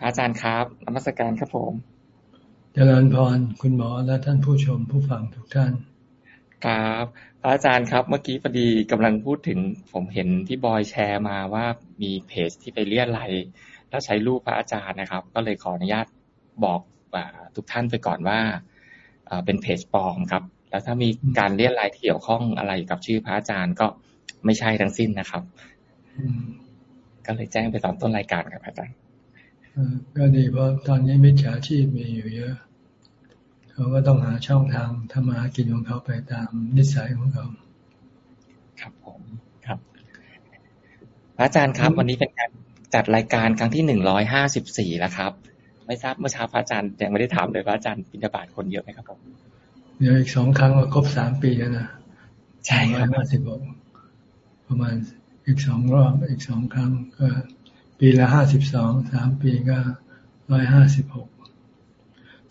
พระอาจารย์ครับนมัสการครับผมเจริญพรคุณหมอและท่านผู้ชมผู้ฟังทุกท่าน ครับพระอาจารย์ครับ เมื่อกี้พอดีกำลังพูดถึงผมเห็นที่บอยแชร์มาว่ามีเพจที่ไปเรียอะไรแล้วใช้รูปพระอาจารย์นะครับ ก็เลยขออนุญาตบอกทุกท่านไปก่อนว่าเป็นเพจปลอมครับ แล้วถ้ามีการเรียรายที่เกี่ยวข้องอะไรกับชื่อพระอาจารย์ก็ไม่ใช่ทั้งสิ้นนะครับ ก็เลยแจ้งไปตอนต้นรายการครับอาจารย์ ก็ดีเพราะตอนนี้มิจฉาชีพมีอยู่เยอะ เขาก็ต้องหาช่องทางทำมาหากินของเขาไปตามนิสัยของเขา ครับผมครับพระอาจารย์ครับ วันนี้เป็นการจัดรายการครั้งที่หนึ่งร้อยห้าสิบสี่แล้วครับ ไม่ทราบเมื่อเช้าพระอาจารย์ยังไม่ได้ถามเลยพระอาจารย์ปิณฑบาตคนเยอะไหมครับผมเดี๋ยวอีกสองครั้งก็ครบสามปีแล้วนะใช่ครับห้าสิบหกประมาณอีกสองรอบอีกสองครั้งก็ ปีละห้าสิบสองสามปีก็ร้อยห้าสิบหก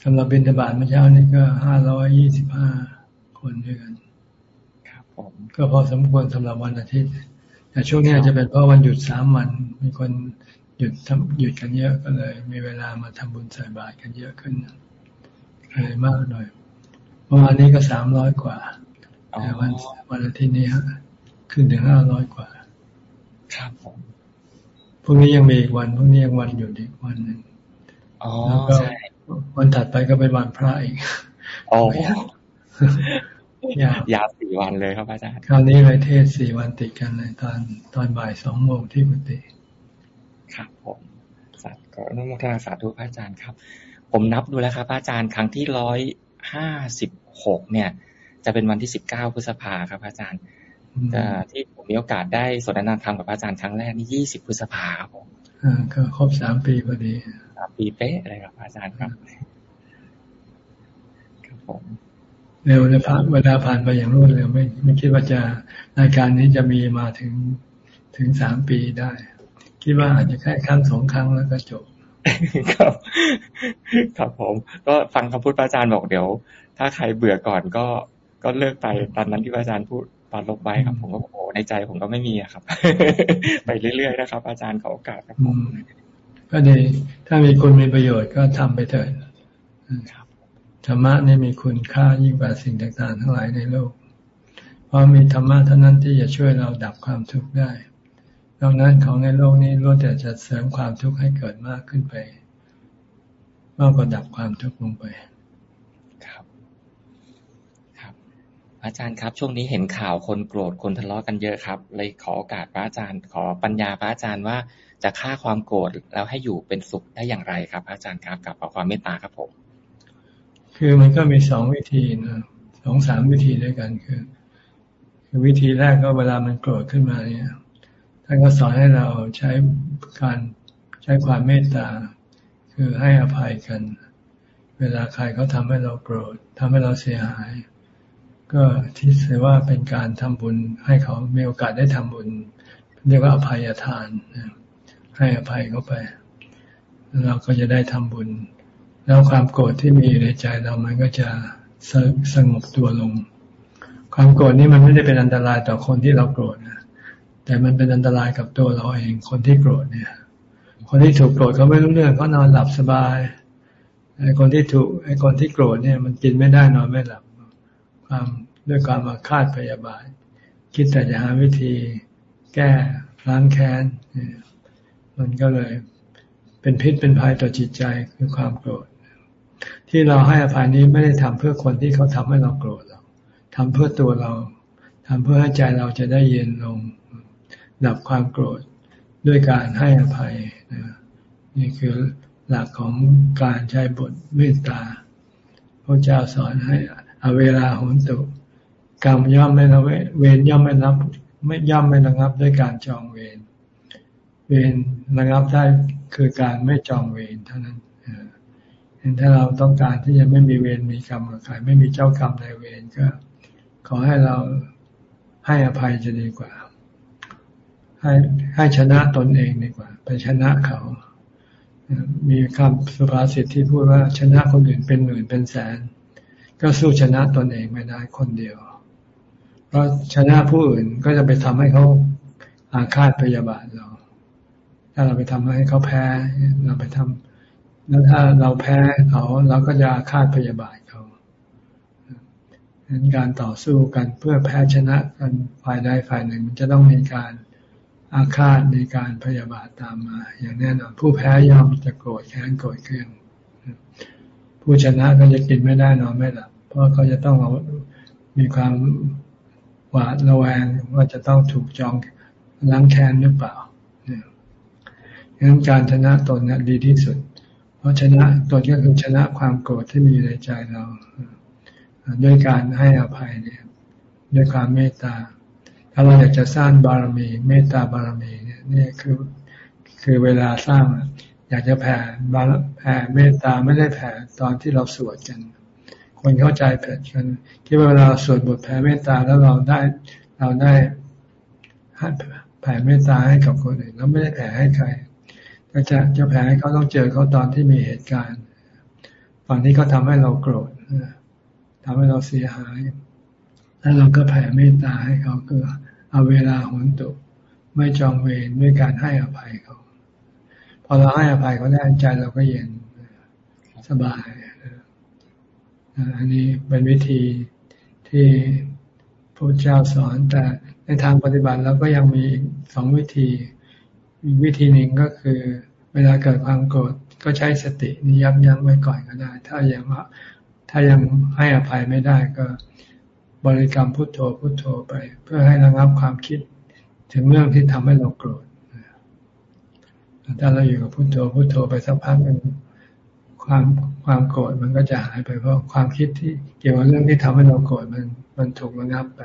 สำหรับบินทบาทเมื่อเช้านี้ก็ห้าร้อยยี่สิบห้าคนด้วยกันครับผมก็พอสมควรสำหรับวันอาทิตย์แต่ช่วงนี้จะเป็นเพราะวันหยุดสามวัน มีคนหยุดทำหยุดกันเยอะก็เลย มีเวลามาทำบุญใส่บาตรกันเยอะขึ้นเลยมากหน่อยเมื่อวานนี้ก็สามร้อยกว่าแต่วันวันอาทิตย์นี้ขึ้นถึงห้าร้อยกว่า ครับผม รุ่งนี้ยังมีอีกวันพรุ่งนี้ยังวันอยู่อีกวันหนึ่งอ๋อใช่วันถัดไปก็เป็นวันพระอีกอ๋อยาวสี่วันเลยครับอาจารย์คราวนี้เลยเทศสี่วันติดกันเลยตอนตอนบ่ายสองโมงที่มุติครับผมสาธุนุโมทนาสาธุพระอาจารย์ครับ ผมนับดูแล้วครับอาจารย์ครั้งที่ร้อยห้าสิบหกเนี่ย จะเป็นวันที่สิบเก้าพฤษภาครับอาจารย์ ที่ผมมีโอกาสได้สนทนาธรรมกับอาจารย์ครั้งแรกนี่ยี่สิบพฤษภาครับผมอ่าก็ครบสามปีพอดีสามปีเป๊ะเลยครับอาจารย์ครับครับผมเร็วเลยผ่านเวลาผ่านไปอย่างรวดเร็วไม่ไม่คิดว่าจะรายการนี้จะมีมาถึงถึงสามปีได้ คิดว่าอาจจะแค่ครั้งสองครั้งแล้วก็จบครับ ครับผม ก็ฟังคำพูดอาจารย์บอกเดี๋ยว ถ้าใครเบื่อก่อนก็ก็เลิกไปตอนนั้นที่อาจารย์พูด ตอนลงไปครับ ผมก็โอ้ในใจผมก็ไม่มีอะครับ ไปเรื่อยๆนะครับ อาจารย์ขอโอกาสครับผมก็ดี ถ้ามีคุณมีประโยชน์ก็ทำไปเถิดธรรมะนี่มีคุณค่ายิ่งกว่าสิ่งต่างๆ ทั้งหลายในโลก เพราะมีธรรมะเท่านั้นที่จะช่วยเราดับความทุกข์ได้นอกนั้นของในโลกนี้ล้วนแต่จะเสริมความทุกข์ให้เกิดมากขึ้นไป มากกว่าดับความทุกข์ลงไป อาจารย์ครับ ช่วงนี้เห็นข่าวคนโกรธคนทะเลาะกันเยอะครับ เลยขอโอกาสพระอาจารย์ ขอปัญญาพระอาจารย์ว่าจะฆ่าความโกรธแล้วให้อยู่เป็นสุขได้อย่างไรครับพระอาจารย์ครับกับขอความเมตตาครับผม คือมันก็มีสองวิธีนะสองสามวิธีด้วยกันคือคือวิธีแรกก็เวลามันโกรธขึ้นมาเนี่ยท่านก็สอนให้เราใช้การใช้ความเมตตา คือให้อภัยกัน เวลาใครเขาทาให้เราโกรธทำให้เราเสียหาย ก็ที่เสว่าเป็นการทำบุญให้เขามีโอกาสได้ทำบุญ เรียกว่าอภัยทานให้อภัยเขาไป แล้วเราก็จะได้ทำบุญ แล้วความโกรธที่มีอยู่ในใจเรามันก็จะสสงบตัวลง ความโกรธนี่มันไม่ได้เป็นอันตรายต่อคนที่เราโกรธนะแต่มันเป็นอันตรายกับตัวเราเอง คนที่โกรธเนี่ย คนที่ถูกโกรธเขาไม่รู้เรื่องเขานอนหลับสบายไอ้คนที่ถูกไอ้คนที่โกรธเนี่ย มันกินไม่ได้นอนไม่หลับ ความด้วยความมาคาดพยาบาท คิดแต่จะหาวิธีแก้ล้างแค้นมันก็เลยเป็นพิษเป็นภัยต่อจิตใจคือความโกรธ ที่เราให้อภัยนี้ไม่ได้ทำเพื่อคนที่เขาทำให้เราโกรธเราทำเพื่อตัวเราทำเพื่อให้ใจเราจะได้เย็นลง ดับความโกรธด้วยการให้อภัยนะนี่คือหลักของการใช้บทเมตตาพระเจ้าสอนให้ อเวลาโหนตุกรรมย่อมไม่ละเวรย่อมไม่รับไม่ย่อมไม่ระงับด้วยการจองเวรเวรระงับได้คือการไม่จองเวรเท่านั้นเห็นถ้าเราต้องการที่จะไม่มีเวรมีกรรมกับใครไม่มีเจ้ากรรมในเวรก็ ขอให้เราให้อภัยจะดีกว่า ให้ให้ชนะตนเองดีกว่า ไปชนะเขา มีคำสุภาษิตที่พูดว่าชนะคนอื่นเป็นหมื่นเป็นแสน ก็สู้ชนะตนเองไม่ได้คนเดียว เพราะชนะผู้อื่นก็จะไปทำให้เขาอาฆาตพยาบาทเรา ถ้าเราไปทำให้เขาแพ้ เราไปทแล้วถ้าเราแพ้เขาเราก็จะคาดพยาบาทเขาดังนั้นการต่อสู้กันเพื่อแพ้ชนะกันฝ่ายใดฝ่ายหนึ่ง มันจะต้องมีการอาฆาตในการพยาบาทตามมา อย่างแน่นอนผู้แพ้ย่อมจะโกรธแค้นโกรธเคือง ผู้ชนะก็จะกินไม่ได้นอนไม่หลับเพราะเขาจะต้องมีความหวาดระแวงว่าจะต้องถูกจองล้างแค้นหรือเปล่าดังนั้นการชนะตนนี่ดีที่สุด เพราะชนะตนก็คือชนะความโกรธที่มีในใจเราด้วยการให้อภัยเนี่ย ด้วยความเมตตา ถ้าเราอยากจะสร้างบารมี เมตตาบารมีเนี่ยนี่คือคือเวลาสร้าง อยากจะแผ่บาแผ่เมตตาไม่ได้แผ่ตอนที่เราสวดกัน คนเข้าใจผิดกันที่าเวลาสวดบทแผ่เมตตาแล้วเราได้เราได้แผ่เมตตาให้กับคนอื่นเราไม่ได้แผ่ให้ใครก็จะจะแผ่ให้เขาต้องเจอเขาตอนที่มีเหตุการณ์ ตอนที่เขาทาให้เราโกรธทำให้เราเสียหาย แล้วเราก็แผ่เมตตาให้เขาคือเอาเวลาหุนตุ ไม่จองเวรด้วยการให้อภัยเขา พอเราให้อภัยเขาได้ใจเราก็เย็นสบายอันนี้เป็นวิธีที่พระเจ้าสอน แต่ในทางปฏิบัติเราก็ยังมีสองวิธี วิธีหนึ่งก็คือ เวลาเกิดความโกรธก็ใช้สตินิยับยั้งไว้ก่อนก็ได้ ถ้ายังว่าถ้ายังให้อภัยไม่ได้ก็บริกรรมพุทโธพุทโธไป เพื่อให้ระงับความคิด ถึงเรื่องที่ทำให้เราโกรธ ถ้าเราอยู่กับพุทโธพุทโธไปสักพักหนึ่งความความโกรธมันก็จะหายไปเพราะความคิดที่เกี่ยวกับเรื่องที่ทำให้เราโกรธมัน มันถูกระงับไป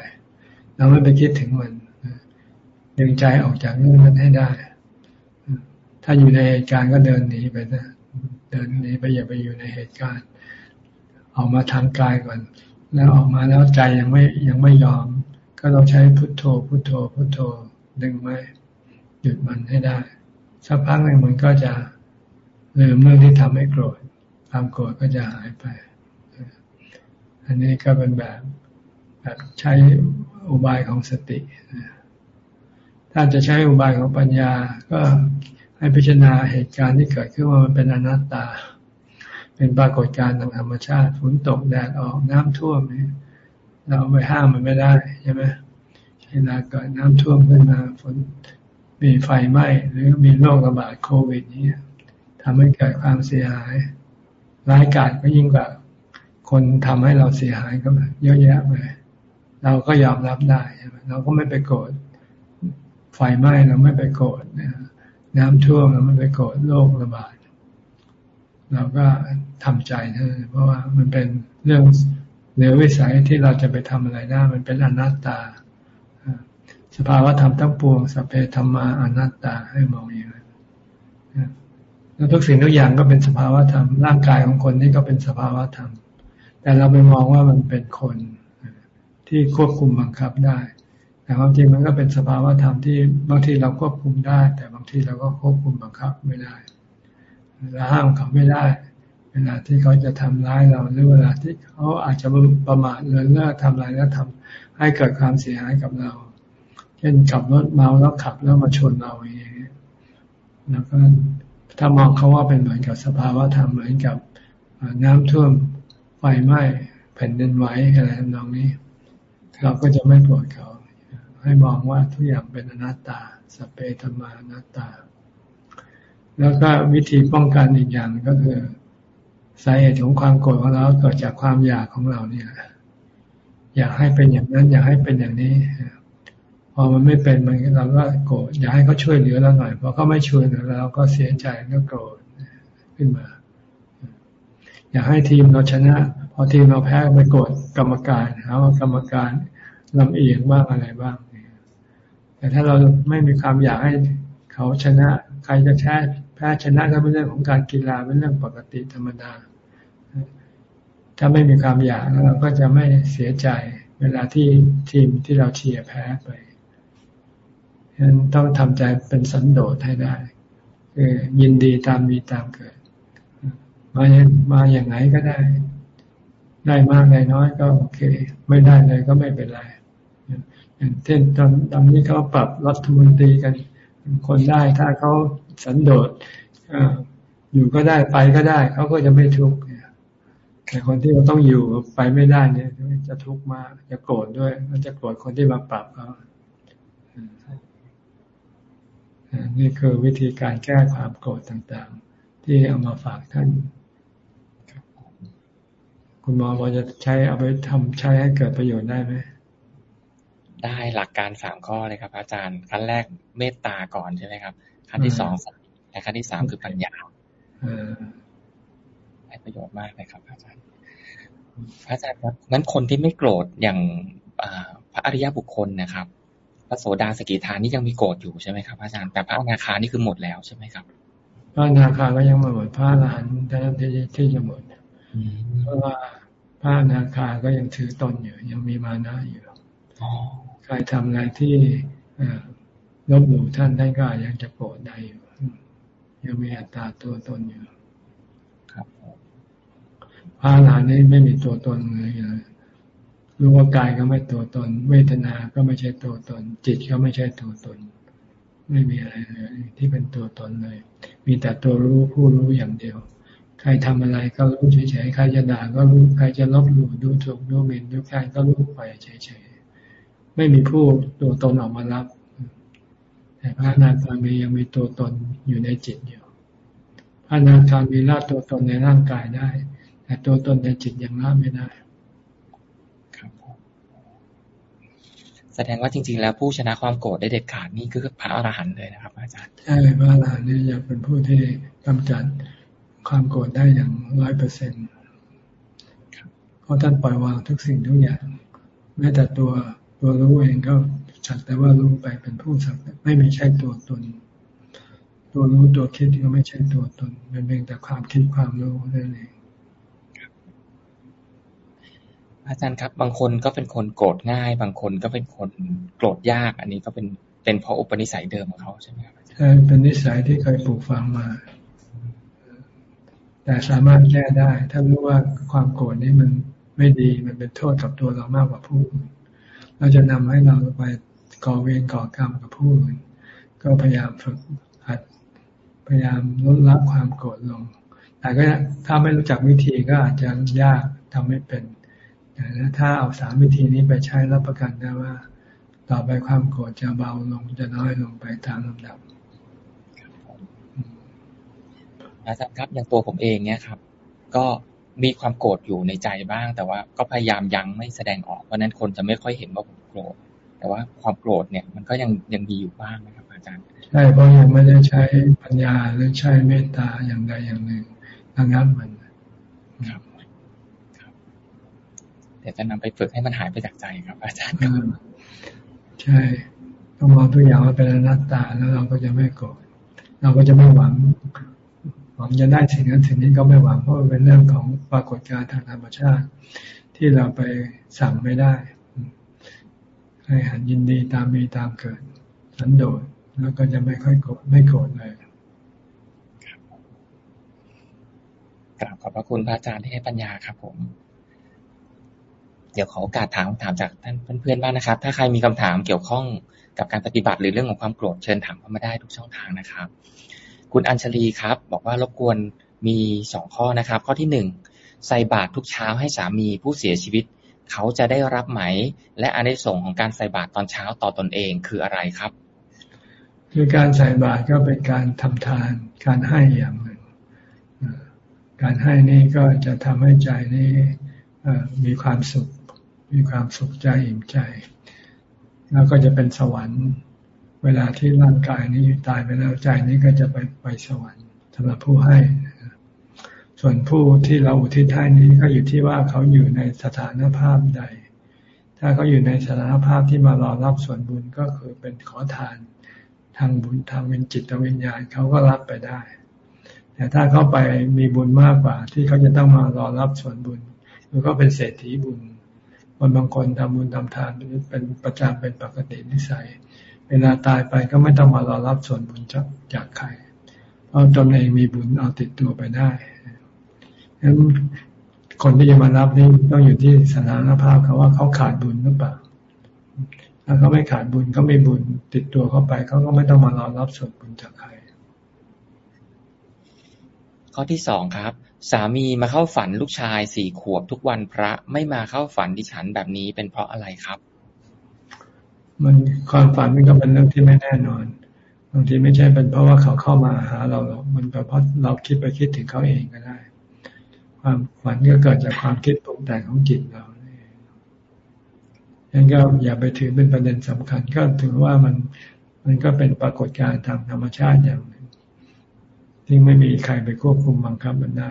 เราไม่ไปคิดถึงมันดึงใจออกจากเรื่องนั้นให้ได้ ถ้าอยู่ในเหตุการณ์ก็เดินหนีไปนะเดินหนีไปอย่าไปอยู่ในเหตุการณ์ออกมาทางกายก่อน แล้วออกมาแล้วใจยังไม่ยังไม่ยอม ก็ต้องใช้พุทโธพุทโธพุทโธดึงไว้หยุดมันให้ได้ สักพักหนึ่งมันก็จะลืมเรื่องที่ทำให้โกรธ ความโกรธก็จะหายไป อันนี้ก็เป็นแบบแบบใช้อุบายของสติ ถ้าจะใช้อุบายของปัญญา ก็ให้พิจารณาเหตุการณ์ที่เกิดขึ้นว่ามันเป็นอนัตตา เป็นปรากฏการณ์ทางธรรมชาติ ฝนตกแดดออกน้ำท่วมนี่เราไปห้ามมันไม่ได้ใช่ไหมเวลาเกิดน้ำท่วมขึ้นมาฝน มีไฟไหม้หรือมีโรคระบาดโควิดนี้ทำให้เกิดความเสียหาย ร้ายกาจก็ยิ่งกว่าคนทำให้เราเสียหายก็เยอะแยะไปเราก็ยอมรับได้ใช่ไหมเราก็ไม่ไปโกรธไฟไหม้เราไม่ไปโกรธน้ำท่วมแล้วมันไปโกรธโรคระบาดเราก็ทำใจนะเพราะว่ามันเป็นเรื่องเหนือวิสัยที่เราจะไปทำอะไรได้มันเป็นอนัตตา สภาวะธรรมทั้งปวงสเพธรรมาอนัตตาให้มองอย่างนั้นแล้วทุกสิ่งทุกอย่างก็เป็นสภาวะธรรมร่างกายของคนนี่ก็เป็นสภาวะธรรม แต่เราไปมองว่ามันเป็นคนที่ควบคุมบังคับได้ แต่ความจริงมันก็เป็นสภาวะธรรมที่บางทีเราควบคุมได้ แต่บางทีเราก็ควบคุมบังคับไม่ได้เราห้ามเขาไม่ได้ เวลาที่เขาจะทำร้ายเราหรือเวลาที่เขาอาจจะประมาทเลินเล่อทำอะไรแล้วทำให้เกิดความเสียหายกับเรา ช่นขับรถเมาแล้วขับแล้วมาชนเราอย่างนี้ยแล้วก็ถ้ามองเขาว่าเป็นเหมือนกับสภาวะธรรมเหมือนกับน้ำท่วมไฟไหม้แผ่นดินไหวอะไรทำนองนี้ เราก็จะไม่โกรธเขา ให้มองว่าทุกอย่างเป็นอนัตตาสเปธรรมานัตตา แล้วก็วิธีป้องกันอีกอย่างก็คือสาเหตุของความโกรธของเราเกิดจากความอยากของเราเนี่ยอยากให้เป็นอย่างนั้น อยากให้เป็นอย่างนี้ พอมันไม่เป็นมันเราก็โกรธอยากให้เขาช่วยเหลือเราหน่อยพอเขาไม่ช่วยเราเราก็เสียใจก็โกรธขึ้นมา อยากให้ทีมเราชนะ พอทีมเราแพ้ไปโกรธกรรมการหาว่ากรรมการลำเอียงบ้างอะไรบ้างแต่ถ้าเราไม่มีความอยากให้เขาชนะ ใครจะแพ้แพ้ชนะก็เป็นเรื่องของการกีฬาเป็นเรื่องปกติธรรมดา ถ้าไม่มีความอยากเราก็จะไม่เสียใจ เวลาที่ทีมที่เราเชียร์แพ้ไป ฉะนั้นต้องทำใจเป็นสันโดษให้ได้คือยินดีตามมีตามเกิด มามาอย่างไหนก็ได้ ได้มากได้น้อยก็โอเค ไม่ได้เลยก็ไม่เป็นไรอย่างเช่นตอนตอนนี้เขาปรับรัฐมนตรีกัน คนได้ถ้าเขาสันโดษอยู่ก็ได้ไปก็ได้ เขาก็จะไม่ทุกข์แต่คนที่เราต้องอยู่ไปไม่ได้เนี่ยจะทุกข์มากจะโกรธด้วยมันจะโกรธคนที่มาปรับเขา นี่คือวิธีการแก้ความโกรธต่างๆ ที่เอามาฝากท่าน คุณหมอบอกจะใช้เอาไปทำใช้ให้เกิดประโยชน์ได้ไหมได้หลักการสามข้อเลยครับ อาจารย์ขั้นแรกเมตตาก่อนใช่ไหมครับขั้นที่สองและขั้นที่สามคือปัญญาให้ประโยชน์มากเลยครับ อาจารย์อาจารย์ครับงั้นคนที่ไม่โกรธอย่างพระอริยบุคคลนะครับพ ระโสดาสกิทานี่ยังมีโกรธอยู่ใช่ไหมครับอาจารย์แต่พระอนาคานี่คือหมดแล้วใช่ไหมครับพระอนาคาก็ยังไม่หมดพระอรหันต์ที่ที่จะหมดเพราะว่าพระอนาคาก็ยังถือตนอยู่ ยังมีมานะอยู่ใครทำอะไรที่ลบหลู่ท่านท่านก็ยังจะโกรธได้อยู่ยังมีอัตตาตัวตนอยู่ ครับพระอรหันต์นี่ไม่มีตัวตนเลย รู้ว่ากายก็ไม่ตัวตน เวทนา ก็ไม่ใช่ตัวตน จิตก็ไม่ใช่ตัวตน ไม่มีอะไรเลยที่เป็นตัวตนเลย มีแต่ตัวรู้ผู้รู้อย่างเดียว ใครทำอะไรก็รู้เฉยๆ ใครจะด่าก็รู้ ใครจะลบหลู่ดูถูกดูหมิ่นดูใครก็รู้ไปเฉยๆ ไม่มีผู้ตัวตนออกมารับ แต่พระนาคามียังมีตัวตนอยู่ในจิตอยู่ พระนาคามีละตัวตนในร่างกายได้ แต่ตัวตนในจิตยังละไม่ได้ แสดงว่าจริง ๆ แล้วผู้ชนะความโกรธได้เด็ดขาดนี่คือพระอรหันต์เลยนะครับ อาจารย์ใช่พระอรหันต์นี่จะเป็นผู้ที่กำจัดความโกรธได้อย่างร้อยเปอร์เซ็นต์เพราะท่านปล่อยวางทุกสิ่งทุกอย่างแม้แต่ตัวตัวรู้เองก็สักแต่ว่ารู้ไปเป็นผู้สักไม่มีใช่ตัวตน ตัวรู้ตัวคิดก็ไม่ใช่ตัวตนเป็นเพียงแต่ความคิดความรู้นั่นเอง อาจารย์ครับ บางคนก็เป็นคนโกรธง่าย บางคนก็เป็นคนโกรธยาก อันนี้ก็เป็นเป็นเพราะอุปนิสัยเดิมของเขาใช่ไหมครับใช่เป็นนิสัยที่เคยปลูกฝังมา แต่สามารถแก้ได้ ถ้ารู้ว่าความโกรธนี้มันไม่ดีมันเป็นโทษกับตัวเรามากกว่าผู้อื่นเราจะนำให้เราไปก่อเวรก่อกรรมกับผู้อื่นก็พยายามฝึกหัดพยายามลดละความโกรธลง แต่ก็ถ้าไม่รู้จักวิธีก็อาจจะยากทำไม่เป็น ถ้าเอาสามวิธีนี้ไปใช้รับประกันได้ว่า ต่อไปความโกรธจะเบาลงจะน้อยลงไปตามลำดับอาจารย์ครับอย่างตัวผมเองเนี่ยครับ ก็มีความโกรธอยู่ในใจบ้าง แต่ว่าก็พยายามยั้งไม่แสดงออกเพราะนั้นคนจะไม่ค่อยเห็นว่าผมโกรธแต่ว่าความโกรธเนี่ยมันก็ยังยังมีอยู่บ้างนะครับ อาจารย์ใช่เพราะยังไม่ได้ใช้ปัญญาหรือใช้เมตตาอย่างใดอย่างหนึ่งระงับมันครับ ดี๋ยวจะนำไปฝึกให้มันหายไปจากใจครับ อาจารย์ครับใช่ต้องมองทุกอย่างว่าเป็นอนัตตาแล้วเราก็จะไม่โกรธเราก็จะไม่หวังหวังจะได้สิ่งนั้นสิ่งนี้ก็ไม่หวังเพราะมันเป็นเรื่องของปรากฏการณ์ทางธรรมชาติ ที่เราไปสั่งไม่ได้ ให้หันยินดีตามมีตามเกิดสันโดษแล้วก็จะไม่ค่อยโกรธไม่โกรธเลยกราบขอบพระคุณพระอาจารย์ที่ให้ปัญญาครับผม เดี๋ยวขอโอกาสถามคำถามจากท่านเพื่อนๆบ้างนะครับ ถ้าใครมีคำถามเกี่ยวข้องกับการปฏิบัติหรือเรื่องของความโกรธเชิญถามเข้ามาได้ทุกช่องทางนะครับ คุณอัญชลีครับ บอกว่ารบกวนมีสองข้อนะครับ ข้อที่หนึ่งใส่บาตรทุกเช้าให้สามีผู้เสียชีวิต เขาจะได้รับไหม และอานิสงส์ของการใส่บาตรตอนเช้าต่อตอนเองคืออะไรครับ คือการใส่บาตรก็เป็นการทำทาน การให้อย่างหนึ่งการให้นี่ก็จะทำให้ใจนี้มีความสุข มีความสุขใจอิ่มใจ แล้วก็จะเป็นสวรรค์ เวลาที่ร่างกายนี้ตายไปแล้วใจนี้ก็จะไปไปสวรรค์สำหรับผู้ให้ ส่วนผู้ที่เราอุทิศให้นี้ก็อยู่ที่ว่าเขาอยู่ในสถานภาพใด ถ้าเขาอยู่ในสถานภาพที่มารอรับส่วนบุญก็คือเป็นขอทานทางบุญทางวิญจิตวิญญาณเขาก็รับไปได้ แต่ถ้าเขาไปมีบุญมากกว่า ที่เขาจะต้องมารอรับส่วนบุญ หรือก็เป็นเศรษฐีบุญ คนบางคนทำบุญทำทานเป็นประจำเป็นปกตินิสัย เวลาตายไปก็ไม่ต้องมารอรับส่วนบุญจากจากใคร เพราะตนเองมีบุญเอาติดตัวไปได้ฉะนั้นคนที่จะมารับนี่ต้องอยู่ที่สถานภาพเขาว่าเขาขาดบุญหรือเปล่าถ้าเขาไม่ขาดบุญเขาไม่บุญติดตัวเข้าไปเขาก็ไม่ต้องมารอรับส่วนบุญจากใคร ข้อที่สองครับ สามีมาเข้าฝันลูกชายสี่ขวบทุกวันพระไม่มาเข้าฝันดิฉันแบบนี้เป็นเพราะอะไรครับ มันความฝันมันก็เป็นเรื่องที่ไม่แน่นอนบางทีไม่ใช่เป็นเพราะว่าเขาเข้ามาหาเราหรอกมันเป็นเพราะเราคิดไปคิดถึงเขาเองก็ได้ ความฝันก็เกิดจากความคิดปรุงแต่งของจิตเรางั้นก็อย่าไปถือเป็นประเด็นสำคัญ ก็ถือว่ามันมันก็เป็นปรากฏการณ์ทางธรรมชาติอย่างหนึ่งที่ไม่มีใครไปควบคุมบังคับมันได้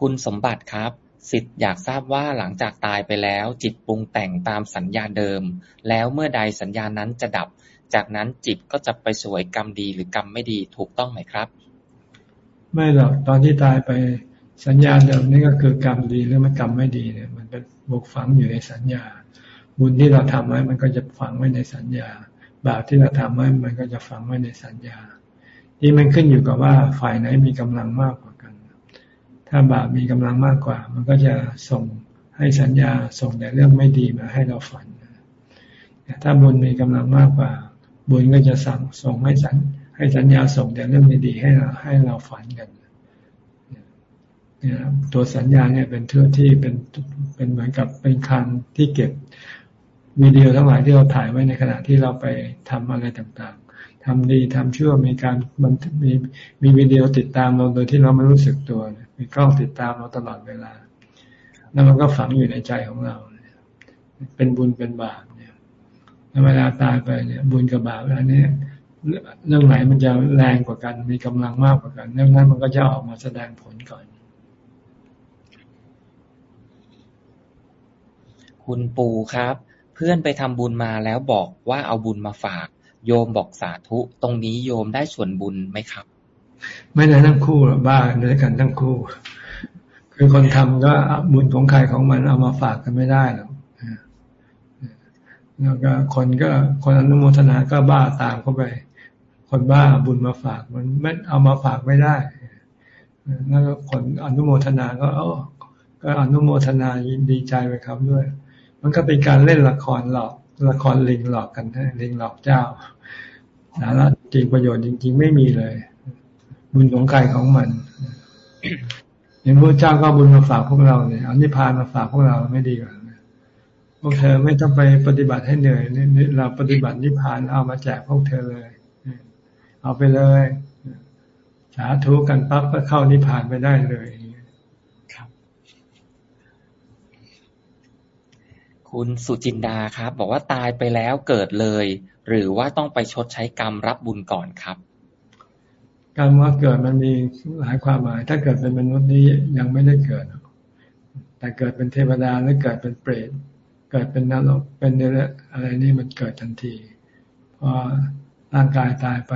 คุณสมบัติครับสิทธิ์อยากทราบว่าหลังจากตายไปแล้ว จิตปรุงแต่งตามสัญญาเดิม แล้วเมื่อใดสัญญานั้นจะดับ จากนั้นจิตก็จะไปสวยกรรมดีหรือกรรมไม่ดีถูกต้องไหมครับ ไม่หรอกตอนที่ตายไปสัญญาเดิมนี่ก็คือกรรมดีหรือมันกรรมไม่ดีเนี่ย มันเป็นบุกฝังอยู่ในสัญญา บุญที่เราทำไว้มันก็จะฝังไว้ในสัญญาบาปที่เราทำไว้มันก็จะฝังไว้ในสัญญาที่มันขึ้นอยู่กับว่าฝ่ายไหนมีกำลังมากกว่า ถ้าบาปมีกำลังมากกว่า มันก็จะส่งให้สัญญาส่งแต่เรื่องไม่ดีมาให้เราฝันถ้าบุญมีกำลังมากกว่า บุญก็จะสั่งส่งให้สัญให้สัญญาส่งแต่เรื่องดีๆให้เราให้เราฝันกันเนี่ยตัวสัญญาเนี่ยเป็นเทือที่เป็นเป็นเหมือนกับเป็นคันที่เก็บวิดีโอทั้งหลายที่เราถ่ายไว้ในขณะที่เราไปทำอะไรต่างๆทำดีทำชั่วมีการมันมีมีวิดีโอติดตามเราโดยที่เราไม่รู้สึกตัว มีกล้องติดตามเราตลอดเวลา แล้วมันก็ฝังอยู่ในใจของเรา เป็นบุญเป็นบาปเนี่ยเวลาตายไปเนี่ย บุญกับบาปอันนี้เรื่องไหนมันจะแรงกว่ากัน มีกำลังมากกว่ากัน เรื่องนั้นมันก็จะออกมาแสดงผลก่อน คุณปูครับ เพื่อนไปทำบุญมาแล้วบอกว่าเอาบุญมาฝาก โยมบอกสาธุ ตรงนี้โยมได้ส่วนบุญไหมครับ ไม่ได้ทั้งคู่หรอกบ้าด้วยกันทั้งคู่ คือคนทำก็บุญของใครของมันเอามาฝากกันไม่ได้หรอกแล้วก็คนก็คนอนุโมทนาก็บ้าตามเข้าไป คนบ้าบุญมาฝากมันไม่เอามาฝากไม่ได้แล้วก็คนอนุโมทนาก็เออก็อนุโมทนาดีใจไปครับด้วย มันก็เป็นการเล่นละครหลอกละครลิงหลอกกันนะลิงหลอกเจ้าสาระจริงประโยชน์จริง ๆ ไม่มีเลย บุญของใครของมันอย่างพระเจ้าก็บุญมาฝากพวกเราเนี่ยเอานิพพานมาฝากพวกเราไม่ดีกว่าพวกเธอไม่ต้องไปปฏิบัติให้เหนื่อยเราปฏิบัตินิพพานเอามาแจกพวกเธอเลย เอาไปเลย สาธุกันปั๊บก็เข้านิพพานไปได้เลยคุณสุจินดาครับ บอกว่าตายไปแล้วเกิดเลย หรือว่าต้องไปชดใช้กรรมรับบุญก่อนครับ กรรว่าเกิดมันมีหลายความหมาย ถ้าเกิดเป็นมนุษย์นี้ยังไม่ได้เกิด แต่เกิดเป็นเทวดาหรือเกิดเป็นเปรต เกิดเป็นนรก เป็นอะไรนี่มันเกิดทันที พอร่างกายตายไป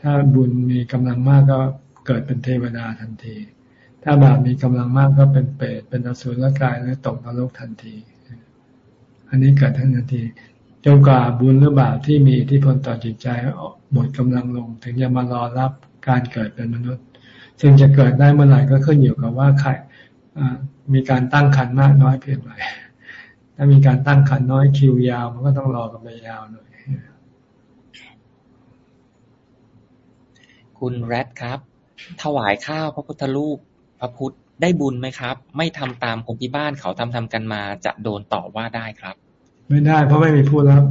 ถ้าบุญมีกำลังมากก็เกิดเป็นเทวดาทันที ถ้าบาปมีกำลังมากก็เป็นเปรต เป็นอสุรกายหรือตกนรกทันที อันนี้เกิดทันทีจนกว่าบุญหรือบาปที่มีที่พลต่อจิตใจหมดกำลังลง ถึงจะมารอรับ การเกิดเป็นมนุษย์ ซึ่งจะเกิดได้เมื่อไหร่ก็ขึ้นอยู่กับว่าใครมีการตั้งขันมากน้อยเพียงไรถ้ามีการตั้งขันน้อยคิวยาวมันก็ต้องรอกันไปยาวหน่อยคุณแรดครับ ถวายข้าวพระพุทธรูปพระพุทธได้บุญไหมครับ ไม่ทำตามคนที่บ้านเขาทำทำกันมาจะโดนต่อว่าได้ครับ ไม่ได้ เพราะไม่มีผู้รับ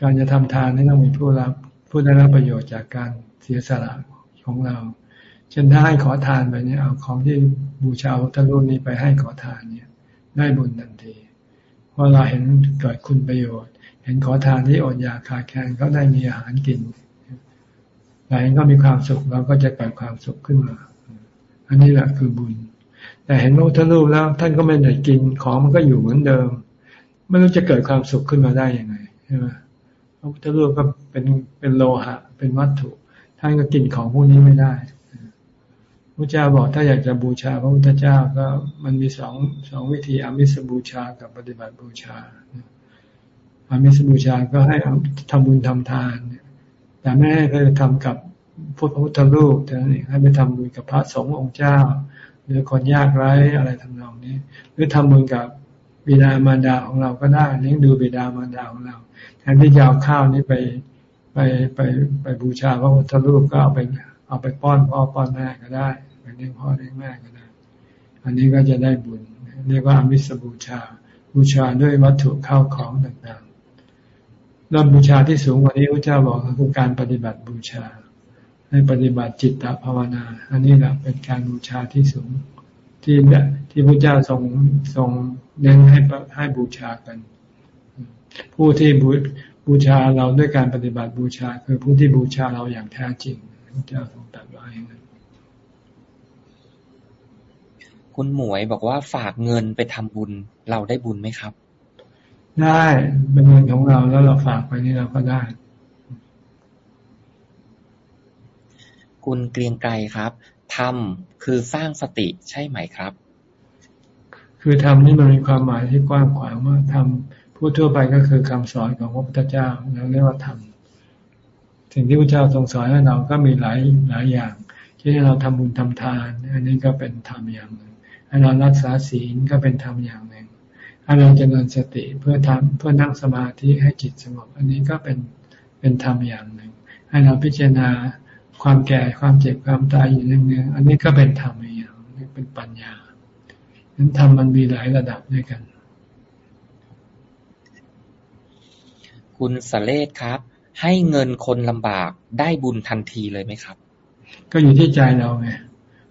การจะทำทานนี่ต้องมีผู้รับ ผู้ได้รับประโยชน์จากการ เสียสละของเรา เช่นถ้าให้ขอทานไปเนี่ยเอาของที่บูชาพระรูปนี้ไปให้ขอทานเนี่ย ได้บุญทันทีเพราะเราเห็นเกิดคุณประโยชน์ เห็นขอทานที่อดอยากขาดแคลนก็ได้มีอาหารกินเราเองก็มีความสุขเราก็จะเกิดความสุขขึ้นมา อันนี้แหละคือบุญ แต่เห็นพระพุทธรูปแล้วท่านก็ไม่ได้กินของมันก็อยู่เหมือนเดิมไม่รู้จะเกิดความสุขขึ้นมาได้ยังไงใช่ไหมพระพุทธรูปก็เป็นเป็นโลหะ เป็นวัตถุ ท่านก็กินของพวกนี้ไม่ได้พระเจ้าบอกถ้าอยากจะบูชาพระพุทธเจ้าก็มันมีสองสองวิธีอามิสบูชากับปฏิบัติบูชาอามิสบูชาก็ให้ทำบุญทำทาน แต่ไม่ให้ไปทำกับพุทธพุทธรูปแต่นี่ให้ไปทำบุญกับพระสงฆ์องค์เจ้า หรือคนยากไร้อะไรทำนองนี้ หรือทำบุญกับบิดามารดาของเราก็ได้เลี้ยงดูบิดามารดาของเราแทนที่จะเอาข้าวนี้ไป ไปไปไปบูชาพระพุทธรูปก็เอาไปเอาไปป้อนพ่อป้อนแม่ก็ได้ไปเลี้ยงพ่อเลี้ยงแม่ก็ได้ อันนี้ก็จะได้บุญ เรียกว่าอมิสบูชา บูชาด้วยวัตถุเข้าของต่างๆแล้วบูชาที่สูงกว่านี้พระเจ้าบอกคือการปฏิบัติบูชา ให้ปฏิบัติจิตตภาวนา อันนี้แหละเป็นการบูชาที่สูงที่ที่พระเจ้าทรงทรงเน้นให้ให้บูชากัน ผู้ที่บู บูชาเราด้วยการปฏิบัติบูชา คือผู้ที่บูชาเราอย่างแท้จริงพระเจ้าทรงตรัสไว้อย่างนั้นคุณหมวยบอกว่าฝากเงินไปทำบุญเราได้บุญไหมครับ ได้เป็นเงินของเราแล้วเราฝากไปนี่เราก็ได้ คุณเกรียงไกรครับทำคือสร้างสติใช่ไหมครับ คือทำนี่มันมีความหมายที่กว้างขวางมากทำ พูดทั่วไปก็คือคำสอนของพระพุทธเจ้าเราเรียกว่าธรรมสิ่งที่พระเจ้าทรงสอนให้เราก็มีหลายหลายอย่างเช่นเราทำบุญทำทาน อันนี้ก็เป็นธรรมอย่างหนึ่งให้เรารักษาศีลก็เป็นธรรมอย่างหนึ่งให้เราเจริญสติเพื่อทำเพื่อนั่งสมาธิให้จิตสงบ อันนี้ก็เป็นเป็นธรรมอย่างหนึ่ง ให้เราพิจารณาความแก่ความเจ็บความตายอยู่เนืองๆอันนี้ก็เป็นธรรมอย่างนี้เป็นปัญญานั้นธรรมมันมีหลายระดับด้วยกัน คุณสเลศครับ ให้เงินคนลำบากได้บุญทันทีเลยไหมครับ ก็อยู่ที่ใจเราไง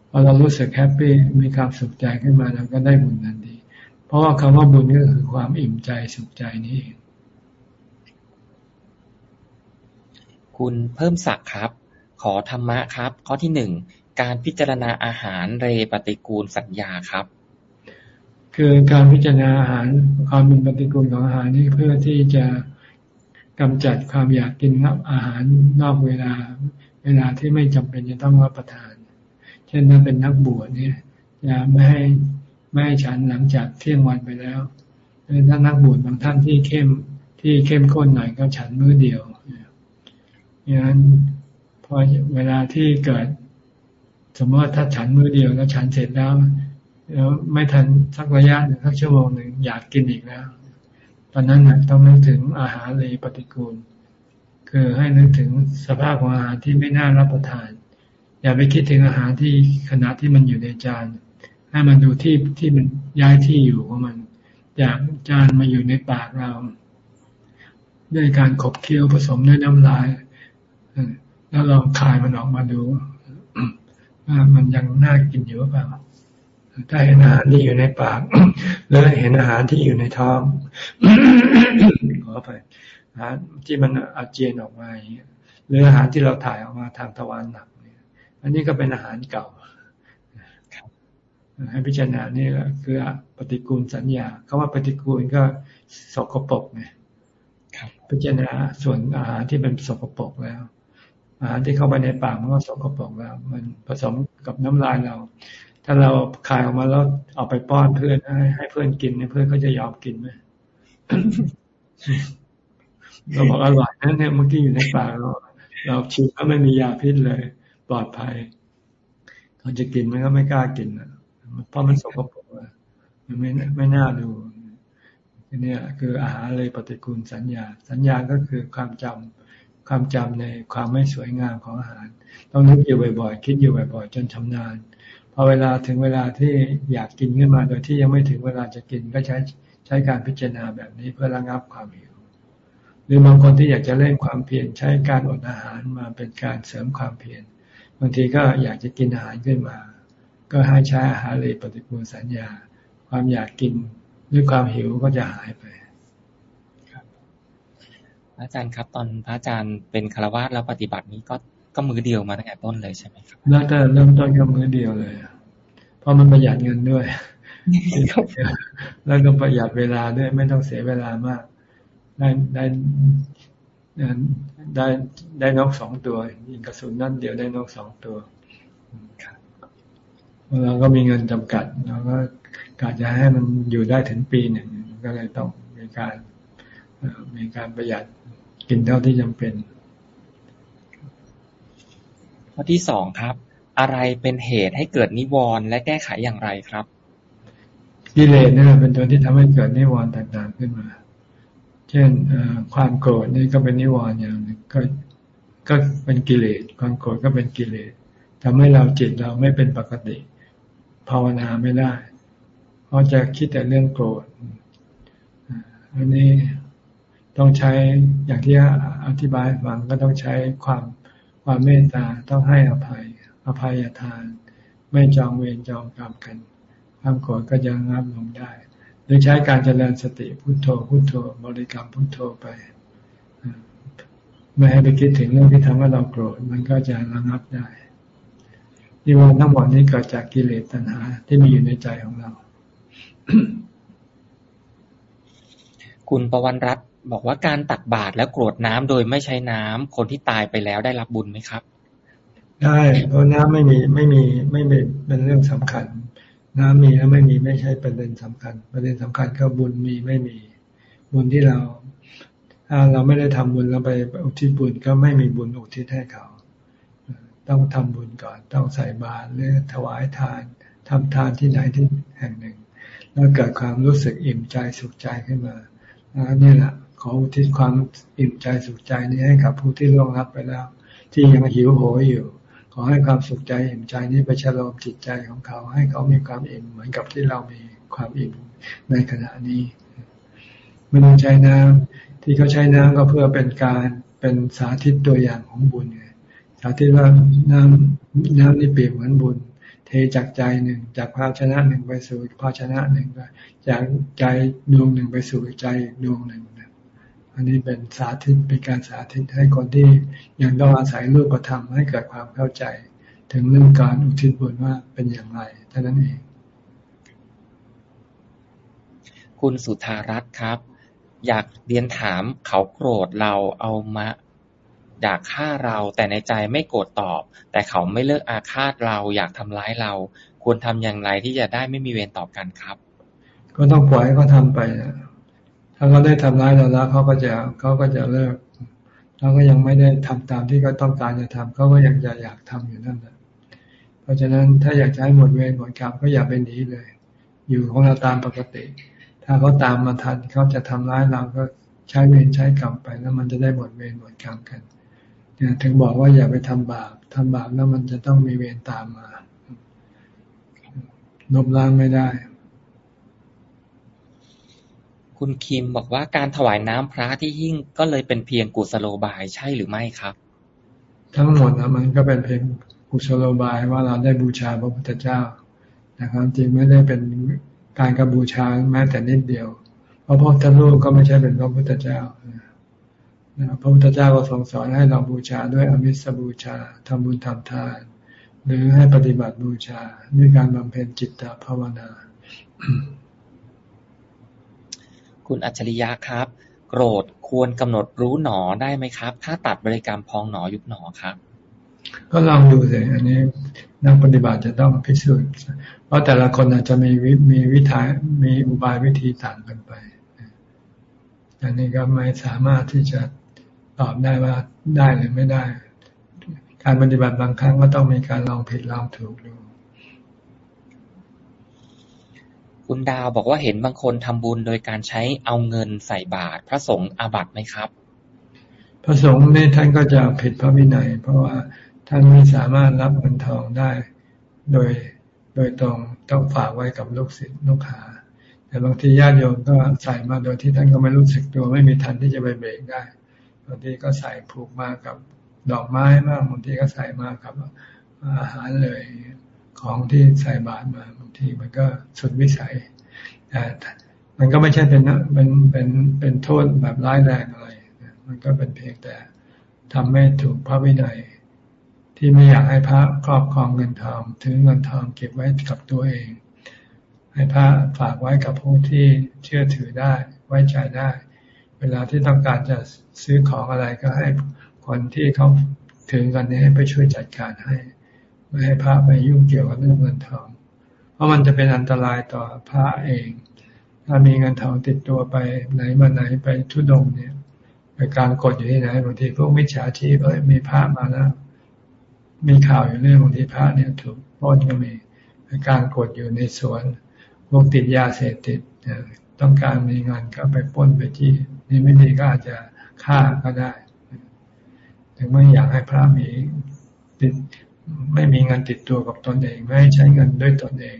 พอเรารู้สึกแฮปปี้มีความสุขใจขึ้นมาเราก็ได้บุญทันที เพราะว่าคำว่าบุญก็คือความอิ่มใจสุขใจนี่เองคุณเพิ่มศักดิ์ครับ ขอธรรมะครับ ข้อที่หนึ่งการพิจารณาอาหารเรปฏิกูลสัญญาครับ คือการพิจารณาอาหารความเป็นปฏิกูลของอาหารนี่เพื่อที่จะ กำจัดความอยากกินรับอาหารนอกเวลา เวลาที่ไม่จำเป็นจะต้องรับประทาน เช่นถ้าเป็นนักบวชเนี่ยจะไม่ให้ไม่ให้ฉันหลังจากเที่ยงวันไปแล้วถ้านักบวชบางท่านที่เข้มที่เข้มข้นหน่อยก็ฉันมื้อเดียวอย่างนั้นพอเวลาที่เกิด สมมติว่าถ้าฉันมื้อเดียวแล้วฉันเสร็จแล้วแล้วไม่ทันสักระยะหนึ่งสักชั่วโมงหนึ่งอยากกินอีกแล้ว ตอนนั้นนะต้องนึกถึงอาหารเลปฏิกูล คือให้นึกถึงสภาพของอาหารที่ไม่น่ารับประทาน อย่าไปคิดถึงอาหารที่ขณะที่มันอยู่ในจาน ให้มันดูที่ที่มันย้ายที่อยู่ของมันจากจานมาอยู่ในปากเรา ด้วยการขบเคี้ยวผสมด้วยน้ำลายแล้วลองคายมันออกมาดูว่ามันยังน่ากินอยู่หรือเปล่า ถ้าเห็นอาหารที่อยู่ในปากหรือเห็นอาหารที่อยู่ในท้องขอไปอาหารที่มันอาเจียนออกมาอย่างเงี้ยหรืออาหารที่เราถ่ายออกมาทางทวารหนักเนี่ย อันนี้ก็เป็นอาหารเก่าให้พิจารณานี่แหละคือปฏิกูลสัญญาคาว่าปฏิกูลก็สกปรกไงพิจารณาส่วนอาหารที่เป็นสกปรกแล้ว อาหารที่เข้าไปในปากมันก็สกปรกแล้ว มันผสมกับน้ำลายเรา ถ้าเราคายออกมาแล้วเอาไปป้อนเพื่อนให้ให้เพื่อนกินเพื่อนก็จะยอมกินไหมเราบอกอร่อยนะเนี่ยเมื่อกี้อยู่ในปากเราเราชิมก็ไม่มียาพิษเลย ปลอดภัยเขาจะกินมันก็ไม่กล้ากินอะเพราะมันสกปรกมันไม่ไม่น่าดูนี่คืออาหารเลยปฏิกูลสัญญา สัญญาก็คือความจำความจำในความไม่สวยงามของอาหาร ต้องนึกอยู่บ่อยๆ คิดอยู่บ่อยๆ จนชำนาญ พอเวลาถึงเวลาที่อยากกินขึ้นมา โดยที่ยังไม่ถึงเวลาจะกินก็ใช้ใช้การพิจารณาแบบนี้เพื่อระงับความหิว หรือบางคนที่อยากจะเล่นความเพียรใช้การอดอาหารมาเป็นการเสริมความเพียรบางทีก็อยากจะกินอาหารขึ้นมา ก็ให้ใช้อาหารเลยปฏิปูลสัญญา ความอยากกินด้วยความหิวก็จะหายไปพระอาจารย์ครับ ตอนพระอาจารย์เป็นคารวะแล้วปฏิบัตินี้ก็ ก็มือเดียวมาตั้งแต่ต้นเลยใช่ไหมครับแล้วแต่เริ่มต้นก็มือเดียวเลย เพราะมันประหยัดเงินด้วย แล้วก็ประหยัดเวลาด้วย ไม่ต้องเสียเวลามาก ได้ได้ได้ได้นกสองตัวยิงกระสุนนั่นเดียวได้นกสองตัวเราก็มีเงินจำกัดเราก็กะจะให้มันอยู่ได้ถึงปีหนึ่งก็เลยต้องมีการมีการประหยัดกินเท่าที่จำเป็น ข้อที่สองครับ อะไรเป็นเหตุให้เกิดนิวรณ์และแก้ไขอย่างไรครับกิเลสนี่เป็นตัวที่ทำให้เกิดนิวรณ์ต่างๆขึ้นมา เช่นความโกรธนี่ก็เป็นนิวรณ์อย่างนึงก็ก็เป็นกิเลส ความโกรธก็เป็นกิเลสทำให้เราจิตเราไม่เป็นปกติ ภาวนาไม่ได้ เพราะจะคิดแต่เรื่องโกรธ อันนี้ต้องใช้อย่างที่อธิบายฟังก็ต้องใช้ความ ความเมตตาต้องให้อภัย อภัยทาน ไม่จองเวรจองกรรมกันความโกรธก็จะงับลงได้โดยใช้การเจริญสติพุโทโธพุโทโธบริกรรมพุโทโธไป ไม่ให้ไปคิดถึงเรื่องที่ทำให้เราโกรธมันก็จะระงับได้นิวรณ์ทั้งหมดนี้เกิดจากกิเลสตัณหา ที่มีอยู่ในใจของเรา คุณประวันรัตน์ บอกว่าการตักบาตรแล้วกรวดน้ำโดยไม่ใช้น้ำคนที่ตายไปแล้วได้รับบุญไหมครับ ได้เพราะน้ำไม่มีไม่มีไม่เป็นเรื่องสำคัญ น้ำมีแล้วไม่มีไม่ใช่ประเด็นสำคัญ ประเด็นสำคัญก็บุญมีไม่มี บุญที่เรา ถ้าเราไม่ได้ทำบุญเราไปอุทิศบุญก็ไม่มีบุญอุทิศให้เขา ต้องทำบุญก่อน ต้องใส่บาตรหรือถวายทานทำทานที่ไหนที่แห่งหนึ่ง แล้วเกิดความรู้สึกอิ่มใจสุขใจขึ้นมานี่แหละ ขออุทิศความอิ่มใจสุขใจนี้ให้กับผู้ที่ล่วงลับไปแล้ว ที่ยังหิวโหยอยู่ ขอให้ความสุขใจอิ่มใจนี้ไปฉลองจิตใจของเขา ให้เขามีความอิ่มเหมือนกับที่เรามีความอิ่มในขณะนี้ไม่ต้องใช้น้ำที่เขาใช้น้ำก็เพื่อเป็นการเป็นสาธิตตัวอย่างของบุญไงสาธิตว่าน้ำน้ำนี่เปรียบเหมือนบุญ เทจากใจหนึ่งจากภาชนะหนึ่งไปสู่ภาชนะหนึ่งจากใจดวงหนึ่งไปสู่ใจดวงหนึ่ง อันนี้เป็นสาธิตเป็นการสาธิตให้คนที่ยังต้องอาศัยรูปธรรมให้เกิดความเข้าใจ ถึงเรื่องการอุทิศบุญว่าเป็นอย่างไรเท่านั้นเอง คุณสุธารัตน์ครับ อยากเรียนถามเขาโกรธเราเอามาอยากฆ่าเราแต่ในใจไม่โกรธตอบ แต่เขาไม่เลิกอาฆาตเราอยากทำร้ายเรา ควรทำอย่างไรที่จะได้ไม่มีเวรต่อกันครับ ก็ต้องปล่อยให้เขาทาไปนะ ถ้าเขาได้ทำร้ายเราแล้วเขาก็จะเขาก็จะเลิกเราก็ยังไม่ได้ทำตามที่เขาต้องการจะทำเขาก็ยังจะอยากทำอยู่นั่นแหละเพราะฉะนั้นถ้าอยากจะให้หมดเวรหมดกรรมก็อย่าไปหนีเลย อยู่ของเราตามปกติ ถ้าเขาตามมาทันเขาจะทำร้ายเราก็ใช้เวรใช้กรรมไปแล้วมันจะได้หมดเวรหมดกรรมกันเนี่ยถึงบอกว่าอย่าไปทำบาปทำบาปแล้วมันจะต้องมีเวรตามมาลบล้างไม่ได้ คุณคิมบอกว่าการถวายน้ำพระที่หิ้งก็เลยเป็นเพียงกุศโลบายใช่หรือไม่ครับ ทั้งหมดนะมันก็เป็นเพียงกุศโลบายว่าเราได้บูชาพระพุทธเจ้าแต่ความจริงไม่ได้เป็นการกรบูชาแม้แต่นิดเดียว เพราะพระพุทธรูปก็ไม่ใช่เป็นพระพุทธเจ้าพระพุทธเจ้าก็ทรงสอนให้เราบูชาด้วยอมิสบูชาทำบุญทำทาน หรือให้ปฏิบัติบูชาด้วยการบำเพ็ญจิตตภาวนา คุณอัจฉริยะครับ โกรธควรกำหนดรู้หนอได้ไหมครับ ถ้าตัดบริกรรมพองหนอยุบหนอครับ ก็ลองดูเลยอันนี้นักปฏิบัติจะต้องพิสูจน์ เพราะแต่ละคนอาจจะมีวิมีวิธีมีอุบายวิธีต่างกันไปอันนี้ก็ไม่สามารถที่จะตอบได้ว่าได้หรือไม่ได้ การปฏิบัติบางครั้งก็ต้องมีการลองผิดลองถูกดู คุณดาวบอกว่าเห็นบางคนทำบุญโดยการใช้เอาเงินใส่บาตรพระสงฆ์อาบัติไหมครับ พระสงฆ์นี่ท่านก็จะผิดพระวินัย เพราะว่าท่านไม่สามารถรับเงินทองได้ โดยโดยตรงต้องฝากไว้กับลูกศิษย์ลูกหา แต่บางทีญาติโยมก็ใส่มาโดยที่ท่านก็ไม่รู้สึกตัวไม่มีทันที่จะไปเบรกได้บางทีก็ใส่ผูกมากับดอกไม้มากบางทีก็ใส่มากับอาหารเลยของที่ใส่บาตรมา ทีมันก็สุดวิสัยแต่มันก็ไม่ใช่เป็นเป็นเป็นเป็นโทษแบบร้ายแรงอะไร มันก็เป็นเพียงแต่ทำให้ถูกพระวินัย ที่ไม่อยากให้พระครอบครองเงินทองถือเงินทองเก็บไว้กับตัวเอง ให้พระฝากไว้กับผู้ที่เชื่อถือได้ไว้ใจได้ เวลาที่ต้องการจะซื้อของอะไรก็ให้คนที่เขาถึงกันนี้ให้ไปช่วยจัดการให้ ไม่ให้พระไปยุ่งเกี่ยวกับเรื่องเงินทอง ราะมันจะเป็นอันตรายต่อพระเอง ถ้ามีเงินทองติดตัวไปไหนมาไหนไปทุดงเนี่ยไปการกดอยู่ที่ไหนบางทีพวกมิจฉาชีพเอ้ยมีพระมาแล้วมีข่าวอยู่เรื่องบางทีพระเนี่ยถูกป้นก็มีไปการกดอยู่ในสวนพวกติดยาเสพติดต้องการมีเงินก็ไปป้นไปที่นี่ไม่ดีก็อาจจะฆ่าก็ได้ถึงไม่อยากให้พระมีติดไม่มีเงินติดตัวกับตนเอง ไม่ให้ใช้เงินด้วยตนเอง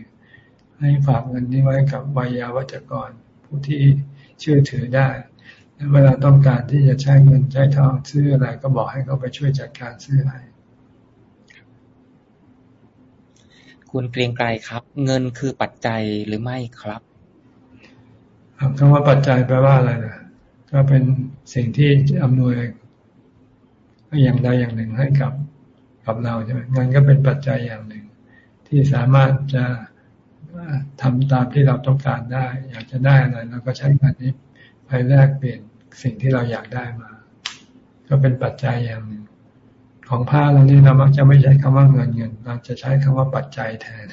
ให้ฝากเงินนี้ไว้กับวายาวัจกร ผู้ที่เชื่อถือได้เวลาต้องการที่จะใช้เงินใช้ทองซื้ออะไรก็บอกให้เขาไปช่วยจัดการซื้อให้คุณเกรียงไกรครับ เงินคือปัจจัยหรือไม่ครับคำว่าปัจจัยแปลว่าอะไรนะก็เป็นสิ่งที่อำนวยอย่างใดอย่างหนึ่งให้กับกับเราใช่ไหมเงินก็เป็นปัจจัยอย่างหนึ่ง ที่สามารถจะ ทำตามที่เราต้องการได้ อยากจะได้อะไรเราก็ใช้เงินนี้ไปแลกเปลี่ยนสิ่งที่เราอยากได้มา ก็เป็นปัจจัยอย่างหนึ่งของผ้าเรานี่เรามักจะไม่ใช้คำว่าเงินเงิน เราจะใช้คำว่าปัจจัยแทน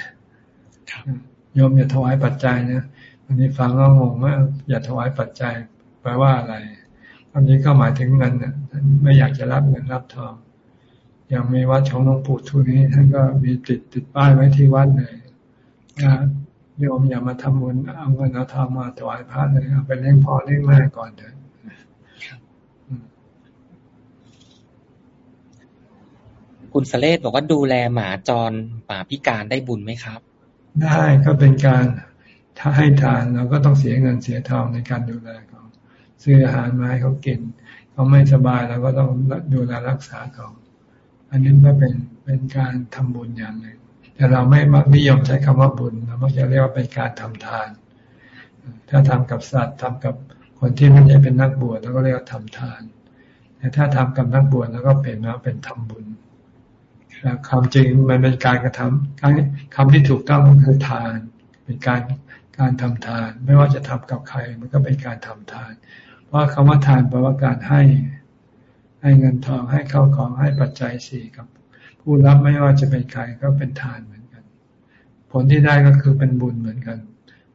โยมอย่าถวายปัจจัยนะอันนี้ฟังก็งงว่าอย่าถวายปัจจัยแปลว่าอะไรอันนี้ก็หมายถึงเงินนะไม่อยากจะรับเงินรับทองอย่างมีวัดของหลวงปู่ทุนี้ท่านก็มีติดติดป้ายไว้ที่วัดเลยนะ โยมอย่ามาทำบุญเอาเงินเอาทองมาถวายพระเลยเอาไปเลี้ยงพ่อเลี้ยงแม่ก่อนเถอะคุณสเลศบอกว่าดูแลหมาจรหมาพิการได้บุญไหมครับ ได้ก็เป็นการถ้าให้ทานเราก็ต้องเสียเงินเสียทองในการดูแลเขาซื้ออาหารมาให้เขากินเขาไม่สบายเราก็ต้องดูแลรักษาเขาอันนี้ก็เป็นเป็นการทำบุญอย่างหนึ่งแต่เราไม่มักนิยมใช้คำว่าบุญเรา มักจะเรียกว่าเป็นการทำทาน ถ้าทำกับสัตว์ทำกับคนที่ไม่ใช่เป็นนักบวชเราก็เรียกว่าทำทานแต่ถ้าทำกับนักบวชแล้วก็เป็นว่าเป็นทำบุญความจริงมันเป็นการกระทำคำที่ถูกต้องคือทาน เป็นการการทำทาน ไม่ว่าจะทำกับใคร มันก็เป็นการทำทาน เพราะคำว่าทานแปลว่าการให้ ให้เงินทองให้เข้าของให้ปัจจัยสี่กับ ผู้รับไม่ว่าจะเป็นใครก็เป็นทานเหมือน ผลที่ได้ก็คือเป็นบุญเหมือนกัน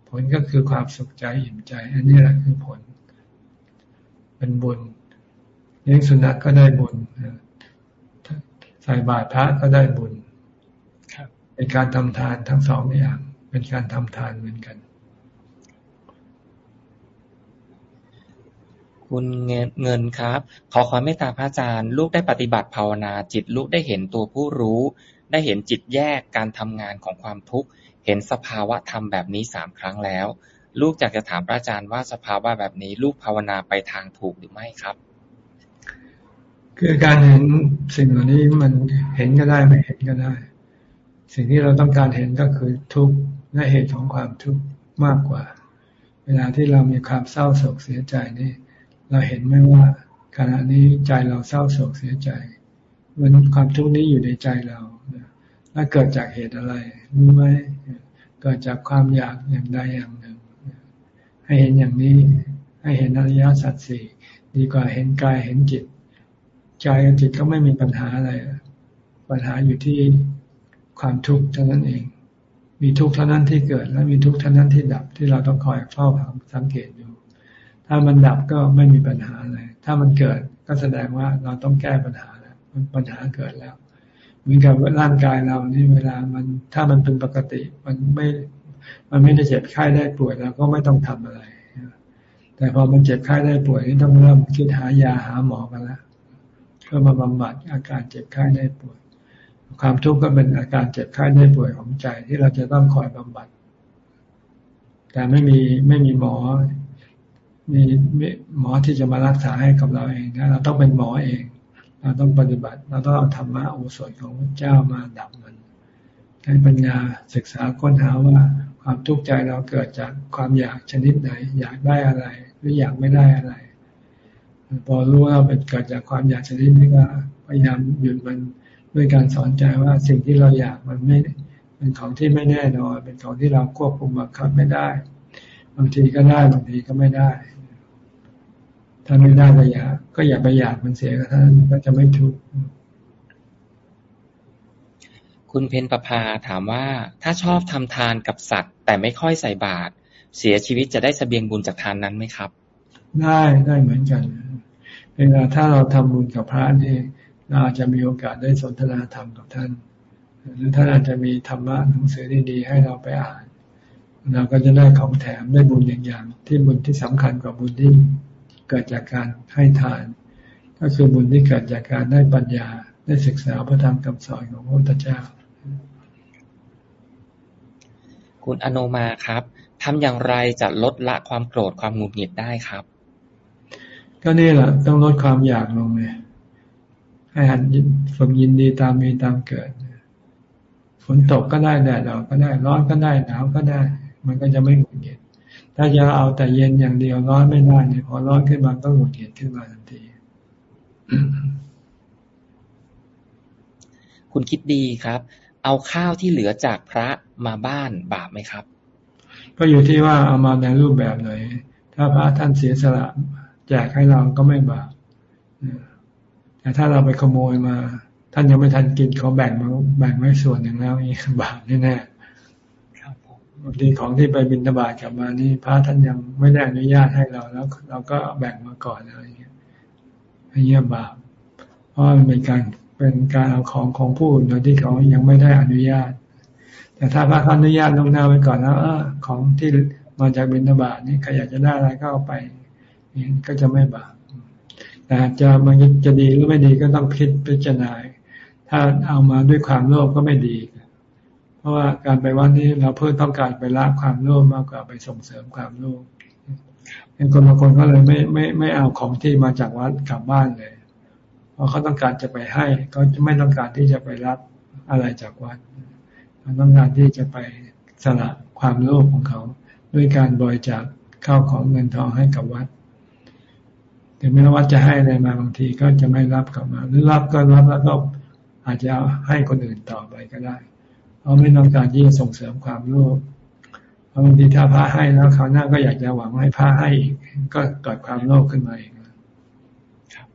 ผลก็คือความสุขใจอิ่มใจ อันนี้แหละคือผล เป็นบุญเลี้ยงสุนัขกก็ได้บุญใส่บาตรพระก็ได้บุญเป็นการทำทานทั้งสองอย่าง เป็นการทำทานเหมือนกัน คุณเงินเงินครับ ขอความเมตตาพระอาจารย์ ลูกได้ปฏิบัติภาวนาจิต ลูกได้เห็นตัวผู้รู้ ได้เห็นจิตแยก การทำงานของความทุกข์ เห็นสภาวะธรรมแบบนี้สามครั้งแล้ว ลูกอยากจะถามพระอาจารย์ว่าสภาวะแบบนี้ ลูกภาวนาไปทางถูกหรือไม่ครับ คือการเห็นสิ่งเหล่านี้มันเห็นก็ได้ไม่เห็นก็ได้ สิ่งที่เราต้องการเห็นก็คือทุกข์และเหตุของความทุกข์มากกว่า เวลาที่เรามีความเศร้าโศกเสียใจนี่ เราเห็นไหมว่าขณะนี้ใจเราเศร้าโศกเสียใจมันความทุกข์นี้อยู่ในใจเรา และเกิดจากเหตุอะไรรู้ไหมเกิดจากความอยากอย่างใดอย่างหนึ่ง ให้เห็นอย่างนี้ ให้เห็นอริยสัจสี่ดีกว่าเห็นกายเห็นจิตใจกับจิตก็ไม่มีปัญหาอะไร ปัญหาอยู่ที่ความทุกข์เท่านั้นเอง มีทุกข์เท่านั้นที่เกิด และมีทุกข์เท่านั้นที่ดับที่เราต้องคอยเฝ้าสังเกตอยู่ถ้ามันดับก็ไม่มีปัญหาอะไร ถ้ามันเกิดก็แสดงว่าเราต้องแก้ปัญหาแล้วปัญหาเกิดแล้ว เหมือนกับร่างกายเรานี่เวลามันถ้ามันเป็นปกติ มันไม่ มันไม่ได้เจ็บไข้ได้ป่วยเราก็ไม่ต้องทำอะไร แต่พอมันเจ็บไข้ได้ป่วยนี่ต้องเริ่มคิดหายาหาหมอกันแล้วเพื่อมาบำบัดอาการเจ็บไข้ได้ป่วย ความทุกข์ก็เป็นอาการเจ็บไข้ได้ป่วยของใจที่เราจะต้องคอยบำบัด แต่ไม่มีไม่มีหมอมีหมอที่จะมารักษาให้กับเราเองนะเราต้องเป็นหมอเอง เราต้องปฏิบัติเราต้องเอาธรรมะโอสถของพระเจ้ามาดับมันให้ปัญญาศึกษาค้นหาว่าความทุกข์ใจเราเกิดจากความอยากชนิดไหน อยากได้อะไร หรืออยากไม่ได้อะไร พอรู้ว่าเป็นเกิดจากความอยากชนิดนี้ก็พยายามหยุดมันด้วยการสอนใจว่าสิ่งที่เราอยากมันไม่เป็นของที่ไม่แน่นอน เป็นของที่เราควบคุมบังคับไม่ได้ บางทีก็ได้บางทีก็ไม่ได้ ถ้าไม่ได้ก็อยากก็อย่าไปอยากมันเสียก็ท่านก็จะไม่ทุกข์คุณเพนประภาถามว่า ถ้าชอบทำทานกับสัตว์ แต่ไม่ค่อยใส่บาตรเสียชีวิตจะได้สเสบียงบุญจากทานนั้นไหมครับ ได้ได้เหมือนกันเวลาถ้าเราทำบุญกับพระนี่เราอาจจะมีโอกาสได้สนทนาธรรมกับท่านหรือท่านอาจจะมีธรรมะหนังสือดีๆให้เราไปอ่าน เราก็จะได้ของแถมได้บุญอย่างอย่างที่บุญที่สำคัญกว่าบุญที่ เกิดจากการให้ทาน ก็คือบุญที่เกิดจากการได้ปัญญาได้ศึกษาพระธรรมคำสอนของพระพุทธเจ้า คุณอโนมาครับทำอย่างไรจะลดละความโกรธความหงุดหงิดได้ครับ ก็นี่แหละต้องลดความอยากลงเลยให้หันฝึกยินดีตามมีตามเกิดฝนตกก็ได้แดดออกก็ได้ ร้อนก็ได้หนาวก็ได้ มันก็จะไม่หงุดหงิด ถ้าจะเอาแต่เย็นอย่างเดียวร้อนไม่ได้เนี่ยพอร้อนขึ้นมาก็หงุดหงิดขึ้นมาทันที คุณคิดดีครับ เอาข้าวที่เหลือจากพระมาบ้านบาปไหมครับ ก็อยู่ที่ว่าเอามาในรูปแบบไหน ถ้าพระท่านเสียสละแจกให้เราก็ไม่บาปแต่ถ้าเราไปขโมยมา ท่านยังไม่ทันกินเขาแบ่งมาแบ่งไว้ส่วนหนึ่งแล้วนี่บาปแน่ๆ บางทีของที่ไปบินตบาทกลับมานี่พระท่านยังไม่ได้อนุญาตให้เราแล้ว เราก็แบ่งมาก่อนอะไรอย่างเงี้ยอันนี้บาปเพราะมันเป็นการเป็นการเอาของของผู้อื่นโดยที่เขายังไม่ได้อนุญาต แต่ถ้าพระเขาอนุญาตลงหน้าไว้ก่อนแล้วเออของที่มาจากบินตบาทนี่ใครอยากจะได้อะไรก็เอาไปนี่ก็จะไม่บาปแต่จะมันจะดีหรือไม่ดีก็ต้องคิดพิจารณาถ้าเอามาด้วยความโลภก็ไม่ดี ราะว่าการไปวัดนี้เราเพื่อต้องการไปละความโลภมากกว่าไปส่งเสริมความโลภเป็นคนบางคนก็เลยไม่ไม่ไม่เอาของที่มาจากวัดกลับบ้านเลย เพราะเขาต้องการจะไปให้เขาจะไม่ต้องการที่จะไปรับอะไรจากวัดเขาต้องการที่จะไปสละความโลภของเขา ด้วยการบริจาคข้าวของเงินทองให้กับวัดถึงแม้ว่าจะให้อะไรมาบางทีก็จะไม่รับกลับมา หรือรับก็รับแล้วก็อาจจะให้คนอื่นต่อไปก็ได้ เพราะไม่ต้องการที่จะส่งเสริมความโลภบางทีถ้าพระให้แล้วเขาหน้าก็อยากจะหวังให้พระให้อีก ก็เกิดความโลภขึ้นมาเองครับ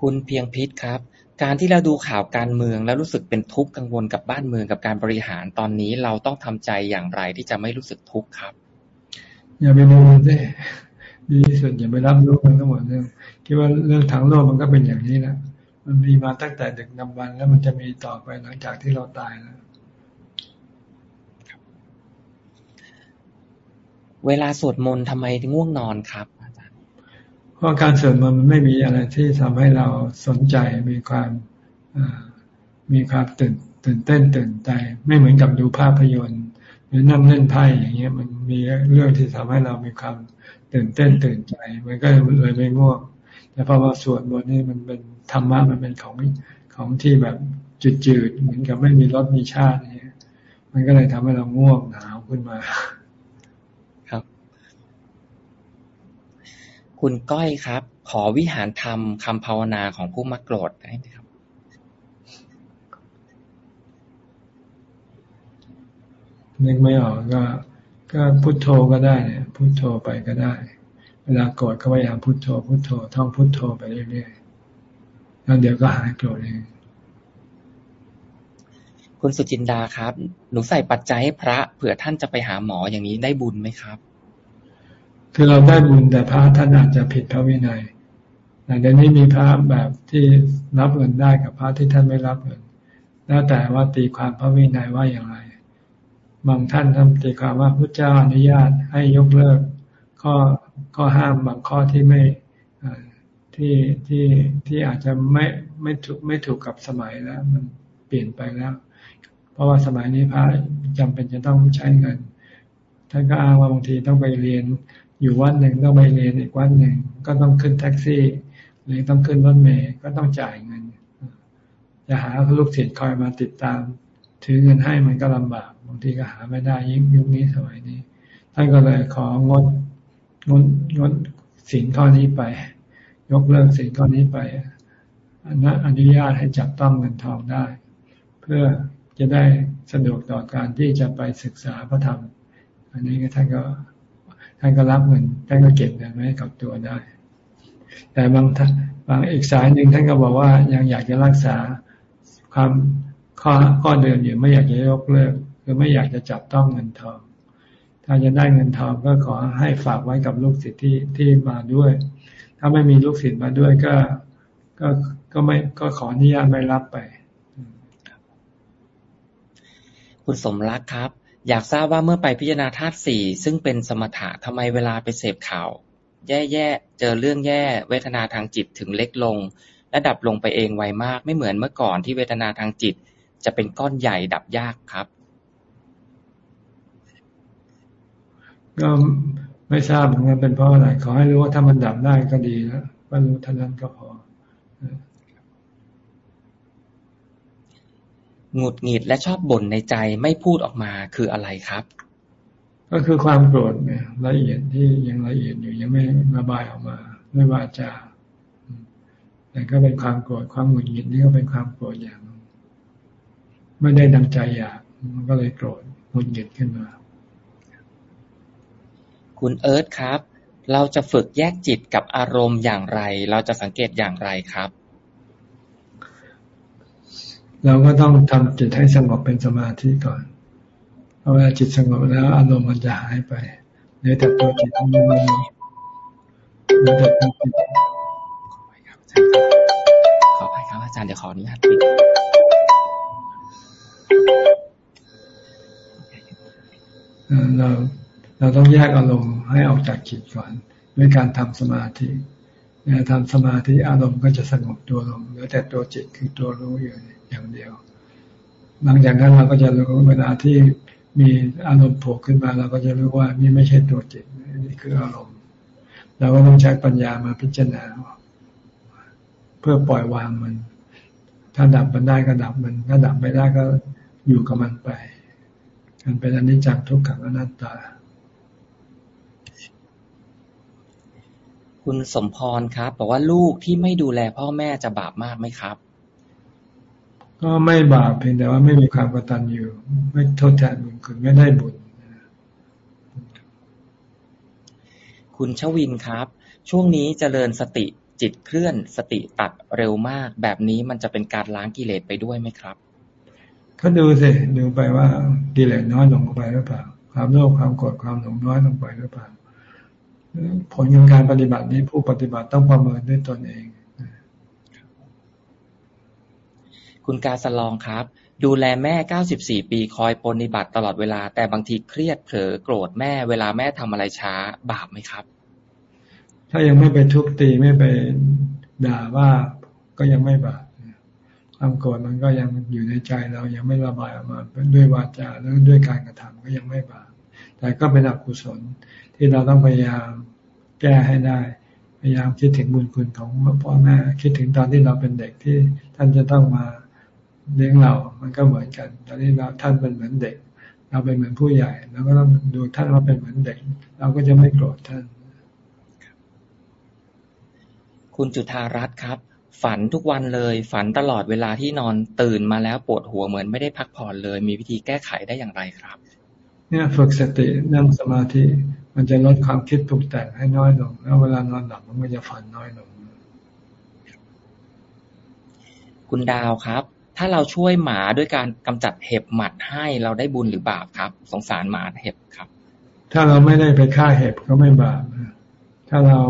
คุณเพียงพิษครับ การที่เราดูข่าวการเมืองแล้วรู้สึกเป็นทุกข์กังวลกับบ้านเมืองกับการบริหารตอนนี้เราต้องทำใจอย่างไรที่จะไม่รู้สึกทุกข์ครับ อย่าไปดูเลยดีที่สุดอย่าไปรับรู้มันทั้งหมดเรื่องคิดว่าเรื่องทางโลกมันก็เป็นอย่างนี้แหละ มันมีมาตั้งแต่ดึกนำวันแล้วมันจะมีต่อไปหลังจากที่เราตายแล้วเวลาสวดมนต์ทำไมง่วงนอนครับอาจารย์เพราะการสวดมนต์มันไม่มีอะไรที่ทำให้เราสนใจมีความมีความตื่นตื่นเต้นตื่นใจ ไม่เหมือนกับดูภาพยนตร์ หรือนั่งเล่นไพ่อย่างเงี้ย มันมีเรื่องที่ทำให้เรามีความตื่นเต้นตื่นใจ มันก็เลยไม่ง่วงแต่พอมาสวดบทนี้มันเป็น ธรรมะมันเป็นของของที่แบบจืดๆเหมือนกับไม่มีรสมีชาติเนี่ย มันก็เลยทำให้เราง่วงหนาวขึ้นมา ครับ คุณก้อยครับ ขอวิหารธรรมคำภาวนาของผู้มักโกรธได้ไหมครับนึกไม่ออกก็ ก็พุโทโธก็ได้เนี่ยพุโทโธไปก็ได้ เวลาโกรธก็พยายามพุโทโธพุโทโธท่องพุโทโธไปเรื่อยๆ แล้วเดี๋ยวก็หายโกรธเองคุณสุจินดาครับ หนูใส่ปัจจัยให้พระเผื่อท่านจะไปหาหมออย่างนี้ได้บุญไหมครับ คือเราได้บุญแต่พระท่านอาจจะผิดพระวินัยแต่เดี๋ยวนี้มีพระแบบที่รับเงินได้กับพระที่ท่านไม่รับเงิน แล้วแต่ว่าตีความพระวินัยว่าอย่างไร บางท่านทำตีความว่าพระเจ้าอนุญาตให้ยกเลิก ข้อข้อห้ามบางข้อที่ไม่ ที่ที่ที่อาจจะไม่ไม่ถูกไม่ถูกกับสมัยแล้ว มันเปลี่ยนไปแล้ว เพราะว่าสมัยนี้พระจำเป็นจะต้องใช้เงินท่านก็อ้างว่าบางทีต้องไปเรียนอยู่วันหนึ่งต้องไปเรียนอีกวันหนึ่งก็ต้องขึ้นแท็กซี่ หรือต้องขึ้นรถเมล์ก็ต้องจ่ายเงินจะหาลูกศิษย์คอยมาติดตาม ถือเงินให้มันก็ลำบากบางทีก็หาไม่ได้ยิ่งยุคนี้สมัยนี้ ท่านก็เลยของดงดงดสินข้อนี้ไป ยกเลิกสินข้อนี้ไปอนุอนุญาตให้จับต้องเงินทองได้ เพื่อจะได้สะดวกต่อการที่จะไปศึกษาพระธรรม อันนี้ท่านก็ท่านก็รับเงินท่านก็เก็บเงินไว้กับตัวได้ แต่บางบางอีกสายหนึ่งท่านก็บอกว่ายังอยากจะรักษาความข้อข้อเดิมอยู่ไม่อยากจะยกเลิกคือไม่อยากจะจับต้องเงินทอง ถ้าจะได้เงินทองก็ขอให้ฝากไว้กับลูกศิษย์ที่ที่มาด้วย ถ้าไม่มีลูกศิษย์มาด้วยก็ก็ก็ไม่ก็ขออนุญาตไม่รับไป คุณสมรักครับ อยากทราบว่าเมื่อไปพิจารณาธาตุสี่ซึ่งเป็นสมถะทำไมเวลาไปเสพข่าว แย่ๆ เจอเรื่องแย่ เวทนาทางจิตถึงเล็กลง และดับลงไปเองไวมาก ไม่เหมือนเมื่อก่อนที่เวทนาทางจิต จะเป็นก้อนใหญ่ดับยากครับก็ ไม่ทราบเหมือนกันเป็นเพราะอะไรขอให้รู้ว่าถ้ามันดับได้ก็ดีแล้วก็รู้เท่านั้นก็พอหงุดหงิดและชอบบ่นในใจไม่พูดออกมาคืออะไรครับ ก็คือความโกรธเนี่ยละเอียดที่ยังละเอียดอยู่ยังไม่ระบายออกมาไม่ว่าจะแต่ก็เป็นความโกรธความหงุดหงิดนี่ก็เป็นความโกรธอย่าง ไม่ได้ดังใจอยากมันก็เลยโกรธหงุดหงิดขึ้นมา คุณเอิร์ธครับ เราจะฝึกแยกจิตกับอารมณ์อย่างไร เราจะสังเกตอย่างไรครับ เราก็ต้องทำจิตให้สงบเป็นสมาธิก่อนพอเวลาจิตสงบแล้วอารมณ์มันจะหายไปเหลือแต่ตัวจิตมันเหลือแต่ตัวจิตขอไปครับอาจารย์เดี๋ยวขออนุญาตปิดเรา เราต้องแยกอารมณ์ให้ออกจากจิตก่อน ด้วยการทำสมาธิเนี่ยทำสมาธิอารมณ์ก็จะสงบตัวลงเหลือแต่ตัวจิตคือตัวรู้อยู่อย่างเดียว หลังจากนั้นเราก็จะรู้เวลาที่มีอารมณ์โผล่ขึ้นมาเราก็จะรู้ว่านี่ไม่ใช่ตัวจิตนี่คืออารมณ์เราก็ต้องใช้ปัญญามาพิจารณา เพื่อปล่อยวางมัน ถ้าดับมันได้ก็ดับมัน ถ้าดับไม่ได้ก็อยู่กับมันไป มันเป็นอนิจจังทุกขังอนัตตา คุณสมพรครับบอกว่าลูกที่ไม่ดูแลพ่อแม่จะบาปมากไหมครับ ก็ไม่บาปเพียงแต่ว่าไม่มีความกตัญญูไม่ทดแทนบุญคุณไม่ได้บุญคุณชวินครับ ช่วงนี้เจริญสติจิตเคลื่อนสติตัดเร็วมาก แบบนี้มันจะเป็นการล้างกิเลสไปด้วยไหมครับก็ดูสิดูไปว่ากิเลสน้อยลงไปหรือเปล่า ความโลภความโกรธความหลงน้อยลงไปหรือเปล่า ผลของการปฏิบัตินี้ผู้ปฏิบัติต้องประเมินด้วยตนเอง คุณกาสลองครับ ดูแลแม่ 94 ปีคอยปฏิบัติตลอดเวลา แต่บางทีเครียดเผลอโกรธแม่เวลาแม่ทำอะไรช้าบาปไหมครับ ถ้ายังไม่ไปทุบตีไม่ไปด่าว่าก็ยังไม่บาปความโกรธมันก็ยังอยู่ในใจเรายังไม่ระบายออกมาด้วยวาจาหรือด้วยการกระทำก็ยังไม่บาปแต่ก็เป็นอกุศลที่เราต้องพยายาม แก้ให้ได้ พยายามคิดถึงบุญคุณของพ่อแม่คิดถึงตอนที่เราเป็นเด็กที่ท่านจะต้องมาเลี้ยงเรา มันก็เหมือนกัน ตอนนี้เราท่านเป็นเหมือนเด็ก เราเป็นเหมือนผู้ใหญ่เราก็ต้องดูท่านว่าเป็นเหมือนเด็ก เราก็จะไม่โกรธท่าน คุณจุธารัตน์ครับ ฝันทุกวันเลย ฝันตลอดเวลาที่นอนตื่นมาแล้วปวดหัวเหมือนไม่ได้พักผ่อนเลย มีวิธีแก้ไขได้อย่างไรครับ เนี่ยฝึกสตินั่งสมาธิ มันจะลดความคิดปรุงแต่งให้น้อยลง แล้วเวลานอนหลับมันก็จะฝันน้อยลง คุณดาวครับ ถ้าเราช่วยหมาด้วยการกำจัดเห็บหมัดให้เราได้บุญหรือบาปครับ สงสารหมาเห็บครับ ถ้าเราไม่ได้ไปฆ่าเห็บก็ไม่บาปถ้าเรา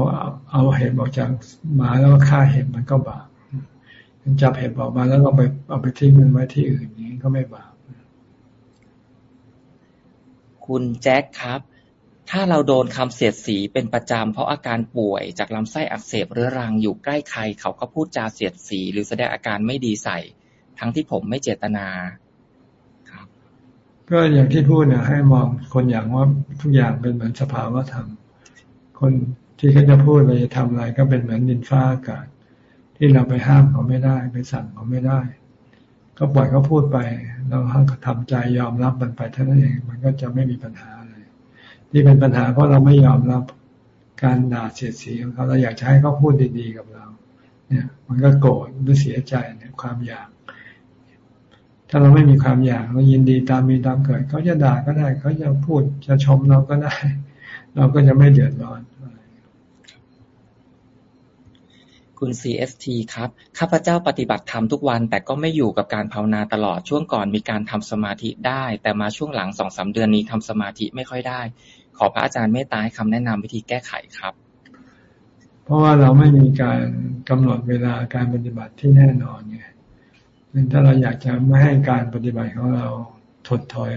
เอาเห็บออกจากหมาแล้วฆ่าเห็บมันก็บาปจับเห็บออกมาแล้วเราไปเอาไปทิ้งมันไว้ที่อื่นนี้ก็ไม่บาปคุณแจ็คครับ ถ้าเราโดนคำเสียดสีเป็นประจำ เพราะอาการป่วยจากลำไส้อักเสบเรื้อรัง อยู่ใกล้ใคร เขาก็พูดจาเสียดสี หรือแสดงอาการไม่ดีใส่ ทั้งที่ผมไม่เจตนา ครับ ก็อย่างที่พูดเนี่ยให้มองคนอย่างว่าทุกอย่างเป็นเหมือนสภาวะธรรม คนที่เขาจะพูดเราจะทำอะไรก็เป็นเหมือนดินฟ้าอากาศ ที่เราไปห้ามเขาไม่ได้ ไปสั่งเขาไม่ได้ ก็ปล่อยเขาพูดไป เราทำใจยอมรับมันไปเท่านั้นเอง มันก็จะไม่มีปัญหา ที่เป็นปัญหาเพราะเราไม่ยอมรับการด่าเสียดสีของเขาเราอยากใช้เขาพูดดีๆกับเรา เนี่ย มันก็โกรธหรือเสียใจเนี่ยความอยาก ถ้าเราไม่มีความอยากเรายินดีตามมีตามเกิดเขาจะด่าก็ได้เขาจะพูดจะชมเราก็ได้ เราก็จะไม่เดือดร้อนคุณ CST ครับ ข้าพเจ้าปฏิบัติธรรมทุกวัน แต่ก็ไม่อยู่กับการภาวนาตลอด ช่วงก่อนมีการทำสมาธิได้ แต่มาช่วงหลังสองสาเดือนนี้ทำสมาธิไม่ค่อยได้ ขอพระอาจารย์เมตตาให้คำแนะนำวิธีแก้ไขครับ เพราะว่าเราไม่มีการกำหนดเวลาการปฏิบัติที่แน่นอนไงถ้าเราอยากจะไม่ให้การปฏิบัติของเราถดถอย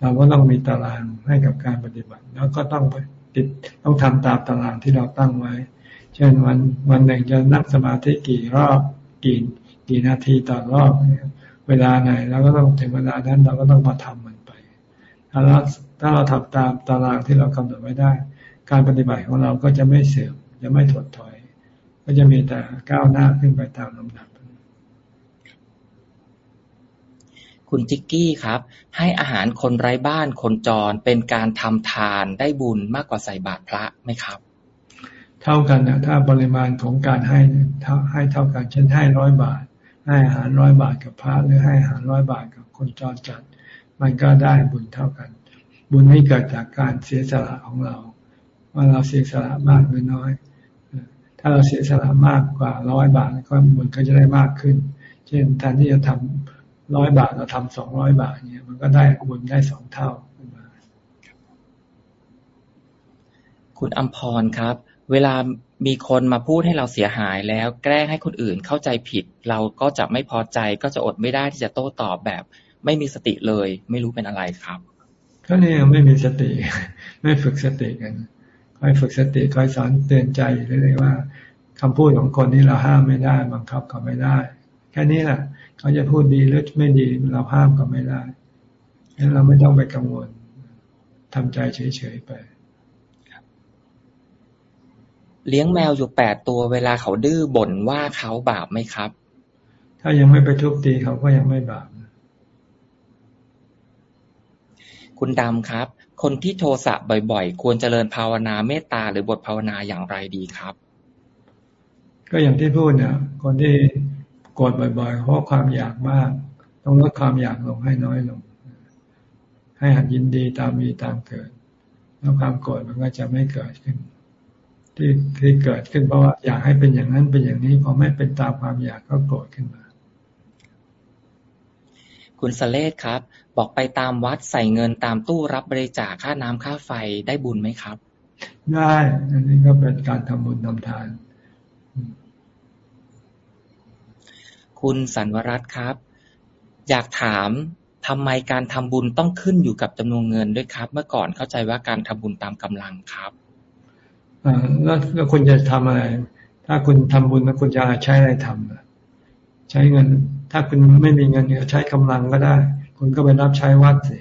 เราก็ต้องมีตารางให้กับการปฏิบัติ แล้วก็ต้องติดต้องทำตามตารางที่เราตั้งไว้ เช่นวันวันหนึ่งจะนั่งสมาธิกี่รอบกี่กี่นาทีต่อรอบเวลาไหนเราก็ต้องถึงเวลานั้นเราก็ต้องมาทำมันไปถ้าเรา ถ้าเราทำตามตารางที่เรากำหนดไว้ได้ การปฏิบัติของเราก็จะไม่เสื่อมจะไม่ถดถอย ก็จะมีแต่ก้าวหน้าขึ้นไปตามลำดับคุณจิกกี้ครับ ให้อาหารคนไร้บ้านคนจรเป็นการทำทานได้บุญมากกว่าใส่บาตรพระไหมครับ เท่ากันนะถ้าปริมาณของการให้ให้เท่ากันเช่นให้ร้อยบาท ให้อาหารร้อยบาทกับพระหรือให้อาหารร้อยบาทกับคนจรจัด มันก็ได้บุญเท่ากัน บุญนี้เกิดจากการเสียสละของเรา ว่าเราเสียสละมากหรือน้อย ถ้าเราเสียสละมากกว่าร้อยบาทก็บุญก็จะได้มากขึ้น เช่นแทนที่จะทำร้อยบาทเราทำสองร้อยบาทเนี่ย มันก็ได้บุญได้สองเท่าขึ้นมาคุณอัมพรครับ เวลามีคนมาพูดให้เราเสียหายแล้วแกล้งให้คนอื่นเข้าใจผิด เราก็จะไม่พอใจก็จะอดไม่ได้ที่จะโต้ตอบแบบ ไม่มีสติเลย ไม่รู้เป็นอะไรครับ ก็นี่ไม่มีสติ ไม่ฝึกสติกันคอยฝึกสติคอยสอนเตือนใจเรื่อยๆว่าคำพูดของคนนี้เราห้ามไม่ได้บังคับเขาไม่ได้ แค่นี้แหละเขาจะพูดดีหรือไม่ดีเราห้ามก็ไม่ได้ฉะนั้นเราไม่ต้องไปกังวลทำใจเฉยๆไปเลี้ยงแมวอยู่แปดตัวเวลาเขาดื้อบ่นว่าเขาบาปไหมครับ ถ้ายังไม่ไปทุบตีเขาก็ยังไม่บาป คุณดำครับ คนที่โทสะบ่อยๆ ควรเจริญภาวนาเมตตาหรือบทภาวนาอย่างไรดีครับ ก็อย่างที่พูดเนี่ยคนที่โกรธบ่อยๆ เพราะความอยากมาก ต้องลดความอยากลงให้น้อยลง ให้หัดยินดีตามมีตามเกิด แล้วความโกรธมันก็จะไม่เกิดขึ้น ที่ที่เกิดขึ้นเพราะว่าอยากให้เป็นอย่างนั้นเป็นอย่างนี้พอไม่เป็นตามความอยากก็โกรธขึ้นมา คุณสเลศครับ บอกไปตามวัดใส่เงินตามตู้รับบริจาคค่าน้ำค่าไฟได้บุญไหมครับ ได้ อันนี้ก็เป็นการทำบุญทำทาน คุณสันวรัตน์ครับ อยากถามทำไมการทำบุญต้องขึ้นอยู่กับจำนวนเงินด้วยครับ เมื่อก่อนเข้าใจว่าการทำบุญตามกำลังครับอ่าแล้วแล้วคุณจะทำอะไร ถ้าคุณทำบุญแล้วคุณจะใช้อะไรทำใช้เงิน ถ้าคุณไม่มีเงินใช้กำลังก็ได้ คุณก็ไปรับใช้วัดสิ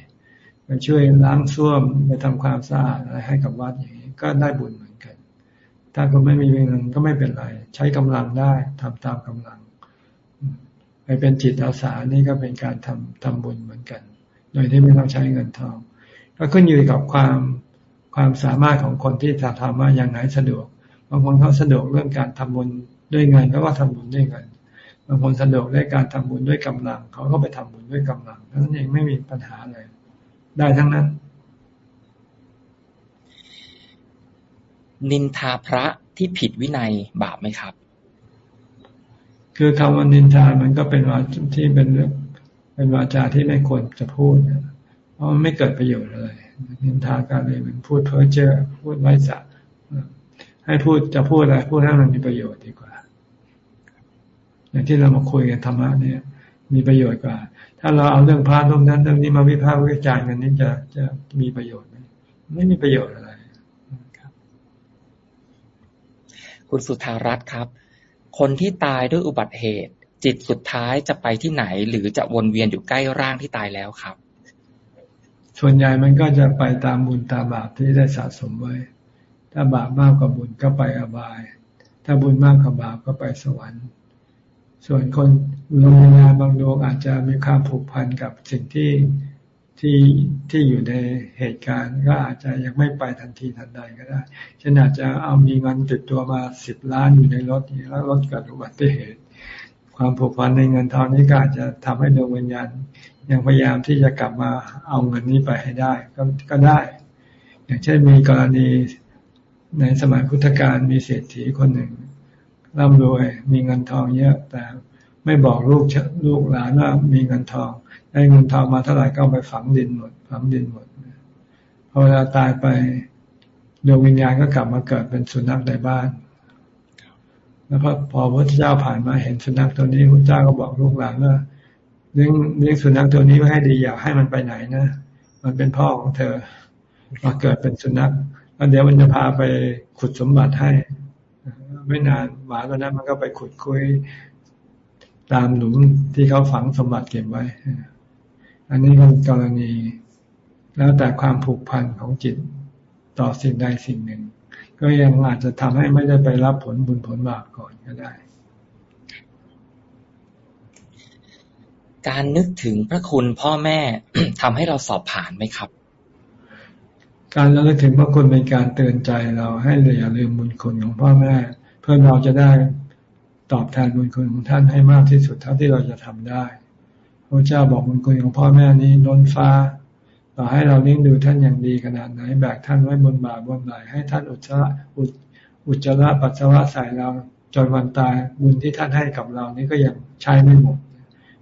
ไปช่วยล้างส้วมไปทำความสะอาดอะไรให้กับวัดอย่างนี้ก็ได้บุญเหมือนกัน ถ้าคุณไม่มีเงินก็ไม่เป็นไร ใช้กำลังได้ทำตามกำลัง ไปเป็นจิตอาสานี่ก็เป็นการทำทำบุญเหมือนกัน โดยที่ไม่ต้องใช้เงินทอง ก็ขึ้นอยู่กับความความสามารถของคนที่จะทำว่าอย่างไหนสะดวกบางคนเขาสะดวกเรื่องการทำบุญด้วยเงินเขาก็ทำบุญด้วยเงิน บางคนสะดวกด้วยการทำบุญด้วยกำลัง เขาก็ไปทำบุญด้วยกำลังนั้นเองไม่มีปัญหาอะไรได้ทั้งนั้น นินทาพระที่ผิดวินัยบาปไหมครับ คือคำว่านินทามันก็เป็นวาที่เป็นเป็นวาจาที่ไม่ควรจะพูดเพราะมันไม่เกิดประโยชน์เลย นินทาการเลยมันพูดเพ้อเจ้อพูดไร้สาระให้พูดจะพูดอะไรพูดให้มันมีประโยชน์ดีกว่า อย่างที่เรามาคุยกันธรรมะเนี่ย มีประโยชน์กว่า ถ้าเราเอาเรื่องพระตรงนั้นเรื่องนี้มาวิพากษ์วิจารณ์กันนี่จะจะมีประโยชน์ไหมไม่มีประโยชน์อะไรครับ คุณสุธารัตน์ครับ คนที่ตายด้วยอุบัติเหตุ จิตสุดท้ายจะไปที่ไหน หรือจะวนเวียนอยู่ใกล้ร่างที่ตายแล้วครับ ส่วนใหญ่มันก็จะไปตามบุญตามบาปที่ได้สะสมไว้ ถ้าบาปมากกว่าบุญก็ไปอบาย ถ้าบุญมากกว่าบาปก็ไปสวรรค์ ส่วนคนดวงวิญญาณบางดวงอาจจะมีความผูกพันกับสิ่งที่ที่ที่อยู่ในเหตุการณ์ก็อาจจะยังไม่ไปทันทีทันใดก็ได้เช่นอาจจะเอามีเงินติดตัวมาสิบล้านอยู่ในรถนี่แล้วรถเกิดอุบัติเหตุ ความผูกพันในเงินทองนี้ก็อาจจะทำให้ดวงวิญญาณยังพยายามที่จะกลับมาเอาเงินนี้ไปให้ได้ก็ก็ได้ อย่างเช่นมีกรณีในสมัยพุทธกาลมีเศรษฐีคนหนึ่ง ร่ำรวยมีเงินทองเยอะ แต่ไม่บอกลูกลูกหลานว่ามีเงินทองได้เงินทองมาเท่าไหร่ก็ไปฝังดินหมดฝังดินหมดพอเวลาตายไปดวงวิญญาณก็กลับมาเกิดเป็นสุนัขในบ้าน แล้วพอพอพระเจ้าผ่านมาเห็นสุนัขตัวนี้พระเจ้าก็บอกลูกหลานว่าเลี้ยงเลี้ยงสุนัขตัวนี้ไว้ให้ดีอย่าให้มันไปไหนนะมันเป็นพ่อของเธอมาเกิดเป็นสุนัขแล้วเดี๋ยวมันจะพาไปขุดสมบัติให้ ไม่นานหมาตัวนั้นมันก็ไปขุดคุยตามหลุมที่เขาฝังสมบัติเก็บไว้ อันนี้ก็กรณีแล้วแต่ความผูกพันของจิตต่อสิ่งใดสิ่งหนึ่ง ก็ยังอาจจะทำให้ไม่ได้ไปรับผลบุญผลบาปก่อนก็ได้ การนึกถึงพระคุณพ่อแม่ทำให้เราสอบผ่านไหมครับ การระลึกถึงพระคุณเป็นการเตือนใจเราให้เราอย่าลืมบุญคุณของพ่อแม่เพื่อเราจะได้ตอบแทนบุญคุณของท่านให้มากที่สุดเท่าที่เราจะทำได้พระเจ้าบอกบุญคุณของพ่อแม่นี้ล้นฟ้า ต่อให้เราเลี้ยงดูท่านอย่างดีขนาดไหนแบกท่านไว้บนบ่าบนไหลให้ท่านอุจจาระอุจจาระปัสสาวะใส่เราจนวันตายบุญที่ท่านให้กับเรานี้ก็ยังใช้ไม่หมด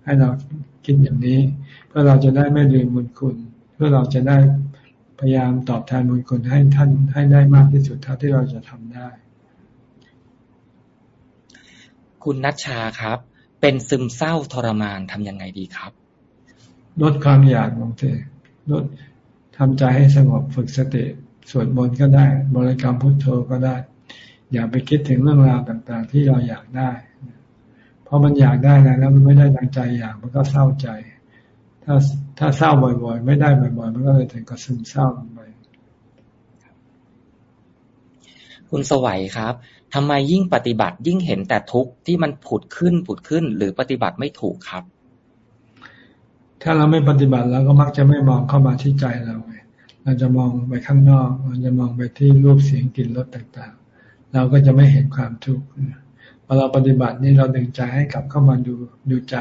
ให้เราคิดอย่างนี้ เพื่อเราจะได้ไม่ลืมบุญคุณ เพื่อเราจะได้พยายามตอบแทนบุญคุณให้ท่านให้ได้มากที่สุดเท่าที่เราจะทำได้ คุณนัชชาครับ เป็นซึมเศร้าทรมานทำยังไงดีครับ ลดความอยากลงเถอะลดทำใจให้สงบฝึกสติสวดมนต์ก็ได้ บริกรรมพุทโธก็ได้ อย่าไปคิดถึงเรื่องราวต่างๆ ที่เราอยากได้ เพราะมันอยากได้แล้วมันไม่ได้ดังใจอยากมันก็เศร้าใจ ถ้าถ้าเศร้าบ่อยๆ ไม่ได้บ่อยๆ มันก็เลยถึงกับซึมเศร้าไป คุณสวัยครับทำไมยิ่งปฏิบัติยิ่งเห็นแต่ทุกข์ที่มันผุดขึ้นผุดขึ้น หรือปฏิบัติไม่ถูกครับ ถ้าเราไม่ปฏิบัติเราก็มักจะไม่มองเข้ามาที่ใจเราเราจะมองไปข้างนอกเราจะมองไปที่รูปเสียงกลิ่นรสต่างๆ เราก็จะไม่เห็นความทุกข์พอเราปฏิบัตินี่เราดึงใจให้กลับเข้ามาดูดูใจ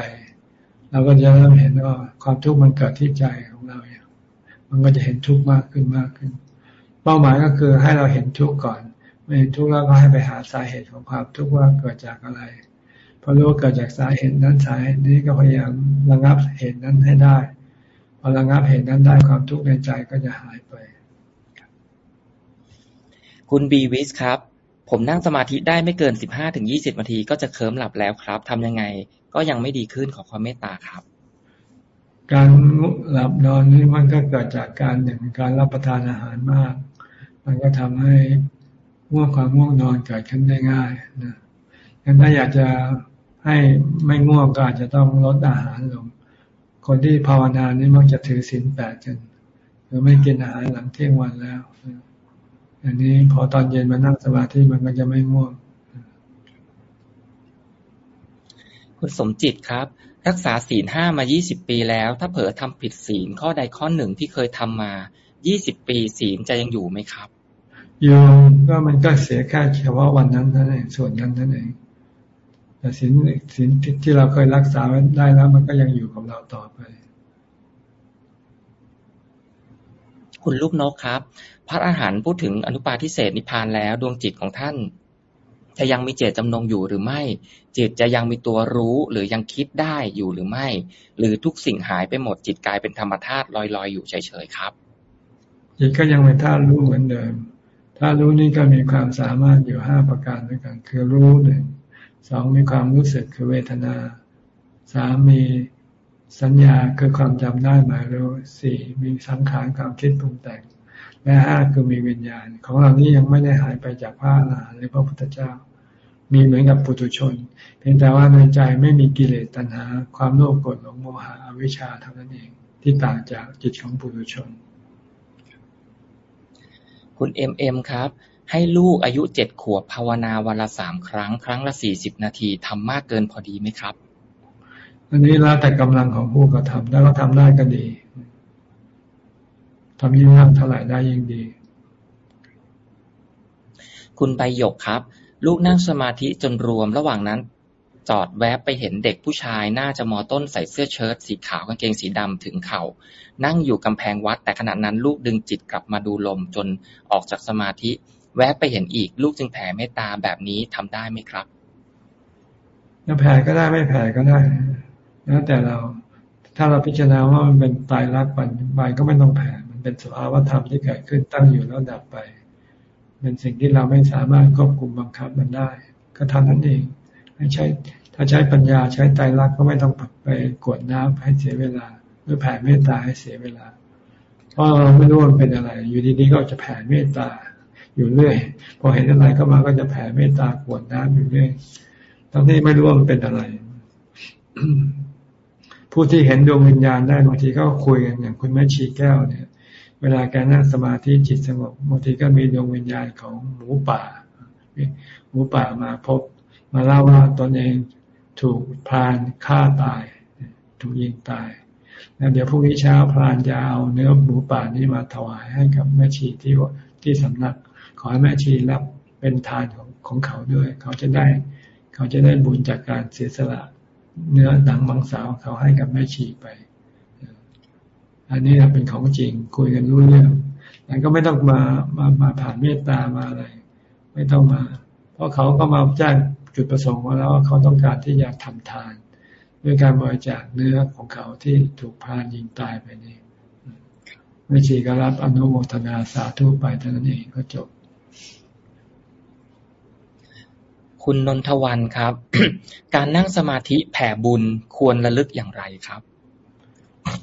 เราก็จะเริ่มเห็นว่าความทุกข์มันเกิดที่ใจของเราอย่างมันก็จะเห็นทุกข์มากขึ้นมากขึ้น เป้าหมายก็คือให้เราเห็นทุกข์ก่อน ม่เห็นทุกข์แล้วก็ให้ไปหาสาเหตุของความทุกข์ว่าเกิดจากอะไรพอรู้ว่าเกิดจากสาเหตุนั้นสาเหตุนี้ก็พยายามระงับเหตุนั้นให้ได้พอระงับเหตุนั้นได้ความทุกข์ในใจก็จะหายไป คุณบีวิสครับ ผมนั่งสมาธิได้ไม่เกินสิบห้าถึงยี่สิบนาทีก็จะเคลิ้มหลับแล้วครับทำยังไงก็ยังไม่ดีขึ้นขอความเมตตาครับ การหลับนอนนี่มันก็เกิดจากการหนึ่งการรับประทานอาหารมาก มันก็ทำให้ ง่วงความง่วงนอนเกิดขึ้นได้ง่ายนะงั้นถ้าอยากจะให้ไม่ง่วงก็อาจจะต้องลดอาหารลง คนที่ภาวนานี่มักจะถือศีลแปดกันหรือไม่กินอาหารหลังเที่ยงวันแล้วอันนี้พอตอนเย็นมานั่งสมาธิมันก็จะไม่ง่วง คุณสมจิตครับ รักษาศีลห้ามายี่สิบปีแล้ว ถ้าเผลอทำผิดศีลข้อใดข้อหนึ่งที่เคยทำมายี่สิบปีศีลจะยังอยู่ไหมครับ โยมก็มันก็เสียแค่เฉพาะวันนั้นนั่นเองส่วนนั้นนั่นเองแต่สินสินที่เราเคยรักษาไว้ได้แล้ว มันก็ยังอยู่กับเราต่อไป คุณลูกนกครับ พระอาหารพูดถึงอนุปาทิเศษนิพพานแล้วดวงจิตของท่าน จะยังมีเจตจำนงอยู่หรือไม่ จิตจะยังมีตัวรู้หรือยังคิดได้อยู่หรือไม่ หรือทุกสิ่งหายไปหมดจิตกลายเป็นธรรมธาตุลอยๆ อยู่เฉยๆครับจิตก็ยังเป็นธาตุรู้เหมือนเดิม ถ้ารู้นี่ก็มีความสามารถอยู่ห้าประการด้วยกัน คือรู้หนึ่งสองมีความรู้สึกคือเวทนาสามมีสัญญาคือความจำได้หมายรู้สี่มีสังขารความคิดปรุงแต่งและห้าคือมีวิญญาณ ของเรานี้ยังไม่ได้หายไปจากพระอรหันต์หรือพระพุทธเจ้า มีเหมือนกับปุถุชน เพียงแต่ว่าในใจไม่มีกิเลสตัณหา ความโลภโกรธหลงโมหะอวิชชาเท่านั้นเอง ที่ต่างจากจิตของปุถุชน คุณเอ็มเอ็มครับ ให้ลูกอายุเจ็ดขวบภาวนาวันละสามครั้ง ครั้งละสี่สิบนาทีทำมากเกินพอดีไหมครับ อันนี้แล้วแต่กำลังของผู้กระทำถ้าเขาทาได้ก็ดีทำยิ่งทำเท่าไหร่ได้ยิ่งดี คุณใบหยกครับ ลูกนั่งสมาธิจนรวมระหว่างนั้น จอดแวบไปเห็นเด็กผู้ชายน่าจะมอต้นใส่เสื้อเชิ้ตสีขาวกางเกงสีดำถึงเข่า นั่งอยู่กำแพงวัด แต่ขณะนั้นลูกดึงจิตกลับมาดูลมจนออกจากสมาธิ แวบไปเห็นอีก ลูกจึงแผ่เมตตาแบบนี้ทำได้ไหมครับจะแผ่ก็ได้ไม่แผ่ก็ได้แล้วแต่เราถ้าเราพิจารณาว่ามันเป็นตายรักปันไปก็ไม่ต้องแผ่มันเป็นสภาวะธรรมที่เกิดขึ้นตั้งอยู่แล้วดับไป เป็นสิ่งที่เราไม่สามารถควบคุมบังคับมันได้ ก็ทำนั้นเองไม่ใช่ ถ้าใช้ปัญญาใช้ไตรลักษณ์ก็ไม่ต้องไปกดน้ำให้เสียเวลา หรือแผ่เมตตาให้เสียเวลา เพราะเราไม่รู้มันเป็นอะไร อยู่ดีๆก็จะแผ่เมตตาอยู่เรื่อย พอเห็นอะไรเข้ามาก็จะแผ่เมตตากวดน้ำอยู่เรื่อยทั้งที่ไม่รู้ว่ามันเป็นอะไร ผู้ที่เห็นดวงวิญญาณได้บางทีก็คุยกันอย่างคุณแม่ชีแก้วเนี่ย เวลาแกนั่งสมาธิจิตสงบบางทีก็มีดวงวิญญาณของหมูป่าหมูป่ามาพบ มาเล่าว่าตนเอง ถูกพรานฆ่าตาย ถูกยิงตายแล้วเดี๋ยวพรุ่งนี้เช้าพรานจะเอาเนื้อหมูป่านี้มาถวายให้กับแม่ชีที่ที่สำนัก ขอให้แม่ชีรับเป็นทานของของเขาด้วย เขาจะได้ เขาจะได้บุญจากการเสียสละเนื้อหนังมังสาวเขาให้กับแม่ชีไป อันนี้เป็นของจริงคุยกันรู้เรื่องแต่ก็ไม่ต้องมามามาผ่านเมตตามาอะไร ไม่ต้องมา เพราะเขาก็มาแจ้ง จุดประสงค์ว่าแล้วว่าเขาต้องการที่จะทำทาน ด้วยการบริจาคเนื้อของเขาที่ถูกพานยิงตายไปนี่ไม่ชีก็รับอนุโมทนาสาธุไปเท่านั้นเองก็จบ คุณนนทวันครับ การนั่งสมาธิแผ่บุญควรระลึกอย่างไรครับ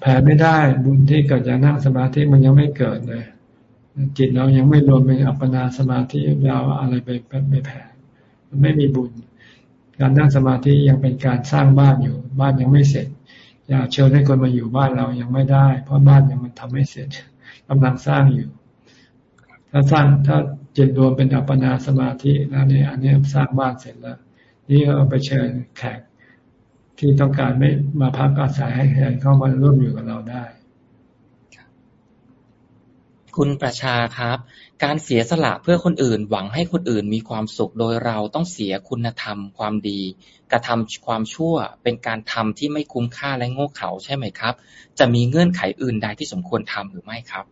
แผ่ไม่ได้บุญที่เกิดจากนั่งสมาธิมันยังไม่เกิดเลยจิตเรายังไม่รวมเป็นอัปปนาสมาธิเราอะไรไปไปแผ่ มันไม่มีบุญ การนั่งสมาธิยังเป็นการสร้างบ้านอยู่ บ้านยังไม่เสร็จ อย่าเชิญให้คนมาอยู่บ้านเรายังไม่ได้ เพราะบ้านยังมันทำไม่เสร็จกำลังสร้างอยู่ ถ้าสร้างถ้าจิตรวมเป็นอัปปนาสมาธิแล้วเนี่ยอันนี้สร้างบ้านเสร็จแล้ว นี่เราไปเชิญแขกที่ต้องการไม่มาพักอาศัยให้แขกเข้ามาร่วมอยู่กับเราได้ คุณประชาครับ การเสียสละเพื่อคนอื่น หวังให้คนอื่นมีความสุขโดยเราต้องเสียคุณธรรมความดี กระทำความชั่วเป็นการทำที่ไม่คุ้มค่าและโง่เขลาใช่ไหมครับ จะมีเงื่อนไขอื่นใดที่สมควรทำหรือไม่ครับ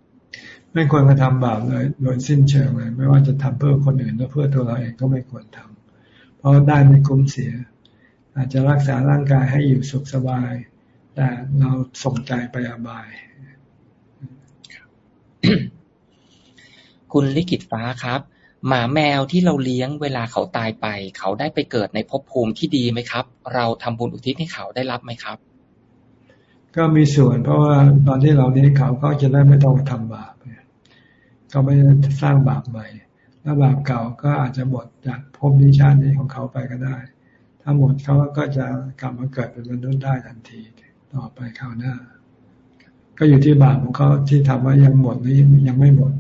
ไม่ควรกระทำบาปเลยโดยสิ้นเชิงเลย ไม่ว่าจะทำเพื่อคนอื่นหรือเพื่อตัวเราเองก็ไม่ควรทำเพราะได้ไม่คุ้มเสีย อาจจะรักษาร่างกายให้อยู่สุขสบาย แต่เราส่งใจไปอบาย คุณลิขิตฟ้าครับ หมาแมวที่เราเลี้ยงเวลาเขาตายไป เขาได้ไปเกิดในภพภูมิที่ดีไหมครับ เราทำบุญอุทิศให้เขาได้รับไหมครับ ก็มีส่วนเพราะว่าตอนที่เราเลี้ยงเขาก็จะได้ไม่ต้องทำบาปเขาไม่สร้างบาปใหม่แล้วบาปเก่าก็อาจจะหมดจากภพนิชาตินี้ของเขาไปก็ได้ ถ้าหมดเขาก็จะกลับมาเกิดเป็นมนุษย์ได้ทันที ต่อไปคราวหน้า ก็อยู่ที่บาปของเขาที่ทำว่ายังหมดหรือยังไม่หมด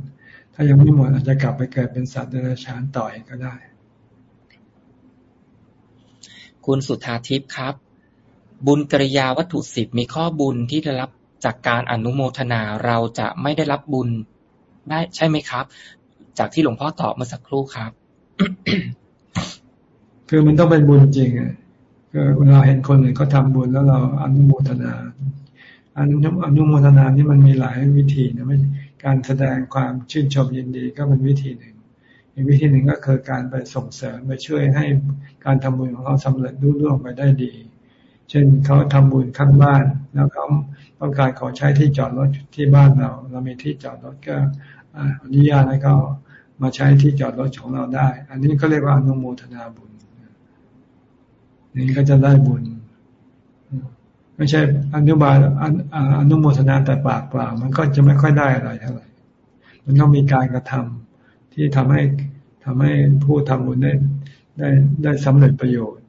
ถ้ายังไม่หมดอาจจะกลับไปเกิดเป็นสัตว์เดรัจฉานต่อยก็ได้ คุณสุธาทิพย์ครับ บุญกริยาวัตถุสิบมีข้อบุญที่ได้รับจากการอนุโมทนาเราจะไม่ได้รับบุญได้ใช่ไหมครับ จากที่หลวงพ่อตอบเมื่อสักครู่ครับ คือมันต้องเป็นบุญจริงอะคือเวลาเห็นคนอื่นเขาทาบุญแล้วเราอนุโมทนา อนุโมทนานี่มันมีหลายวิธีนะไม่การแสดงความชื่นชมยินดีก็เป็นวิธีหนึ่ง อีกวิธีหนึ่งก็คือการไปส่งเสริมไปช่วยให้การทำบุญของเขาสำเร็จรุ่ร่วงไปได้ดี เช่นเขาทำบุญข้างบ้าน แล้วเขาต้องการขอใช้ที่จอดรถที่บ้านเรา เรามีที่จอดรถก็อนุญาตให้เขามาใช้ที่จอดรถของเราได้ อันนี้ก็เรียกว่าอนุโมทนาบุญ นี่ก็จะได้บุญ ไม่ใช่อนุบาลอนุโมทนาแต่ปากเปล่า มันก็จะไม่ค่อยได้อะไรเท่าไหร่ มันต้องมีการกระทำที่ทำให้ทำให้ผู้ทำบุญได้ได้ได้สำเร็จประโยชน์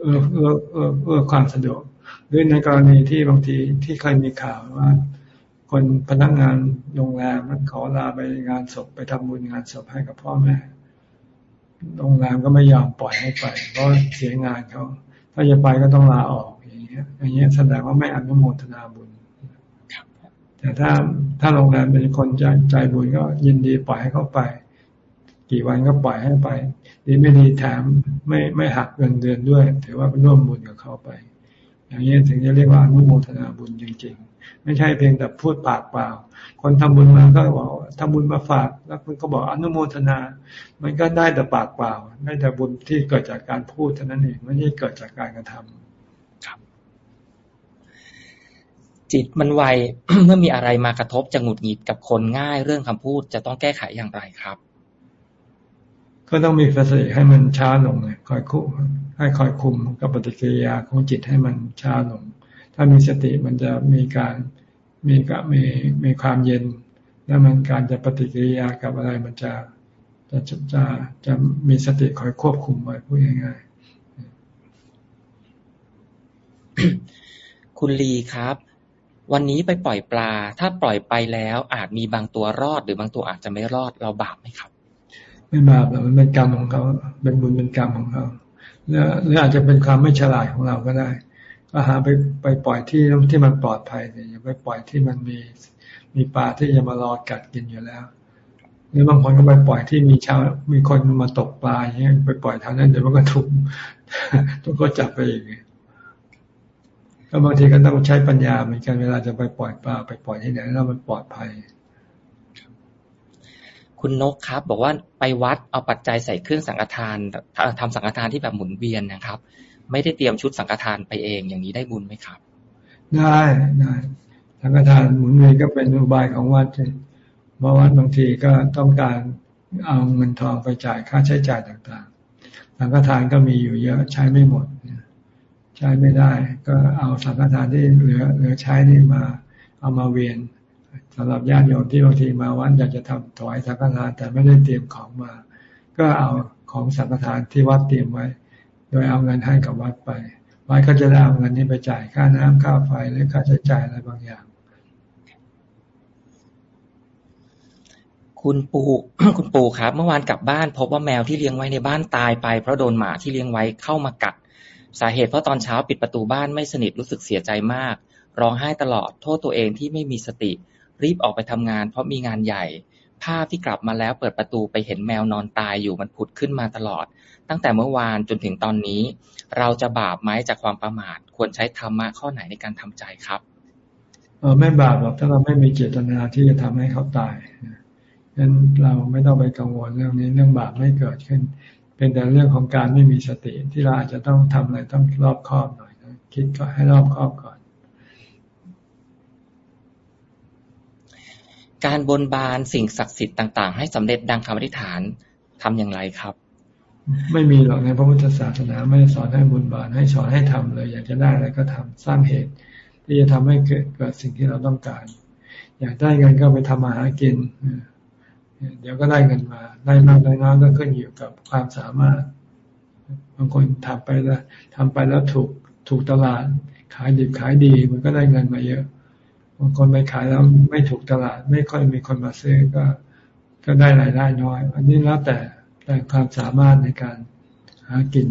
เออเออเออเออความสะดวกหรือในกรณีที่บางทีที่เคยมีข่าวว่า คนพนักงานโรงแรมมันขอลาไปงานศพไปทำบุญงานศพให้กับพ่อแม่โรงแรมก็ไม่ยอมปล่อยให้ไป เพราะเสียงานเขา ถ้าจะไปก็ต้องลาออก อย่างเงี้ยแสดงว่าไม่อนุโมทนาบุญแต่ถ้าถ้าโรงแรมเป็นคนใจใจบุญก็ยินดีปล่อยให้เขาไป กี่วันก็ปล่อยให้ไป ดีไม่ดีแถมไม่ไม่หักเงินเดือนด้วย ถือว่าร่วมบุญกับเขาไป อย่างนี้ถึงจะเรียกว่าอนุโมทนาบุญจริง ๆ ไม่ใช่เพียงแต่พูดปากเปล่า คนทำบุญมาก็บอกทำบุญมาฝาก แล้วคุณก็บอกอนุโมทนา มันก็ได้แต่ปากเปล่าได้แต่บุญที่เกิดจากการพูดเท่านั้นเองไม่ใช่เกิดจากการกระทำ จิตมันไว เมื่อมีอะไรมากระทบจะหงุดหงิดกับคนง่ายเรื่องคำพูดจะต้องแก้ไขอย่างไรครับ ก็ต้องมีสติให้มันช้าลงคอยคุมให้คอยคุมกับปฏิกิริยาของจิตให้มันช้าลง ถ้ามีสติมันจะมีการมีกมีมีความเย็น แล้วมันการจะปฏิกิริยากับอะไรมันจะจะจะจะจะมีสติคอยควบคุมไว้พูดง่ายๆคุณลีครับ วันนี้ไปปล่อยปลา ถ้าปล่อยไปแล้วอาจมีบางตัวรอด หรือบางตัวอาจจะไม่รอดเราบาปไหมครับ ไม่บาปหรอกมันเป็นกรรมของเขาเป็นบุญเป็นกรรมของเขาหรืออาจจะเป็นความไม่ฉลาดของเราก็ได้ ก็หาไปไปปล่อยที่ที่มันปลอดภัยเนี่ยอย่าไปปล่อยที่มันมีมีปลาที่จะมารอกัดกินอยู่แล้วหรือบางคนก็ไปปล่อยที่มีชาวมีคนมาตกปลาอย่างเงี้ยไปปล่อยทางนั้นเดี๋ยวมันก็ถูกถูกก็จับไปอีก ก็บางทีก็ต้องใช้ปัญญาเหมือนกันเวลาจะไปปล่อยปลาไปปล่อยที่ไหนแล้วมันปลอดภัย คุณนกครับ บอกว่าไปวัดเอาปัจจัยใส่เครื่องสังฆทานทำสังฆทานที่แบบหมุนเวียนนะครับ ไม่ได้เตรียมชุดสังฆทานไปเองอย่างนี้ได้บุญไหมครับ ได้ได้สังฆทานหมุนเวียนก็เป็นอุบายของวัดเพราะวัดบางทีก็ต้องการเอาเงินทองไปจ่ายค่าใช้จ่ายต่างๆสังฆทานก็มีอยู่เยอะใช้ไม่หมด ใช้ไม่ได้ ก็เอาสังฆทานที่เหลือเหลือใช้นี่มา เอามาเวียนสำหรับญาติโยมที่บางทีมาวัดอยากจะทำถวายสังฆทานแต่ไม่ได้เตรียมของมา ก็เอาของสังฆทานที่วัดเตรียมไว้ โดยเอาเงินให้กับวัดไปวัดก็จะได้เอาเงินนี้ไปจ่ายค่าน้ำค่าไฟหรือค่าใช้จ่ายอะไรบางอย่าง คุณปู่คุณปู่ครับ เมื่อวานกลับบ้านพบว่าแมวที่เลี้ยงไว้ในบ้านตายไปเพราะโดนหมาที่เลี้ยงไว้เข้ามากัด สาเหตุเพราะตอนเช้าปิดประตูบ้านไม่สนิทรู้สึกเสียใจมาก ร้องไห้ตลอด โทษตัวเองที่ไม่มีสติ รีบออกไปทำงานเพราะมีงานใหญ่ ภาพที่กลับมาแล้วเปิดประตูไปเห็นแมวนอนตายอยู่มันผุดขึ้นมาตลอด ตั้งแต่เมื่อวานจนถึงตอนนี้ เราจะบาปไหมจากความประมาท ควรใช้ธรรมะข้อไหนในการทำใจครับเออไม่บาปหรอกถ้าเราไม่มีเจตนาที่จะทำให้เขาตายนั้นเราไม่ต้องไปกังวลเรื่องนี้เรื่องบาปไม่เกิดขึ้น เป็นแต่เรื่องของการไม่มีสติที่เราอาจจะต้องทำอะไรต้องรอบคอบหน่อยนะคิดก็ให้รอบคอบก่อน การบนบานสิ่งศักดิ์สิทธิ์ต่างๆ ให้สำเร็จดังคำอธิษฐานทำอย่างไรครับ ไม่มีหรอกในพระพุทธศาสนาไม่สอนให้บนบานให้สอนให้ทำเลย อยากจะได้อะไรก็ทำสร้างเหตุ ที่จะทำให้เกิดเกิดสิ่งที่เราต้องการ อยากได้เงินก็ไปทำมาหากิน เดี๋ยวก็ได้เงินมา ได้มากได้น้อยก็ขึ้นอยู่กับความสามารถ บางคนทำไปแล้วทำไปแล้วถูกถูกตลาด ขายดีขายดีมันก็ได้เงินมาเยอะ บางคนไปขายแล้วไม่ถูกตลาด ไม่ค่อยมีคนมาซื้อก็ ก็ได้รายได้น้อย อันนี้แล้วแต่แต่ความสามารถในการหากิน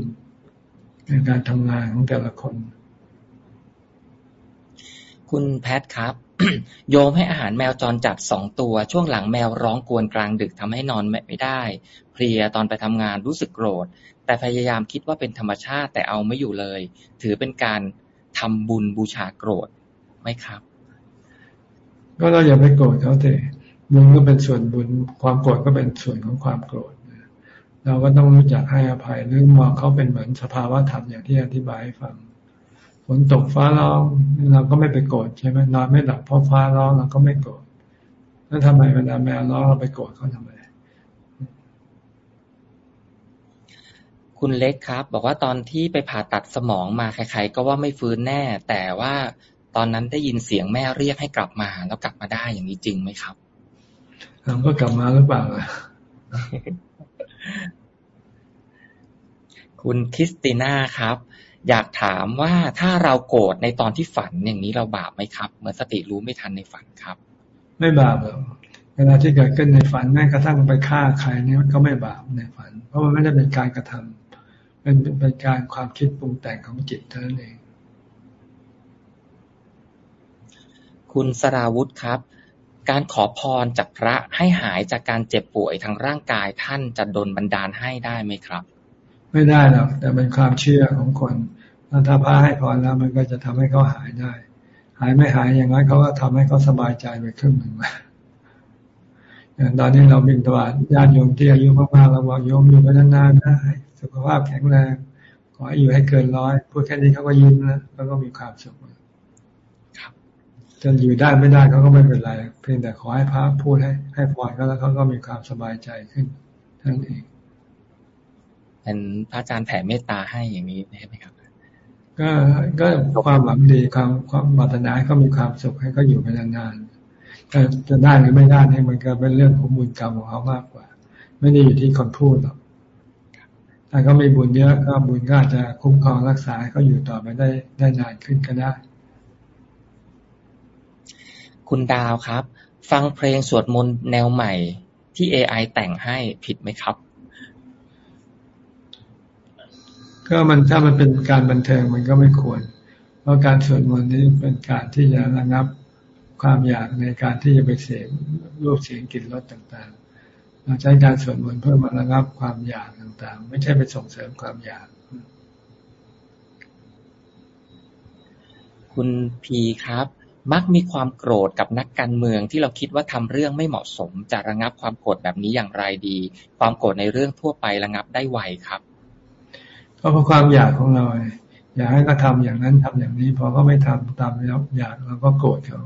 ในการทำงานของแต่ละคน คุณแพทครับ โยมให้อาหารแมวจรจัดสองตัว ช่วงหลังแมวร้องกวนกลางดึกทำให้นอนไม่ได้ เพลียตอนไปทำงานรู้สึกโกรธ แต่พยายามคิดว่าเป็นธรรมชาติแต่เอาไม่อยู่เลย ถือเป็นการทำบุญบูชาโกรธไหมครับ ก็เราอย่าไปโกรธเขาเถอะบุญก็เป็นส่วนบุญ ความโกรธก็เป็นส่วนของความโกรธเราก็ต้องรู้จักให้อภัยหรือมองเขาเป็นเหมือนสภาวะธรรมอย่างที่อธิบายให้ฟัง นตกฟ้าร้องเราก็ไม่ไปโกรธใช่ไหมนอนไม่หลับเพราะฟ้าร้องเราก็ไม่โกรธแล้วทำไมเวลาแมวร้องเราไปโกรธเขาทำไมคุณเล็กครับ บอกว่าตอนที่ไปผ่าตัดสมองมาใครๆก็ว่าไม่ฟื้นแน่ แต่ว่าตอนนั้นได้ยินเสียงแม่เรียกให้กลับมา แล้วกลับมาได้อย่างนี้จริงไหมครับเราก็กลับมาหรือเปล่าคุณคริสติน่าครับ อยากถามว่าถ้าเราโกรธในตอนที่ฝันอย่างนี้เราบาปไหมครับเหมือนสติรู้ไม่ทันในฝันครับ ไม่บาปหรอกเวลาที่เกิดขึ้นในฝันแม้กระทั่งไปฆ่าใครนี่ก็ไม่บาปในฝัน เพราะมันไม่ได้เป็นการกระทำเป็นเป็นการความคิดปรุงแต่งของจิตเท่านั้นเอง คุณสราวุธครับ การขอพรจากพระให้หายจากการเจ็บป่วยทางร่างกายท่านจะดนบันดาลให้ได้ไหมครับ ไม่ได้หรอก แต่เป็นความเชื่อของคนถ้าพระให้พรแล้วมันก็จะทำให้เขาหายได้ หายไม่หายอย่างนั้นเขาก็ทำให้เขาสบายใจไปครึ่งหนึ่งอย่างตอนนี้เราบินตวาดญาติโยมที่อายุมากๆเราบอกโยมอยู่ไปนานๆนะสุขภาพแข็งแรงขอให้อยู่ให้เกินร้อยพูดแค่นี้เขาก็ยิ้มนะแล้วก็มีความสุขจะอยู่ได้ไม่ได้เขาก็ไม่เป็นไร เพียงแต่ขอให้พระพูดให้ให้พรก็แล้วเขาก็มีความสบายใจขึ้นทั้งเอง เป็นพระอาจารย์แผ่เมตตาให้อย่างนี้ใช่ไหมครับ ก็ก็ความหวังดีความความปรารถนาให้เขามีความสุขให้เขาอยู่ไปนานๆแต่จะได้หรือไม่ได้นี่มันก็เป็นเรื่องของบุญกรรมของเขามากกว่า ไม่ได้อยู่ที่คนพูดหรอกถ้าเขาไม่บุญเยอะก็บุญก็อาจจะคุ้มครองรักษาให้เขาอยู่ต่อไปได้ได้นานขึ้นก็ได้ คุณดาวครับ ฟังเพลงสวดมนต์แนวใหม่ที่ AI แต่งให้ผิดไหมครับ ก็มันถ้ามันเป็นการบันเทิงมันก็ไม่ควร เพราะการสวดมนต์นี้เป็นการที่จะระงับความอยากในการที่จะไปเสพรูปเสียงกลิ่นรสต่างๆ เราใช้การสวดมนต์เพื่อมาระงับความอยากต่างๆ ไม่ใช่ไปส่งเสริมความอยาก คุณพีครับ มักมีความโกรธกับนักการเมืองที่เราคิดว่าทำเรื่องไม่เหมาะสม จะระงับความโกรธแบบนี้อย่างไรดี ความโกรธในเรื่องทั่วไประงับได้ไวครับ ก็เพราะความอยากของเราอยากให้เขาทาอย่างนั้นทำอย่างนี้พอเขาไม่ทำตามแล้วอยากเราก็โกรธเขา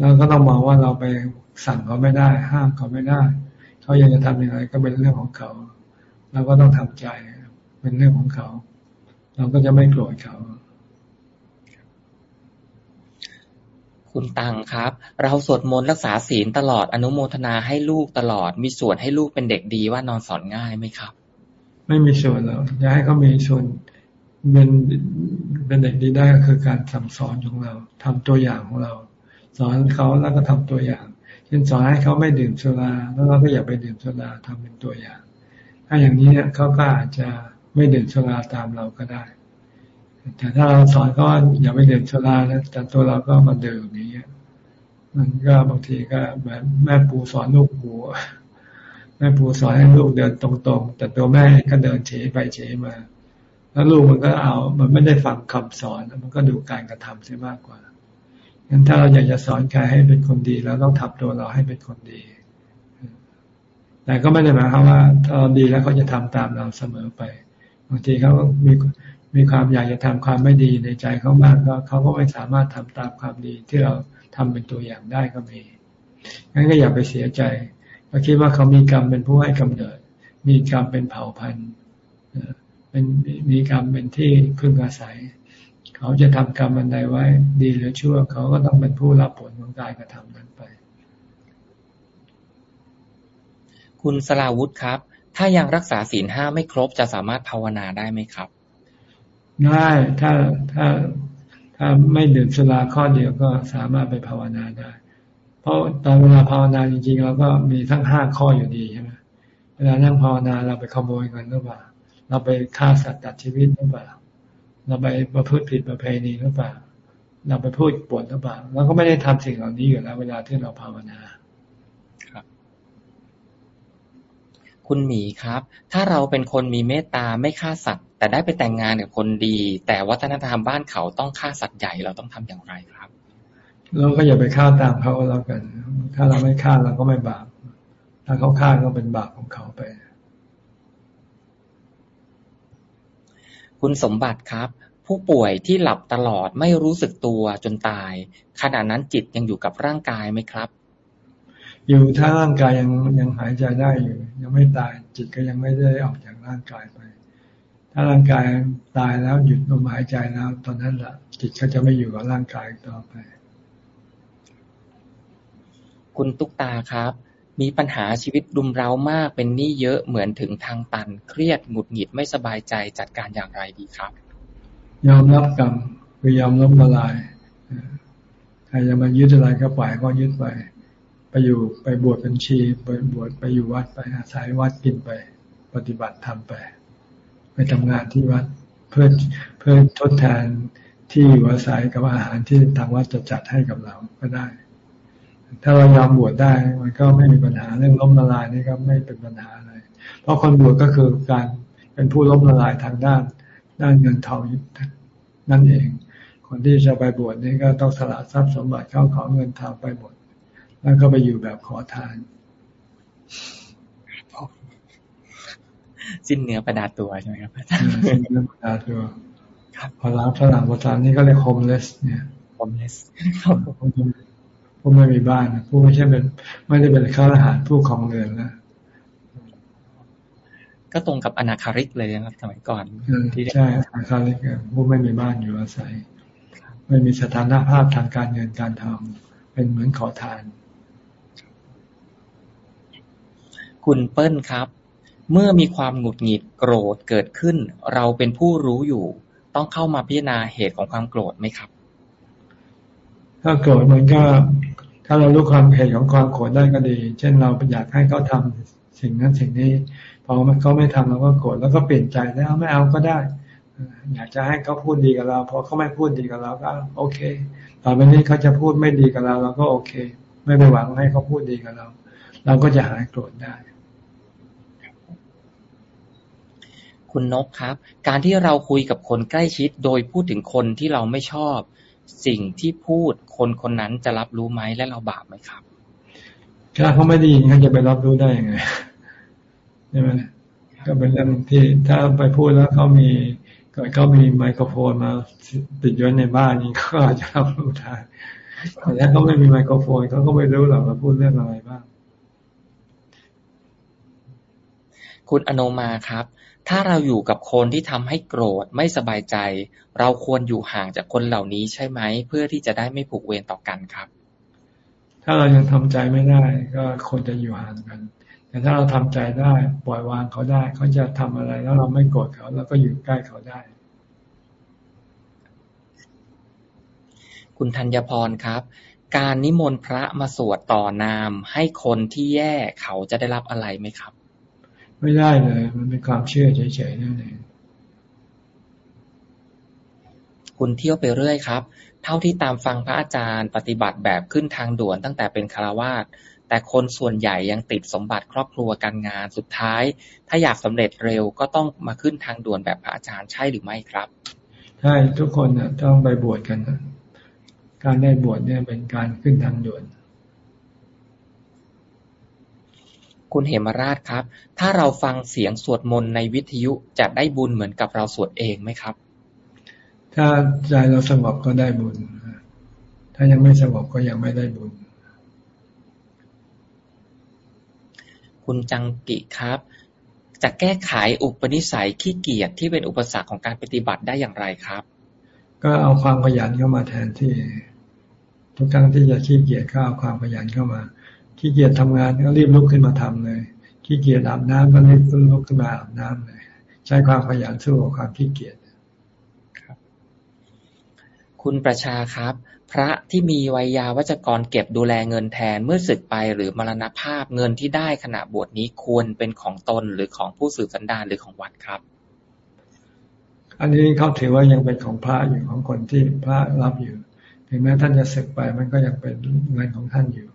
เราก็ต้องมองว่าเราไปสั่งเขาไม่ได้ ห้ามเขาไม่ได้เขาอยากจะทำยังไงก็เป็นเรื่องของเขาเราก็ต้องทำใจเป็นเรื่องของเขา เราก็จะไม่โกรธเขาคุณตังครับ เราสวดมนต์รักษาศีลตลอดอนุโมทนาให้ลูกตลอด มีส่วนให้ลูกเป็นเด็กดีว่านอนสอนง่ายไหมครับ ไม่มีส่วนหรอกอยากให้เขามีส่วนเป็นเป็นเด็กดีได้ก็คือการสั่งสอนของเราทำตัวอย่างของเรา สอนเขาแล้วก็ทำตัวอย่าง เช่นสอนให้เขาไม่ดื่มสุราแล้วเราก็อย่าไปดื่มสุราทำเป็นตัวอย่าง ถ้าอย่างนี้เนี่ยเขาก็อาจจะไม่ดื่มสุราตามเราก็ได้ แต่ถ้าเราสอนเขาอย่าไปดื่มสุราแล้วแต่ตัวเราก็มาดื่มอย่างเงี้ยมันก็บางทีก็แบบแม่ปูสอนลูกปู แม่ปูสอนให้ลูกเดินตรงๆ แต่ตัวแม่ก็เดินเฉยไปเฉยมา แล้วลูกมันก็เอา มันไม่ได้ฟังคำสอนมันก็ดูการกระทำเสียมากกว่างั้นถ้าเราอยากจะสอนใครให้เป็นคนดีเราต้องทำตัวเราให้เป็นคนดี แต่ก็ไม่ได้หมายความว่าถ้าเราดีแล้วเขาจะทำตามเราเสมอไปบางทีเขามีมีความอยากจะทำความไม่ดีในใจเขามากก็เขาก็ไม่สามารถทำตามความดีที่เราทำเป็นตัวอย่างได้ก็มีงั้นก็อย่าไปเสียใจ เราคิดว่าเขามีกรรมเป็นผู้ให้กำเนิด มีกรรมเป็นเผ่าพันธุ์เป็นมีกรรมเป็นที่พึ่งอาศัย เขาจะทำกรรมอันใดไว้ ดีหรือชั่ว เขาก็ต้องเป็นผู้รับผลของการกระทำนั้นไป คุณสลาวุธครับ ถ้ายังรักษาศีลห้าไม่ครบจะสามารถภาวนาได้ไหมครับ ได้ถ้าถ้าถ้าไม่ดื่มสุราข้อเดียวก็สามารถไปภาวนาได้ เพราะตอนเวลาภาวนาจริงๆเราก็มีทั้งห้าข้ออยู่ดีใช่ไหมเวลานั่งภาวนาเราไปขโมยเงินหรือเปล่า เราไปฆ่าสัตว์ตัดชีวิตหรือเปล่า เราไปประพฤติผิดประเพณีหรือเปล่า เราไปพูดปวดหรือเปล่าเราก็ไม่ได้ทำสิ่งเหล่านี้อยู่แล้ว เวลาที่เราภาวนาครับคุณหมีครับ ถ้าเราเป็นคนมีเมตตาไม่ฆ่าสัตว์ แต่ได้ไปแต่งงานกับคนดี แต่วัฒนธรรมบ้านเขาต้องฆ่าสัตว์ใหญ่เราต้องทำอย่างไรครับ เราก็อย่าไปฆ่าตามเขาแล้วกัน ถ้าเราไม่ฆ่าเราก็ไม่บาป ถ้าเขาฆ่าก็เป็นบาปของเขาไป คุณสมบัติครับ ผู้ป่วยที่หลับตลอดไม่รู้สึกตัวจนตาย ขณะนั้นจิตยังอยู่กับร่างกายไหมครับ อยู่ถ้าร่างกายยังยังหายใจได้อยู่ ยังไม่ตายจิตก็ยังไม่ได้ออกจากร่างกายไป ถ้าร่างกายตายแล้วหยุดลมหายใจแล้ว ตอนนั้นละจิตก็จะไม่อยู่กับร่างกายต่อไป คุณตุ๊กตาครับ มีปัญหาชีวิตรุมเร้ามากเป็นหนี้เยอะเหมือนถึงทางตัน เครียดหงุดหงิดไม่สบายใจจัดการอย่างไรดีครับ ยอมรับกรรมคือยอมล้มละลายใครจะมายึดอะไรก็ปล่อยก็ยึดไป ไปอยู่ไปบวชเป็นชีไปบวชไปอยู่วัดไปอาศัยวัดกินไป ปฏิบัติทำไป ไปทำงานที่วัดเพื่อเพื่อทดแทนที่อยู่อาศัยกับอาหารที่ทางวัดจะจัดให้กับเราก็ได้ ถ้าเรายอมบวชได้มันก็ไม่มีปัญหาเรื่องล้มละลายนี่ก็ไม่เป็นปัญหาอะไร เพราะคนบวชก็คือการเป็นผู้ล้มละลายทางด้าน ด้านเงินทองนั่นเอง คนที่จะไปบวชนี่ก็ต้องสละทรัพย์สมบัติเข้าของเงินทองไปหมดแล้วก็ไปอยู่แบบขอทาน สิ้นเนื้อประดาตัวใช่ไหมครับอาจารย์สิ้นเนื้อประดาตัวพอล้างฝรั่งภาษานี่ก็เรียกโฮมเลส เนี่ยโฮมเลส ผู้ไม่มีบ้าน ผู้ไม่ใช่เป็นไม่ได้เป็นข้าราชการผู้ของเรือนนะก็ตรงกับอนาคาริกเลยนะครับสมัยก่อนที่ใช่อนาคาริกผู้ไม่มีบ้านอยู่อาศัย ไม่มีสถานภาพทางการเงินการทองเป็นเหมือนขอทาน คุณเปิ้ลครับ เมื่อมีความหงุดหงิดโกรธเกิดขึ้น เราเป็นผู้รู้อยู่ ต้องเข้ามาพิจารณาเหตุของความโกรธไหมครับ ถ้าโกรธมันก็ ถ้าเรารู้ความเหตุของความโกรธได้ก็ดี เช่นเราอยากให้เขาทำสิ่งนั้นสิ่งนี้ พอเขาไม่ทำเราก็โกรธแล้วก็เปลี่ยนใจแล้วไม่เอาก็ได้ อยากจะให้เขาพูดดีกับเราพอเขาไม่พูดดีกับเราก็ โอเคต่อไปนี้เขาจะพูดไม่ดีกับเราเราก็โอเค ไม่ไปหวังให้เขาพูดดีกับเรา เราก็จะหายโกรธได้คุณนกครับ การที่เราคุยกับคนใกล้ชิดโดยพูดถึงคนที่เราไม่ชอบ สิ่งที่พูดคนคนนั้นจะรับรู้ไหมและเราบาปไหมครับถ้าเขาไม่ได้ยินเขาจะไปรับรู้ได้ยังไงใช่ไหมก็เป็นเรื่องที่ถ้าไปพูดแล้วเขามีเกิดเขามีไมโครโฟนมาติดอยู่ในบ้านนี้ก็อาจจะรับรู้ได้แต่ถ้าเขาไม่มีไมโครโฟนเขาก็ไม่รู้หรอกว่าพูดเรื่องอะไรบ้าง คุณอโนมาครับ ถ้าเราอยู่กับคนที่ทำให้โกรธ ไม่สบายใจ เราควรอยู่ห่างจากคนเหล่านี้ใช่ไหม เพื่อที่จะได้ไม่ผูกเวรต่อกันครับ ถ้าเรายังทำใจไม่ได้ ก็ควรจะอยู่ห่างกัน แต่ถ้าเราทำใจได้ปล่อยวางเขาได้ เขาจะทำอะไรแล้วเราไม่โกรธเขาเราก็อยู่ใกล้เขาได้ คุณธัญพรครับการนิมนต์พระมาสวดต่อนามให้คนที่แย่เขาจะได้รับอะไรไหมครับ ไม่ได้เลย มันเป็นความเชื่อเฉยๆนั่นเองคุณเที่ยวไปเรื่อยครับ เท่าที่ตามฟังพระอาจารย์ ปฏิบัติแบบขึ้นทางด่วนตั้งแต่เป็นคารวาสแต่คนส่วนใหญ่ยังติดสมบัติครอบครัวการงานสุดท้าย ถ้าอยากสำเร็จเร็วก็ต้องมาขึ้นทางด่วนแบบพระอาจารย์ใช่หรือไม่ครับใช่ทุกคนนะต้องไปบวชกันนะการได้บวชเนี่ยเป็นการขึ้นทางด่วน คุณเหมราชครับ ถ้าเราฟังเสียงสวดมนต์ในวิทยุจะได้บุญเหมือนกับเราสวดเองไหมครับ ถ้าใจเราสงบก็ได้บุญ ถ้ายังไม่สงบก็ยังไม่ได้บุญ คุณจังกิครับ จะแก้ไขอุปนิสัยขี้เกียจที่เป็นอุปสรรคของการปฏิบัติได้อย่างไรครับ ก็เอาความขยันเข้ามาแทนที่ ทุกครั้งที่จะขี้เกียจก็เอาความขยันเข้ามา ขี้เกียจทำงานก็รีบลุกขึ้นมาทำเลย ขี้เกียจอาบน้ำก็รีบลุกขึ้นมาอาบน้ำเลย ใช้ความขยันสู้กับความขี้เกียจครับ คุณประชาครับ พระที่มีวัยยาวัจกรเก็บดูแลเงินแทนเมื่อสึกไปหรือมรณภาพเงินที่ได้ขณะบวชนี้ควรเป็นของตนหรือของผู้สืบสันดานหรือของวัดครับอันนี้เขาถือว่ายังเป็นของพระอยู่ของคนที่พระรับอยู่ ถึงแม้ท่านจะศึกไปมันก็ยังเป็นเงินของท่านอยู่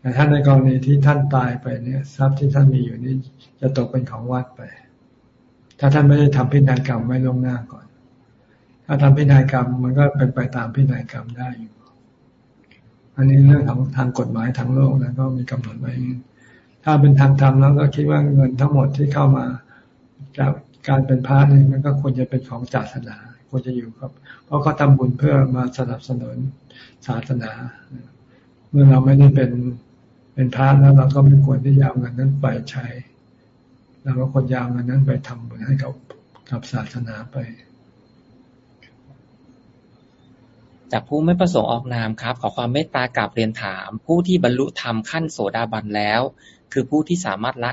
แต่ท่านในกรณีที่ท่านตายไปเนี่ยทรัพย์ที่ท่านมีอยู่นี้จะตกเป็นของวัดไป ถ้าท่านไม่ได้ทำพินัยกรรมไว้ลงหน้าก่อน ถ้าทำพินัยกรรมมันก็เป็นไปตามพินัยกรรมได้อยู่ อันนี้เรื่องของทางกฎหมายทางโลกนะก็มีกำหนดไว้ ถ้าเป็นทางธรรมแล้วก็คิดว่าเงินทั้งหมดที่เข้ามาจากการเป็นพระนี่มันก็ควรจะเป็นของศาสนาควรจะอยู่ครับ เพราะเขาทาบุญเพื่อมาสนับสนุนศาสนา เมื่อเราไม่ได้เป็น เป็นพระแล้วเราก็ไม่ควรที่จะเอาเงินนั้นไปใช้เราก็ควรจะเอาเงินนั้นไปทำบุญให้กับกับศาสนาไปจากผู้ไม่ประสงค์ออกนามครับ ขอความเมตตากราบเรียนถาม ผู้ที่บรรลุธรรมขั้นโสดาบันแล้ว คือผู้ที่สามารถละ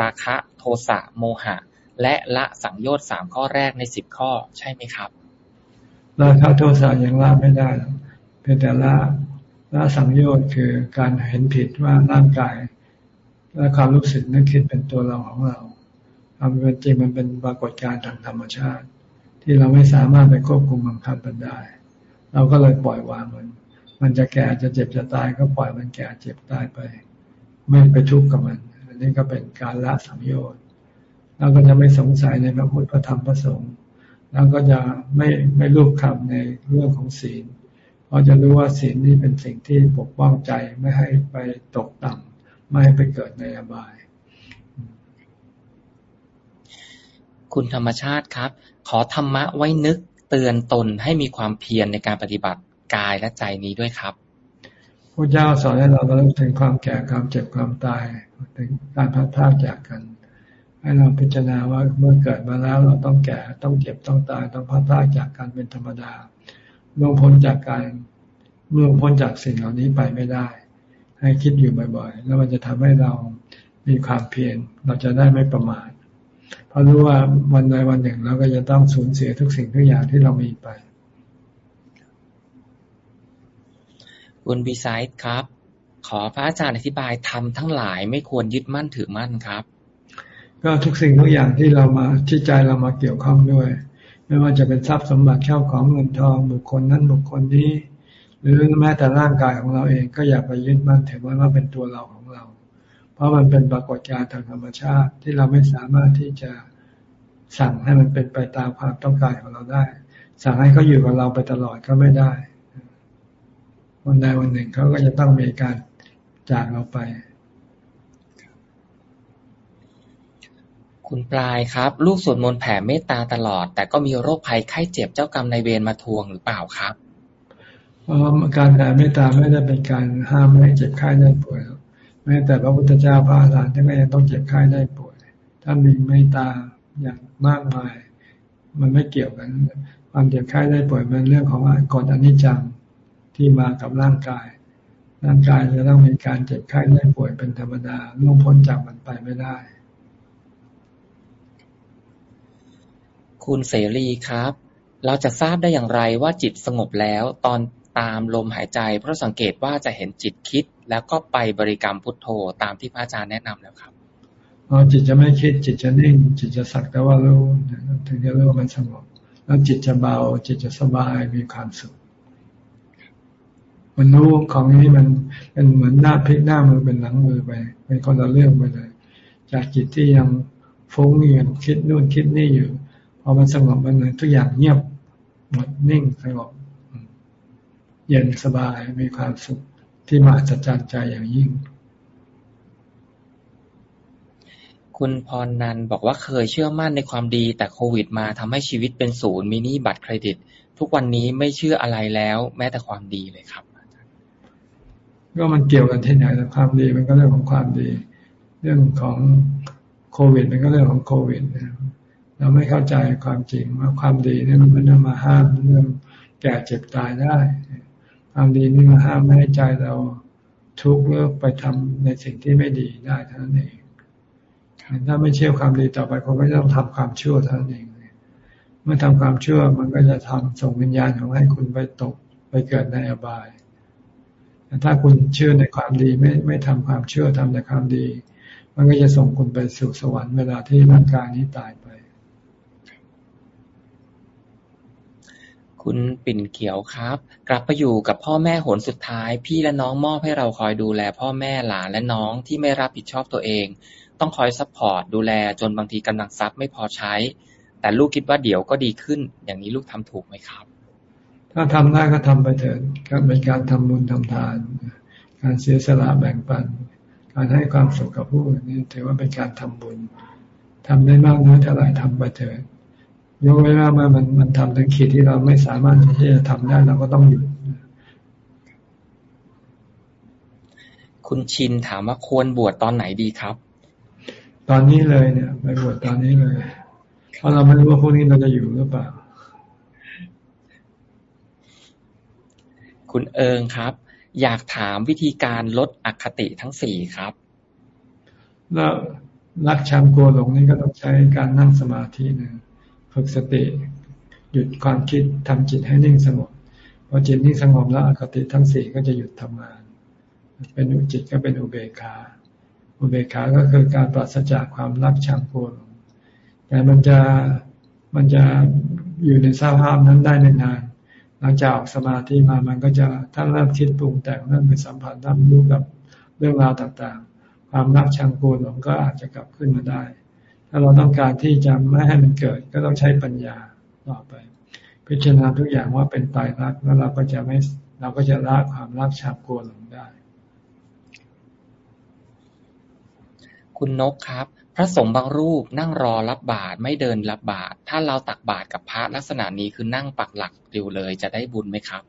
ราคะโทสะโมหะ และละสังโยชน์สามข้อแรกในสิบข้อใช่ไหมครับ ราคะโทสะยังละไม่ได้เพียงแต่ละ ละสังโยชน์คือการเห็นผิดว่าร่างกาย และความรู้สึกนึกคิดเป็นตัวเราของเราความเป็นจริงมันเป็นปรากฏการณ์ทางธรรมชาติ ที่เราไม่สามารถไปควบคุมบังคับมันได้ เราก็เลยปล่อยวางมัน มันจะแก่จะเจ็บจะตายก็ปล่อยมันแก่เจ็บตายไป ไม่ไปทุกข์กับมัน อันนี้ก็เป็นการละสังโยชน์เราก็จะไม่สงสัยในพระพุทธพระธรรมพระสงฆ์เราก็จะไม่ไม่รูปคำในเรื่องของศีล เพราะจะรู้ว่าศีลนี่เป็นสิ่งที่ปกป้องใจไม่ให้ไปตกต่ำไม่ให้ไปเกิดในอบาย คุณธรรมชาติครับ ขอธรรมะไว้นึกเตือนตนให้มีความเพียรในการปฏิบัติกายและใจนี้ด้วยครับพระเจ้าสอนให้เราต้องถึงความแก่ความเจ็บความตายถึงการพัดพากจากกัน ให้เราพิจารณาว่าเมื่อเกิดมาแล้วเราต้องแก่ต้องเจ็บต้องตายต้องพัดพลาดจากการเป็นธรรมดา ล่วงพ้นจากการล่วงพ้นจากสิ่งเหล่านี้ไปไม่ได้ ให้คิดอยู่บ่อยๆ แล้วมันจะทำให้เรามีความเพียรเราจะได้ไม่ประมาทเพราะรู้ว่าวันใดวันหนึ่งเราก็จะต้องสูญเสียทุกสิ่งทุกอย่างที่เรามีไป คุณบีไซด์ครับ ขอพระอาจารย์อธิบายทำทั้งหลายไม่ควรยึดมั่นถือมั่นครับ ก็ทุกสิ่งทุกอย่างที่เรามาที่ใจเรามาเกี่ยวข้องด้วย ไม่ว่าจะเป็นทรัพย์สมบัติเข้าของเงินทองบุคคลนั้นบุคคลนี้ หรือแม้แต่ร่างกายของเราเองก็อย่าไปยึดมั่นถือว่าว่าเป็นตัวเราของเรา เพราะมันเป็นปรากฏการณ์ทางธรรมชาติที่เราไม่สามารถที่จะสั่งให้มันเป็นไปตามความต้องการของเราได้ สั่งให้เขาอยู่กับเราไปตลอดก็ไม่ได้ วันใดวันหนึ่งเขาก็จะต้องมีการจากเราไป คุณปลายครับ ลูกสวดมนต์แผ่เมตตาตลอด แต่ก็มีโรคภัยไข้เจ็บเจ้ากรรมนายเวรมาทวงหรือเปล่าครับเพราะการแผ่เมตตาไม่ได้เป็นการห้ามไม่ให้เจ็บไข้ได้ป่วยแม้แต่พระพุทธเจ้าพระอรหันต์ท่านก็ยังต้องเจ็บไข้ได้ป่วยถ้ามีเมตตาอย่างมากมาย มันไม่เกี่ยวกัน ความเจ็บไข้ได้ป่วยมันเรื่องของกฎอนิจจังที่มากับร่างกาย ร่างกายจะต้องมีการเจ็บไข้ได้ป่วยเป็นธรรมดาล่วงพ้นจากมันไปไม่ได้ คุณเสรีครับ เราจะทราบได้อย่างไรว่าจิตสงบแล้วตอนตามลมหายใจ เพราะสังเกตว่าจะเห็นจิตคิด แล้วก็ไปบริกรรมพุทโธตามที่พระอาจารย์แนะนำแล้วครับอ๋อจิตจะไม่คิดจิตจะนิ่ง จิตจะสักแต่ว่ารู้ถึงจะรู้ว่ามันสงบแล้วจิตจะเบา จิตจะสบายมีความสุขมันรู้ของนี้มันเป็นเหมือนหน้าพลิกหน้ามือเป็นหลังมือไปเป็นคนละเรื่องไปเลย จากจิตที่ยังฟุ้งอยู่คิดนู่นคิดนี่อยู่ พอมันสงบมันเลยทุกอย่างเงียบหมดนิ่งสงบเย็นสบายมีความสุขที่มาจัดจานใจอย่างยิ่ง คุณพรนันบอกว่าเคยเชื่อมั่นในความดี แต่โควิดมาทำให้ชีวิตเป็นศูนย์มีหนี้บัตรเครดิต ทุกวันนี้ไม่เชื่ออะไรแล้ว แม้แต่ความดีเลยครับก็มันเกี่ยวกันที่ไหนแต่ความดีมันก็เรื่องของความดี เรื่องของโควิด มันก็เรื่องของโควิด เราไม่เข้าใจความจริงว่าความดีนี่มันมันมาห้ามเรื่องแก่เจ็บตายได้ ความดีนี่มาห้ามไม่ให้ใจเราทุกข์หรือไปทำในสิ่งที่ไม่ดีได้เท่านั้นเองถ้าไม่เชื่อความดีต่อไปคงไม่ต้องทำความชั่วเท่านั้นเองเมื่อทำความชั่วมันก็จะทำส่งวิญญาณของให้คุณไปตกไปเกิดในอบายแต่ถ้าคุณเชื่อในความดีไม่ไม่ทำความเชื่อทำแต่ความดี มันก็จะส่งคุณไปสู่สวรรค์เวลาที่ร่างกายนี้ตายไป คุณปิ่นเขียวครับ กลับไปอยู่กับพ่อแม่หนสุดท้าย พี่และน้องมอบให้เราคอยดูแลพ่อแม่หลานและน้องที่ไม่รับผิดชอบตัวเอง ต้องคอย support ดูแลจนบางทีกำลังทรัพย์ไม่พอใช้ แต่ลูกคิดว่าเดี๋ยวก็ดีขึ้น อย่างนี้ลูกทำถูกไหมครับ ถ้าทำได้ก็ทำไปเถิดก็เป็นการทำบุญทำทาน การเสียสละแบ่งปัน การให้ความสุขกับผู้อื่นนี่ถือว่าเป็นการทำบุญทำได้มากน้อยเท่าไหร่ทำไปเถิด ยกเว้นว่าเมื่อมันมันทำถึงขีดที่เราไม่สามารถที่จะทำได้เราก็ต้องหยุดคุณชินถามว่าควรบวชตอนไหนดีครับ ตอนนี้เลยเนี่ยไปบวชตอนนี้เลยเพราะเราไม่รู้ว่าพวกนี้เราจะอยู่หรือเปล่า คุณเอิงครับ อยากถามวิธีการลดอคติทั้งสี่ครับแล้วรักชังกลัวหลงนี่ก็ต้องใช้การนั่งสมาธินะ ฝึกสติ หยุดความคิดทำจิตให้นิ่งสงบพอจิตนิ่งสงบแล้วอคติทั้งสี่ก็จะหยุดทำงาน เป็นอุจิตก็เป็นอุเบกขาอุเบกขาก็คือการปราศจากความรักชังกลัวแต่มันจะมันจะอยู่ในสภาพนั้นได้นานหลังจากออกสมาธิมามันก็จะถ้าเริ่มคิดปรุงแต่งเริ่มไปสัมผัสรับรู้กับเรื่องราวต่างๆ ความรักชังกลัวมก็อาจจะกลับขึ้นมาได้ ถ้าเราต้องการที่จะไม่ให้มันเกิด ก็ต้องใช้ปัญญาต่อไป พิจารณาทุกอย่างว่าเป็นตายรักแล้วเราก็จะไม่เราก็จะละความรักชังกลัวลงได้ คุณนกครับ พระสงฆ์บางรูปนั่งรอรับบาตรไม่เดินรับบาตรถ้าเราตักบาตรกับพระลักษณะนี้คือนั่งปักหลักอยู่เลยจะได้บุญไหมครับ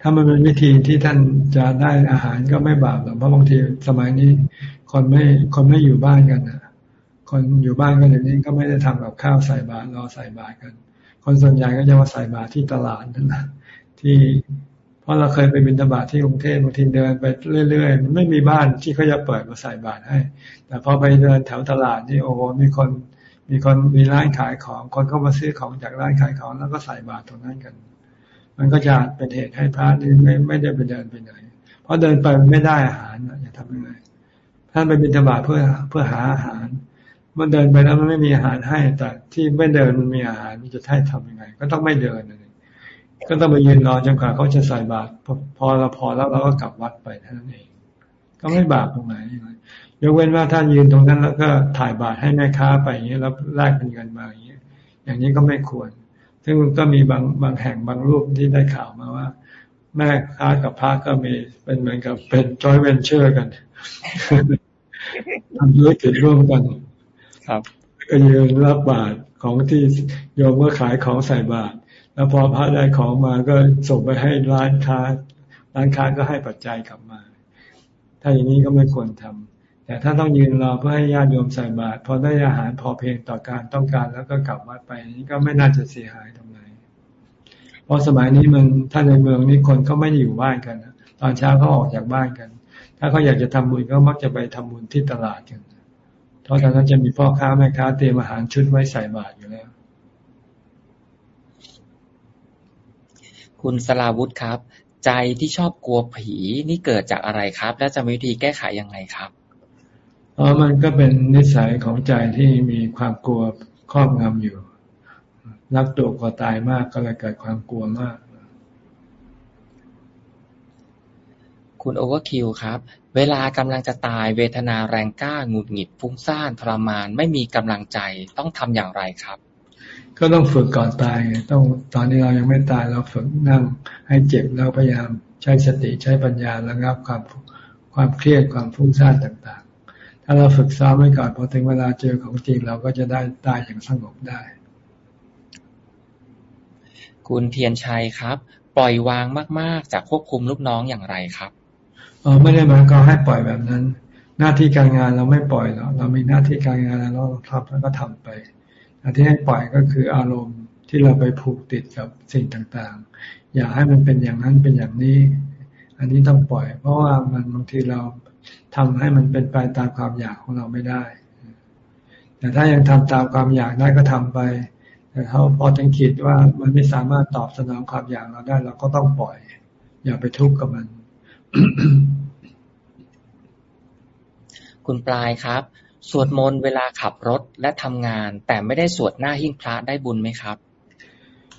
ถ้ามันเป็นวิธีที่ท่านจะได้อาหารก็ไม่บาปหรอกเพราะบางทีสมัยนี้ คนไม่คนไม่อยู่บ้านกันนะ คนอยู่บ้านกันอย่างนี้ก็ไม่ได้ทำกับข้าวใส่บาตรรอใส่บาตรกัน คนส่วนใหญ่ก็จะมาใส่บาตรที่ตลาดนั่นนะที่เพราะเราเคยไปบินธบาตที่กรุงเทพบางทีเดินไปเรื่อยๆมันไม่มีบ้านที่เขาจะเปิดมาใส่บาตรให้ แต่พอไปเดินแถวตลาดนี่โอ้โหมีคนมีคนมีร้านขายของ คนเข้ามาซื้อของจากร้านขายของแล้วก็ใส่บาตรตรงนั้นกัน มันก็จะเป็นเหตุให้พระนี่ไม่ไม่ได้ไปเดินไปไหนเพราะเดินไปไม่ได้อาหารอย่าทำยังไงท่านไปบินธบาตเพื่อเพื่อหาอาหาร มันเดินไปแล้วมันไม่มีอาหารให้ แต่ที่ไม่เดินมันมีอาหารมันจะให้ทำยังไง ก็ต้องไม่เดินก็ต้องไปยืนรอจนกว่าเขาจะใส่บาตรพอเราพอแล้วเราก็กลับวัดไปเท่านั้นเอง ก็ไม่บาปตรงไหนยกเว้นว่าท่านยืนตรงนั้นแล้วก็ถ่ายบาตรให้แม่ค้าไปอย่างนี้แล้วแลกเป็นเงินมาอย่างนี้อย่างนี้ก็ไม่ควร ซึ่งก็มีบางบางแห่งบางรูปที่ได้ข่าวมาว่า แม่ค้ากับพระก็มีเป็นเหมือนกับเป็นจอยเวนเชอร์กันทำธุรกิจร่วมกัน ครับ ก็ยืนรับบาตรของที่โยมก็ขายของใส่บาตรแล้วพอพระได้ของมาก็ส่งไปให้ร้านค้า ร้านค้าก็ให้ปัจจัยกลับมา ถ้าอย่างนี้ก็ไม่ควรทำแต่ถ้าต้องยืนรอเพื่อให้ญาติโยมใส่บาตรพอได้อาหารพอเพียงต่อการต้องการแล้วก็กลับวัดไปนี้ก็ไม่น่าจะเสียหายตรงไหนเพราะสมัยนี้มันถ้าในเมืองนี้คนก็ไม่อยู่บ้านกัน ตอนเช้าเขาออกจากบ้านกัน ถ้าเขาอยากจะทำบุญก็มักจะไปทำบุญที่ตลาดกัน เพราะตอนนั้นจะมีพ่อค้าแม่ค้าเตรียมอาหารชุดไว้ใส่บาตรอยู่แล้ว คุณสลาวุธครับ ใจที่ชอบกลัวผีนี่เกิดจากอะไรครับ และจะมีวิธีแก้ไขยังไงครับอ๋อมันก็เป็นนิสัยของใจที่มีความกลัวครอบงำอยู่ รักตัวก็ตายมากก็เลยเกิดความกลัวมาก คุณโอเวอร์คิวครับ เวลากำลังจะตายเวทนาแรงกล้าหงุดหงิดฟุ้งซ่านทรมาน ไม่มีกำลังใจต้องทำอย่างไรครับ ก็ต้องฝึกก่อนตายต้องตอนนี้เรายังไม่ตายเราฝึกนั่งให้เจ็บแล้วพยายามใช้สติใช้ปัญญาระงับความความเครียดความฟุ้งซ่านต่างๆ ถ้าเราฝึกซ้อมไว้ก่อนพอถึงเวลาเจอของจริงเราก็จะได้ตายอย่างสงบได้ คุณเทียนชัยครับ ปล่อยวางมาก ๆ จากควบคุมลูกน้องอย่างไรครับ เออไม่ได้หมายก็ให้ปล่อยแบบนั้น หน้าที่การงานเราไม่ปล่อยหรอกเรามีหน้าที่การงานแล้วเราทำแล้วก็ทำไปแต่ที่ให้ปล่อยก็คืออารมณ์ที่เราไปผูกติดกับสิ่งต่างๆ อยากให้มันเป็นอย่างนั้นเป็นอย่างนี้ อันนี้ต้องปล่อย เพราะว่ามันบางทีเราทำให้มันเป็นไปตามความอยากของเราไม่ได้ แต่ถ้ายังทำตามความอยากได้ก็ทำไป แต่เขาพอถึงขีดว่ามันไม่สามารถตอบสนองความอยากเราได้ เราก็ต้องปล่อย อย่าไปทุกข์กับมัน คุณปลายครับ สวดมนต์เวลาขับรถและทำงาน แต่ไม่ได้สวดหน้าหิ้งพระได้บุญไหมครับ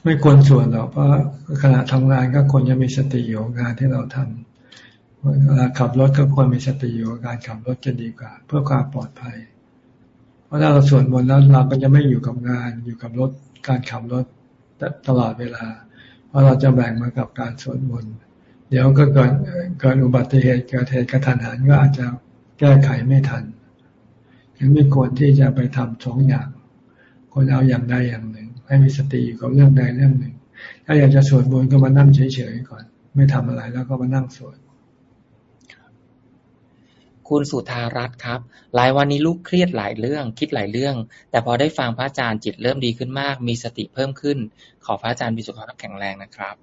ไม่ควรสวดหรอกเพราะขณะทำงานก็ควรจะมีสติอยู่งานที่เราทำเวลาขับรถก็ควรมีสติอยู่การขับรถจะดีกว่า เพื่อความปลอดภัย เพราะถ้าเราสวดมนต์แล้วเราก็จะไม่อยู่กับงาน อยู่กับรถการขับรถตลอดเวลา เพราะเราจะแบ่งมากับการสวดมนต์ เดี๋ยวก็เกิดเกิดอุบัติเหตุเกิดเหตุกระทันหันก็อาจจะแก้ไขไม่ทันยังไม่ควรที่จะไปทำสองอย่างควรเอาอย่างใดอย่างหนึ่ง ให้มีสติอยู่กับเรื่องใดเรื่องหนึ่ง ถ้าอยากจะสวดมนต์ก็มานั่งเฉยๆก่อน ไม่ทำอะไรแล้วก็มานั่งสวดคุณสุธารัตน์ครับ หลายวันนี้ลูกเครียดหลายเรื่อง คิดหลายเรื่อง แต่พอได้ฟังพระอาจารย์จิตเริ่มดีขึ้นมาก มีสติเพิ่มขึ้น ขอพระอาจารย์มีสุขภาพแข็งแรงนะครับ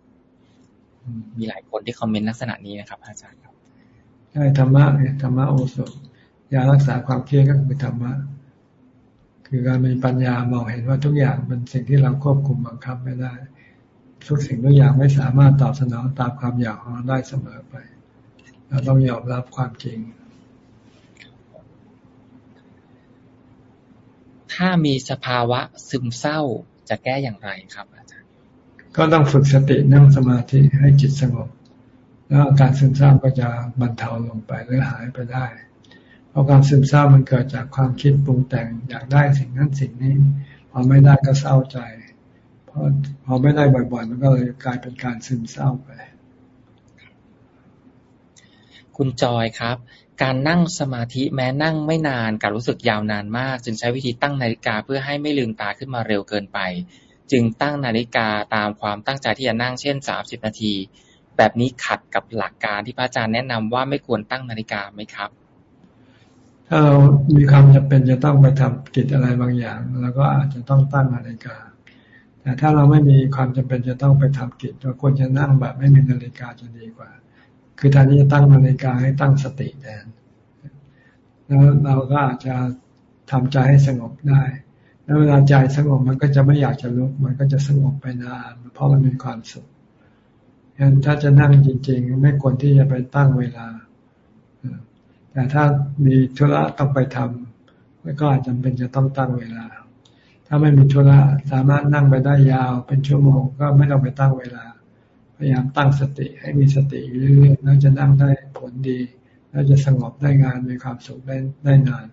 มีหลายคนที่คอมเมนต์ลักษณะนี้นะครับ อาจารย์ครับใช่ธรรมะเนี่ยธรรมะโอสถยารักษาความเครียดก็คือธรรมะคือการมีปัญญามองเห็นว่าทุกอย่างเป็นสิ่งที่เราควบคุมบังคับไม่ได้ ทุกสิ่งทุกอย่างไม่สามารถตอบสนองตามความอยากของเราได้เสมอไป เราต้องยอมรับความจริง ถ้ามีสภาวะซึมเศร้าจะแก้อย่างไรครับอาจารย์ ก็ต้องฝึกสตินั่งสมาธิให้จิตสงบ แล้วอาการซึมเศร้าก็จะบรรเทาลงไปหรือหายไปได้ เพราะความซึมเศร้ามันเกิดจากความคิดปรุงแต่งอยากได้สิ่งนั้นสิ่งนี้ พอไม่ได้ก็เศร้าใจพอพอไม่ได้บ่อยๆมันก็เลยกลายเป็นการซึมเศร้าไป คุณจอยครับ การนั่งสมาธิแม้นั่งไม่นานการรู้สึกยาวนานมาก จึงใช้วิธีตั้งนาฬิกาเพื่อให้ไม่ลืมตาขึ้นมาเร็วเกินไป จึงตั้งนาฬิกาตามความตั้งใจที่จะนั่ง เช่น สามสิบ นาที แบบนี้ขัดกับหลักการที่พระอาจารย์แนะนำว่าไม่ควรตั้งนาฬิกาไหมครับ ถ้าเรามีความจำเป็นจะต้องไปทำกิจอะไรบางอย่าง แล้วก็อาจจะต้องตั้งนาฬิกา แต่ถ้าเราไม่มีความจำเป็นจะต้องไปทำกิจเราควรจะนั่งแบบไม่มีนาฬิกาจะดีกว่า คือแทนที่จะตั้งนาฬิกาให้ตั้งสติแทนแล้วเราก็อาจจะทำใจให้สงบได้ แล้วเวลาใจสงบมันก็จะไม่อยากจะลุก มันก็จะสงบไปนานเพราะมันมีความสุขฉะนั้นถ้าจะนั่งจริง ๆ ไม่ควรที่จะไปตั้งเวลา แต่ถ้ามีธุระต้องไปทำแล้วก็อาจจำเป็นจะต้องตั้งเวลา ถ้าไม่มีธุระสามารถนั่งไปได้ยาวเป็นชั่วโมงก็ไม่ต้องไปตั้งเวลา พยายามตั้งสติให้มีสติอยู่เรื่อยๆแล้วจะนั่งได้ผลดี แล้วจะสงบได้งานมีความสุขได้ได้นาน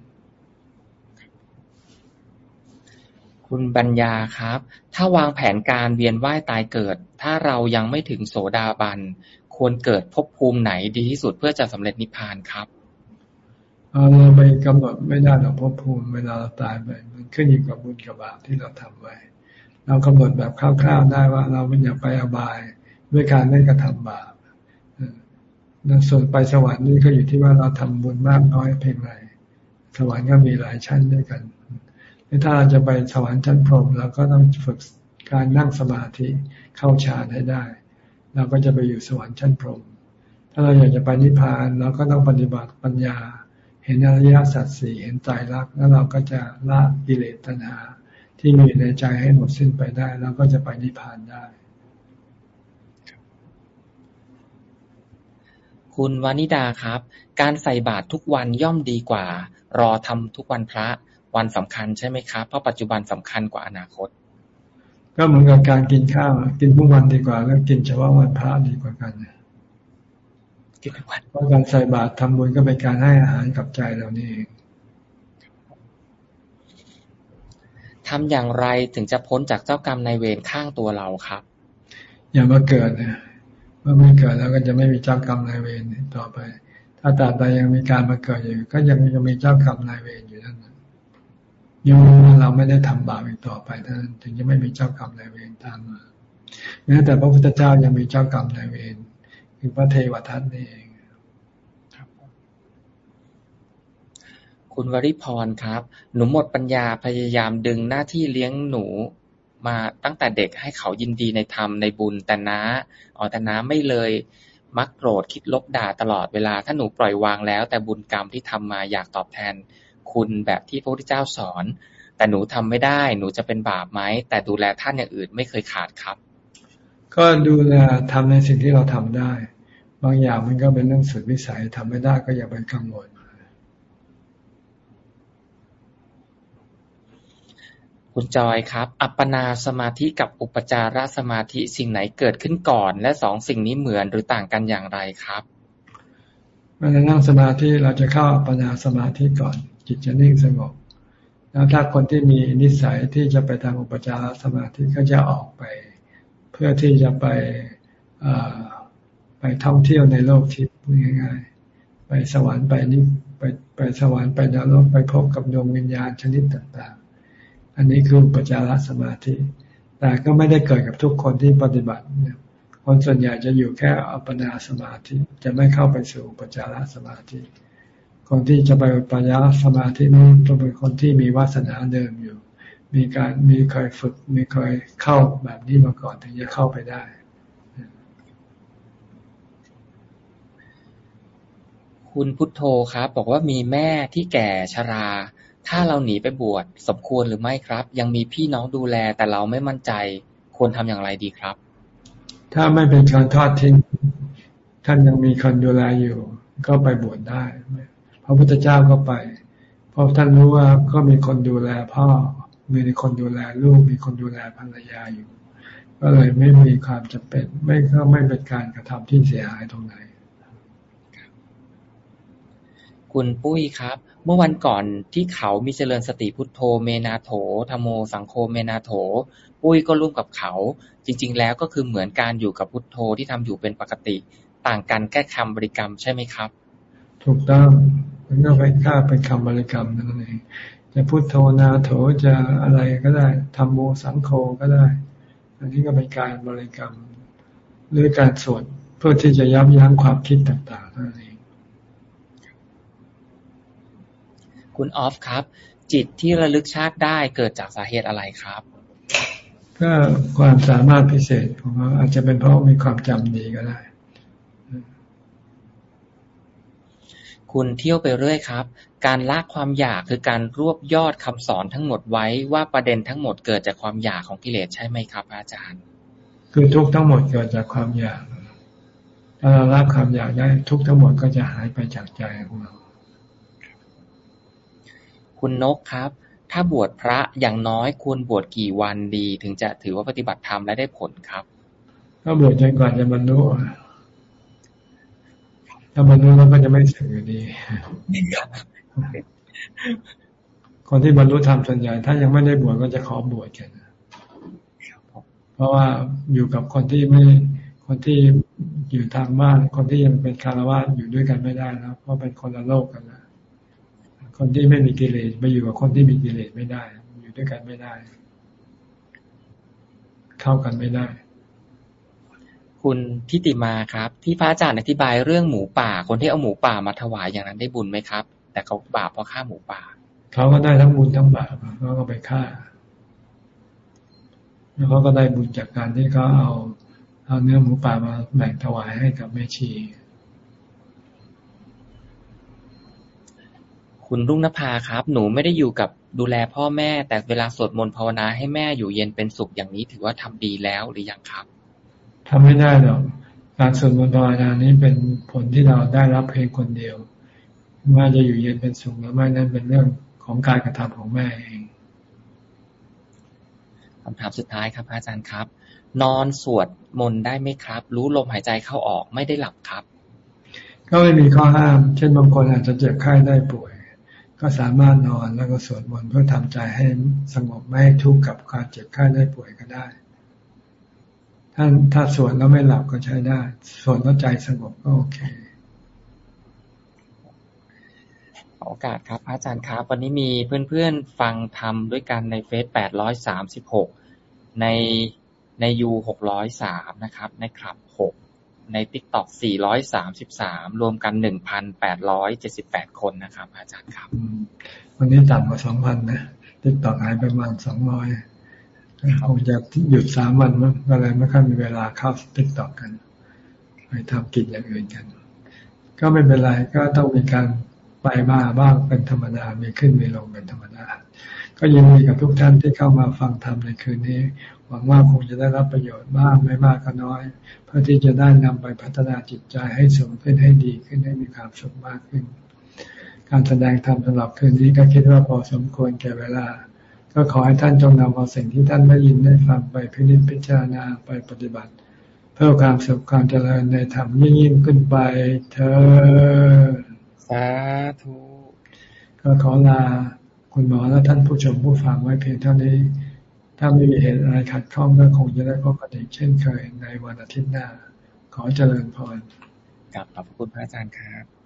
คุณปัญญาครับ ถ้าวางแผนการเวียนว่ายตายเกิด ถ้าเรายังไม่ถึงโสดาบัน ควรเกิดภพภูมิไหนดีที่สุดเพื่อจะสำเร็จนิพพานครับเราไปกำหนดไม่ได้หรอกภพภูมิเวลาเราตายไป มันขึ้นอยู่กับบุญกับบาปที่เราทำไว้ เรากำหนดแบบคร่าวๆได้ว่า เราไม่อยากไปอบายด้วยการไม่กระทำบาปส่วนไปสวรรค์นี่ก็อยู่ที่ว่าเราทำบุญมากน้อยเพียงไรสวรรค์ก็มีหลายชั้นด้วยกัน ถ้าเราจะไปสวรรค์ชั้นพรหมเราก็ต้องฝึกการนั่งสมาธิเข้าฌานให้ได้ เราก็จะไปอยู่สวรรค์ชั้นพรหมถ้าเราอยากจะไปนิพพานเราก็ต้องปฏิบัติปัญญา เห็นอริยสัจสี่เห็นใจรักแล้วเราก็จะละกิเลสตัณหาที่มีในใจให้หมดสิ้นไปได้เราก็จะไปนิพพานได้ คุณวานิดาครับ การใส่บาตรทุกวันย่อมดีกว่า รอทำทุกวันพระ วันสำคัญใช่ไหมครับ เพราะปัจจุบันสำคัญกว่าอนาคต ก็เหมือนกับการกินข้าวกินทุกวันดีกว่า แล้วกินเฉพาะวันพระดีกว่ากันกินทุกวันเพราะการใส่บาตรทำบุญก็เป็นการให้อาหารกับใจเรานี่เองทำอย่างไรถึงจะพ้นจากเจ้ากรรมในเวรข้างตัวเราครับ อย่ามาเกิดนะเมื่อไม่เกิดแล้วก็จะไม่มีเจ้ากรรมนายเวรต่อไป ถ้าตราบใดยังมีการมาเกิดอยู่ ก็ยังยังมีเจ้ากรรมนายเวรอยู่นั่น ยอมเราไม่ได้ทำบาปอีกต่อไปนั้นถึงจะไม่มีเจ้ากรรมนายเวรตามมาแม้แต่พระพุทธเจ้ายังมีเจ้ากรรมนายเวรคือพระเทวทัตนี่เองคุณวริพรครับ หนูหมดปัญญาพยายามดึงหน้าที่เลี้ยงหนูมาตั้งแต่เด็กให้เขายินดีในธรรมในบุญแต่น้าอ๋อแต่น้าไม่เลย มักโกรธคิดลบด่าตลอดเวลา ถ้าหนูปล่อยวางแล้ว แต่บุญกรรมที่ทำมาอยากตอบแทน คุณแบบที่พระพุทธเจ้าสอน แต่หนูทำไม่ได้ หนูจะเป็นบาปไหม แต่ดูแลท่านอย่างอื่นไม่เคยขาดครับ ก็ดูแลทำในสิ่งที่เราทำได้ บางอย่างมันก็เป็นเรื่องสุดวิสัยทำไม่ได้ก็อย่าไปกังวลคุณจอยครับ อัปปนาสมาธิกับอุปจารสมาธิสิ่งไหนเกิดขึ้นก่อน และสองสิ่งนี้เหมือนหรือต่างกันอย่างไรครับเวลานั่งสมาธิเราจะเข้าอัปปนาสมาธิก่อน จิตจะนิ่งสงบ แล้วถ้าคนที่มีนิสัยที่จะไปทางอุปจารสมาธิก็จะออกไป เพื่อที่จะไปไปท่องเที่ยวในโลกทิพย์ง่ายๆ ไปสวรรค์ไปนี่ไปไปสวรรค์ไปนรกไปพบกับดวงวิญญาณชนิดต่างๆ อันนี้คืออุปจารสมาธิ แต่ก็ไม่ได้เกิดกับทุกคนที่ปฏิบัติคนส่วนใหญ่จะอยู่แค่อัปปนาสมาธิ จะไม่เข้าไปสู่ปัจจารสมาธิ คนที่จะไปปัญญาสมาธินี้ต้องเป็นคนที่มีวาสนาเดิมอยู่ มีการมีเคยฝึก มีเคยเข้าแบบนี้มาก่อนถึงจะเข้าไปได้คุณพุทโธครับ บอกว่ามีแม่ที่แก่ชรา ถ้าเราหนีไปบวชสมควรหรือไม่ครับ ยังมีพี่น้องดูแลแต่เราไม่มั่นใจควรทำอย่างไรดีครับ ถ้าไม่เป็นการทอดทิ้งท่านยังมีคนดูแลอยู่ ก็ไปบวชได้พ ระพุทธเจ้าก็ไป เพราะท่านรู้ว่าก็มีคนดูแลพ่อ มีคนดูแลลูก มีคนดูแลภรรยาอยู่ ก็เลยไม่มีความจำเป็น ไม่ก็ไม่เป็นการกระทำที่เสียหายตรงไหนคุณปุ้ยครับ เมื่อวันก่อนที่เขามีเจริญสติพุทโธเมนาโถธโมสังโฆเมนาโถ ปุ้ยก็ร่วมกับเขา จริง ๆ แล้วก็คือเหมือนการอยู่กับพุทโธที่ทำอยู่เป็นปกติ ต่างกันแค่คำบริกรรมใช่ไหมครับ ถูกต้อง มันก็ไปค่าเป็นคำบริกรรมนั่นเองจะพุทโธนาโถจะอะไรก็ได้ทำโมสังโฆก็ได้ อันนี้ก็เป็นการบริกรรมหรือการสวดเพื่อที่จะยับยั้งความคิดต่างๆนั่นเองคุณออฟครับ จิตที่ระลึกชาติได้เกิดจากสาเหตุอะไรครับ ก็ความสามารถพิเศษของเขาอาจจะเป็นเพราะมีความจำดีก็ได้ คุณเที่ยวไปเรื่อยครับ การละความอยากคือการรวบยอดคำสอนทั้งหมดไว้ว่าประเด็นทั้งหมดเกิดจากความอยากของกิเลสใช่ไหมครับ อาจารย์ คือทุกทั้งหมดเกิดจากความอยากถ้าเราละความอยากได้ทุกทั้งหมดก็จะหายไปจากใจของเราคุณนกครับ ถ้าบวชพระอย่างน้อยควรบวชกี่วันดี ถึงจะถือว่าปฏิบัติธรรมและได้ผลครับ ก็บวชจนกว่าจะบรรลุ ถ้าบรรลุแล้วก็จะไม่สึกอยู่ดี คนที่บรรลุธรรมส่วนใหญ่ ถ้ายังไม่ได้บวชก็จะขอบวชกันเพราะว่าอยู่กับคนที่ไม่ คนที่อยู่ทางบ้าน คนที่ยังเป็นคารวะอยู่ด้วยกันไม่ได้แล้ว เพราะเป็นคนละโลกกันแล้วคนที่ไม่มีกิเลสไปอยู่กับคนที่มีกิเลสไม่ได้ อยู่ด้วยกันไม่ได้ เข้ากันไม่ได้ คุณทิติมาครับ ที่พระอาจารย์อธิบายเรื่องหมูป่า คนที่เอาหมูป่ามาถวายอย่างนั้นได้บุญไหมครับ แต่เขาบาปเพราะฆ่าหมูป่า เขาก็ได้ทั้งบุญทั้งบาปเขาก็ไปฆ่า แล้วเขาก็ได้บุญจากการที่เขาเอาเอาเนื้อหมูป่ามาแบ่งถวายให้กับแม่ชี คุณรุ่งนภาครับ หนูไม่ได้อยู่กับดูแลพ่อแม่ แต่เวลาสวดมนต์ภาวนาให้แม่อยู่เย็นเป็นสุขอย่างนี้ถือว่าทำดีแล้วหรือยังครับ ทำไม่ได้หรอก การสวดมนต์ภาวนานี้เป็นผลที่เราได้รับเพียงคนเดียว ว่าจะอยู่เย็นเป็นสุขหรือไม่นั้นเป็นเรื่องของการกระทำของแม่เองคำถามสุดท้ายครับ อาจารย์ครับ นอนสวดมนต์ได้ไหมครับ รู้ลมหายใจเข้าออกไม่ได้หลับครับ ก็ไม่มีข้อห้าม เช่นบางคนอาจจะเจ็บไข้ได้ป่วย ก็สามารถนอนแล้วก็สวดมนต์เพื่อทำใจให้สงบไม่ให้ทุกข์กับการเจ็บไข้ได้ป่วยก็ได้ ถ้าถ้าสวดแล้วไม่หลับก็ใช้ได้ สวดแล้วใจสงบก็โอเคโอกาสครับอาจารย์ครับ วันนี้มีเพื่อนๆฟังทำด้วยกันในเฟซแปดร้อยสามสิบหกในในยูหกร้อยสามนะครับ ในคลับหกใน TikTok สี่ร้อยสามสิบสามรวมกันหนึ่งพันแปดร้อยเจ็ดสิบแปดคนนะครับ อาจารย์ครับ วันนี้ต่ำกว่าสองพันนะ TikTok หายไปประมาณสองร้อย คงจะหยุดสามวันมั้งก็เลยไม่ค่อยมีเวลาเข้า TikTok กัน ไปทำกิจอย่างอื่นกัน ก็ไม่เป็นไรก็ต้องมีการไปมาบ้างเป็นธรรมดามีขึ้นมีลงเป็นธรรมดา ก็ยินดีกับทุกท่านที่เข้ามาฟังธรรมในคืนนี้ หวังว่าคงจะได้รับประโยชน์บ้างไม่มากก็น้อย เพื่อที่จะได้นำไปพัฒนาจิตใจให้สูงขึ้นให้ดีขึ้นให้มีความสุขมากขึ้น การแสดงธรรมสำหรับคืนนี้ก็คิดว่าพอสมควรแก่เวลา ก็ขอให้ท่านจงนำเอาสิ่งที่ท่านได้ยินได้ฟังไปพิจิตพิจารณาไปปฏิบัติ เพื่อความสุขความเจริญในธรรมยิ่งยิ่งขึ้นไปเธอสาธุก็ขอลาคุณหมอและท่านผู้ชมผู้ฟังไว้เพียงเท่านี้ ถ้าไม่มีเหตุอะไรขัดข้องก็คงจะได้พบกันอีกเช่นเคยในวันอาทิตย์หน้า ขอเจริญพรกับขอบคุณพระอาจารย์ครับ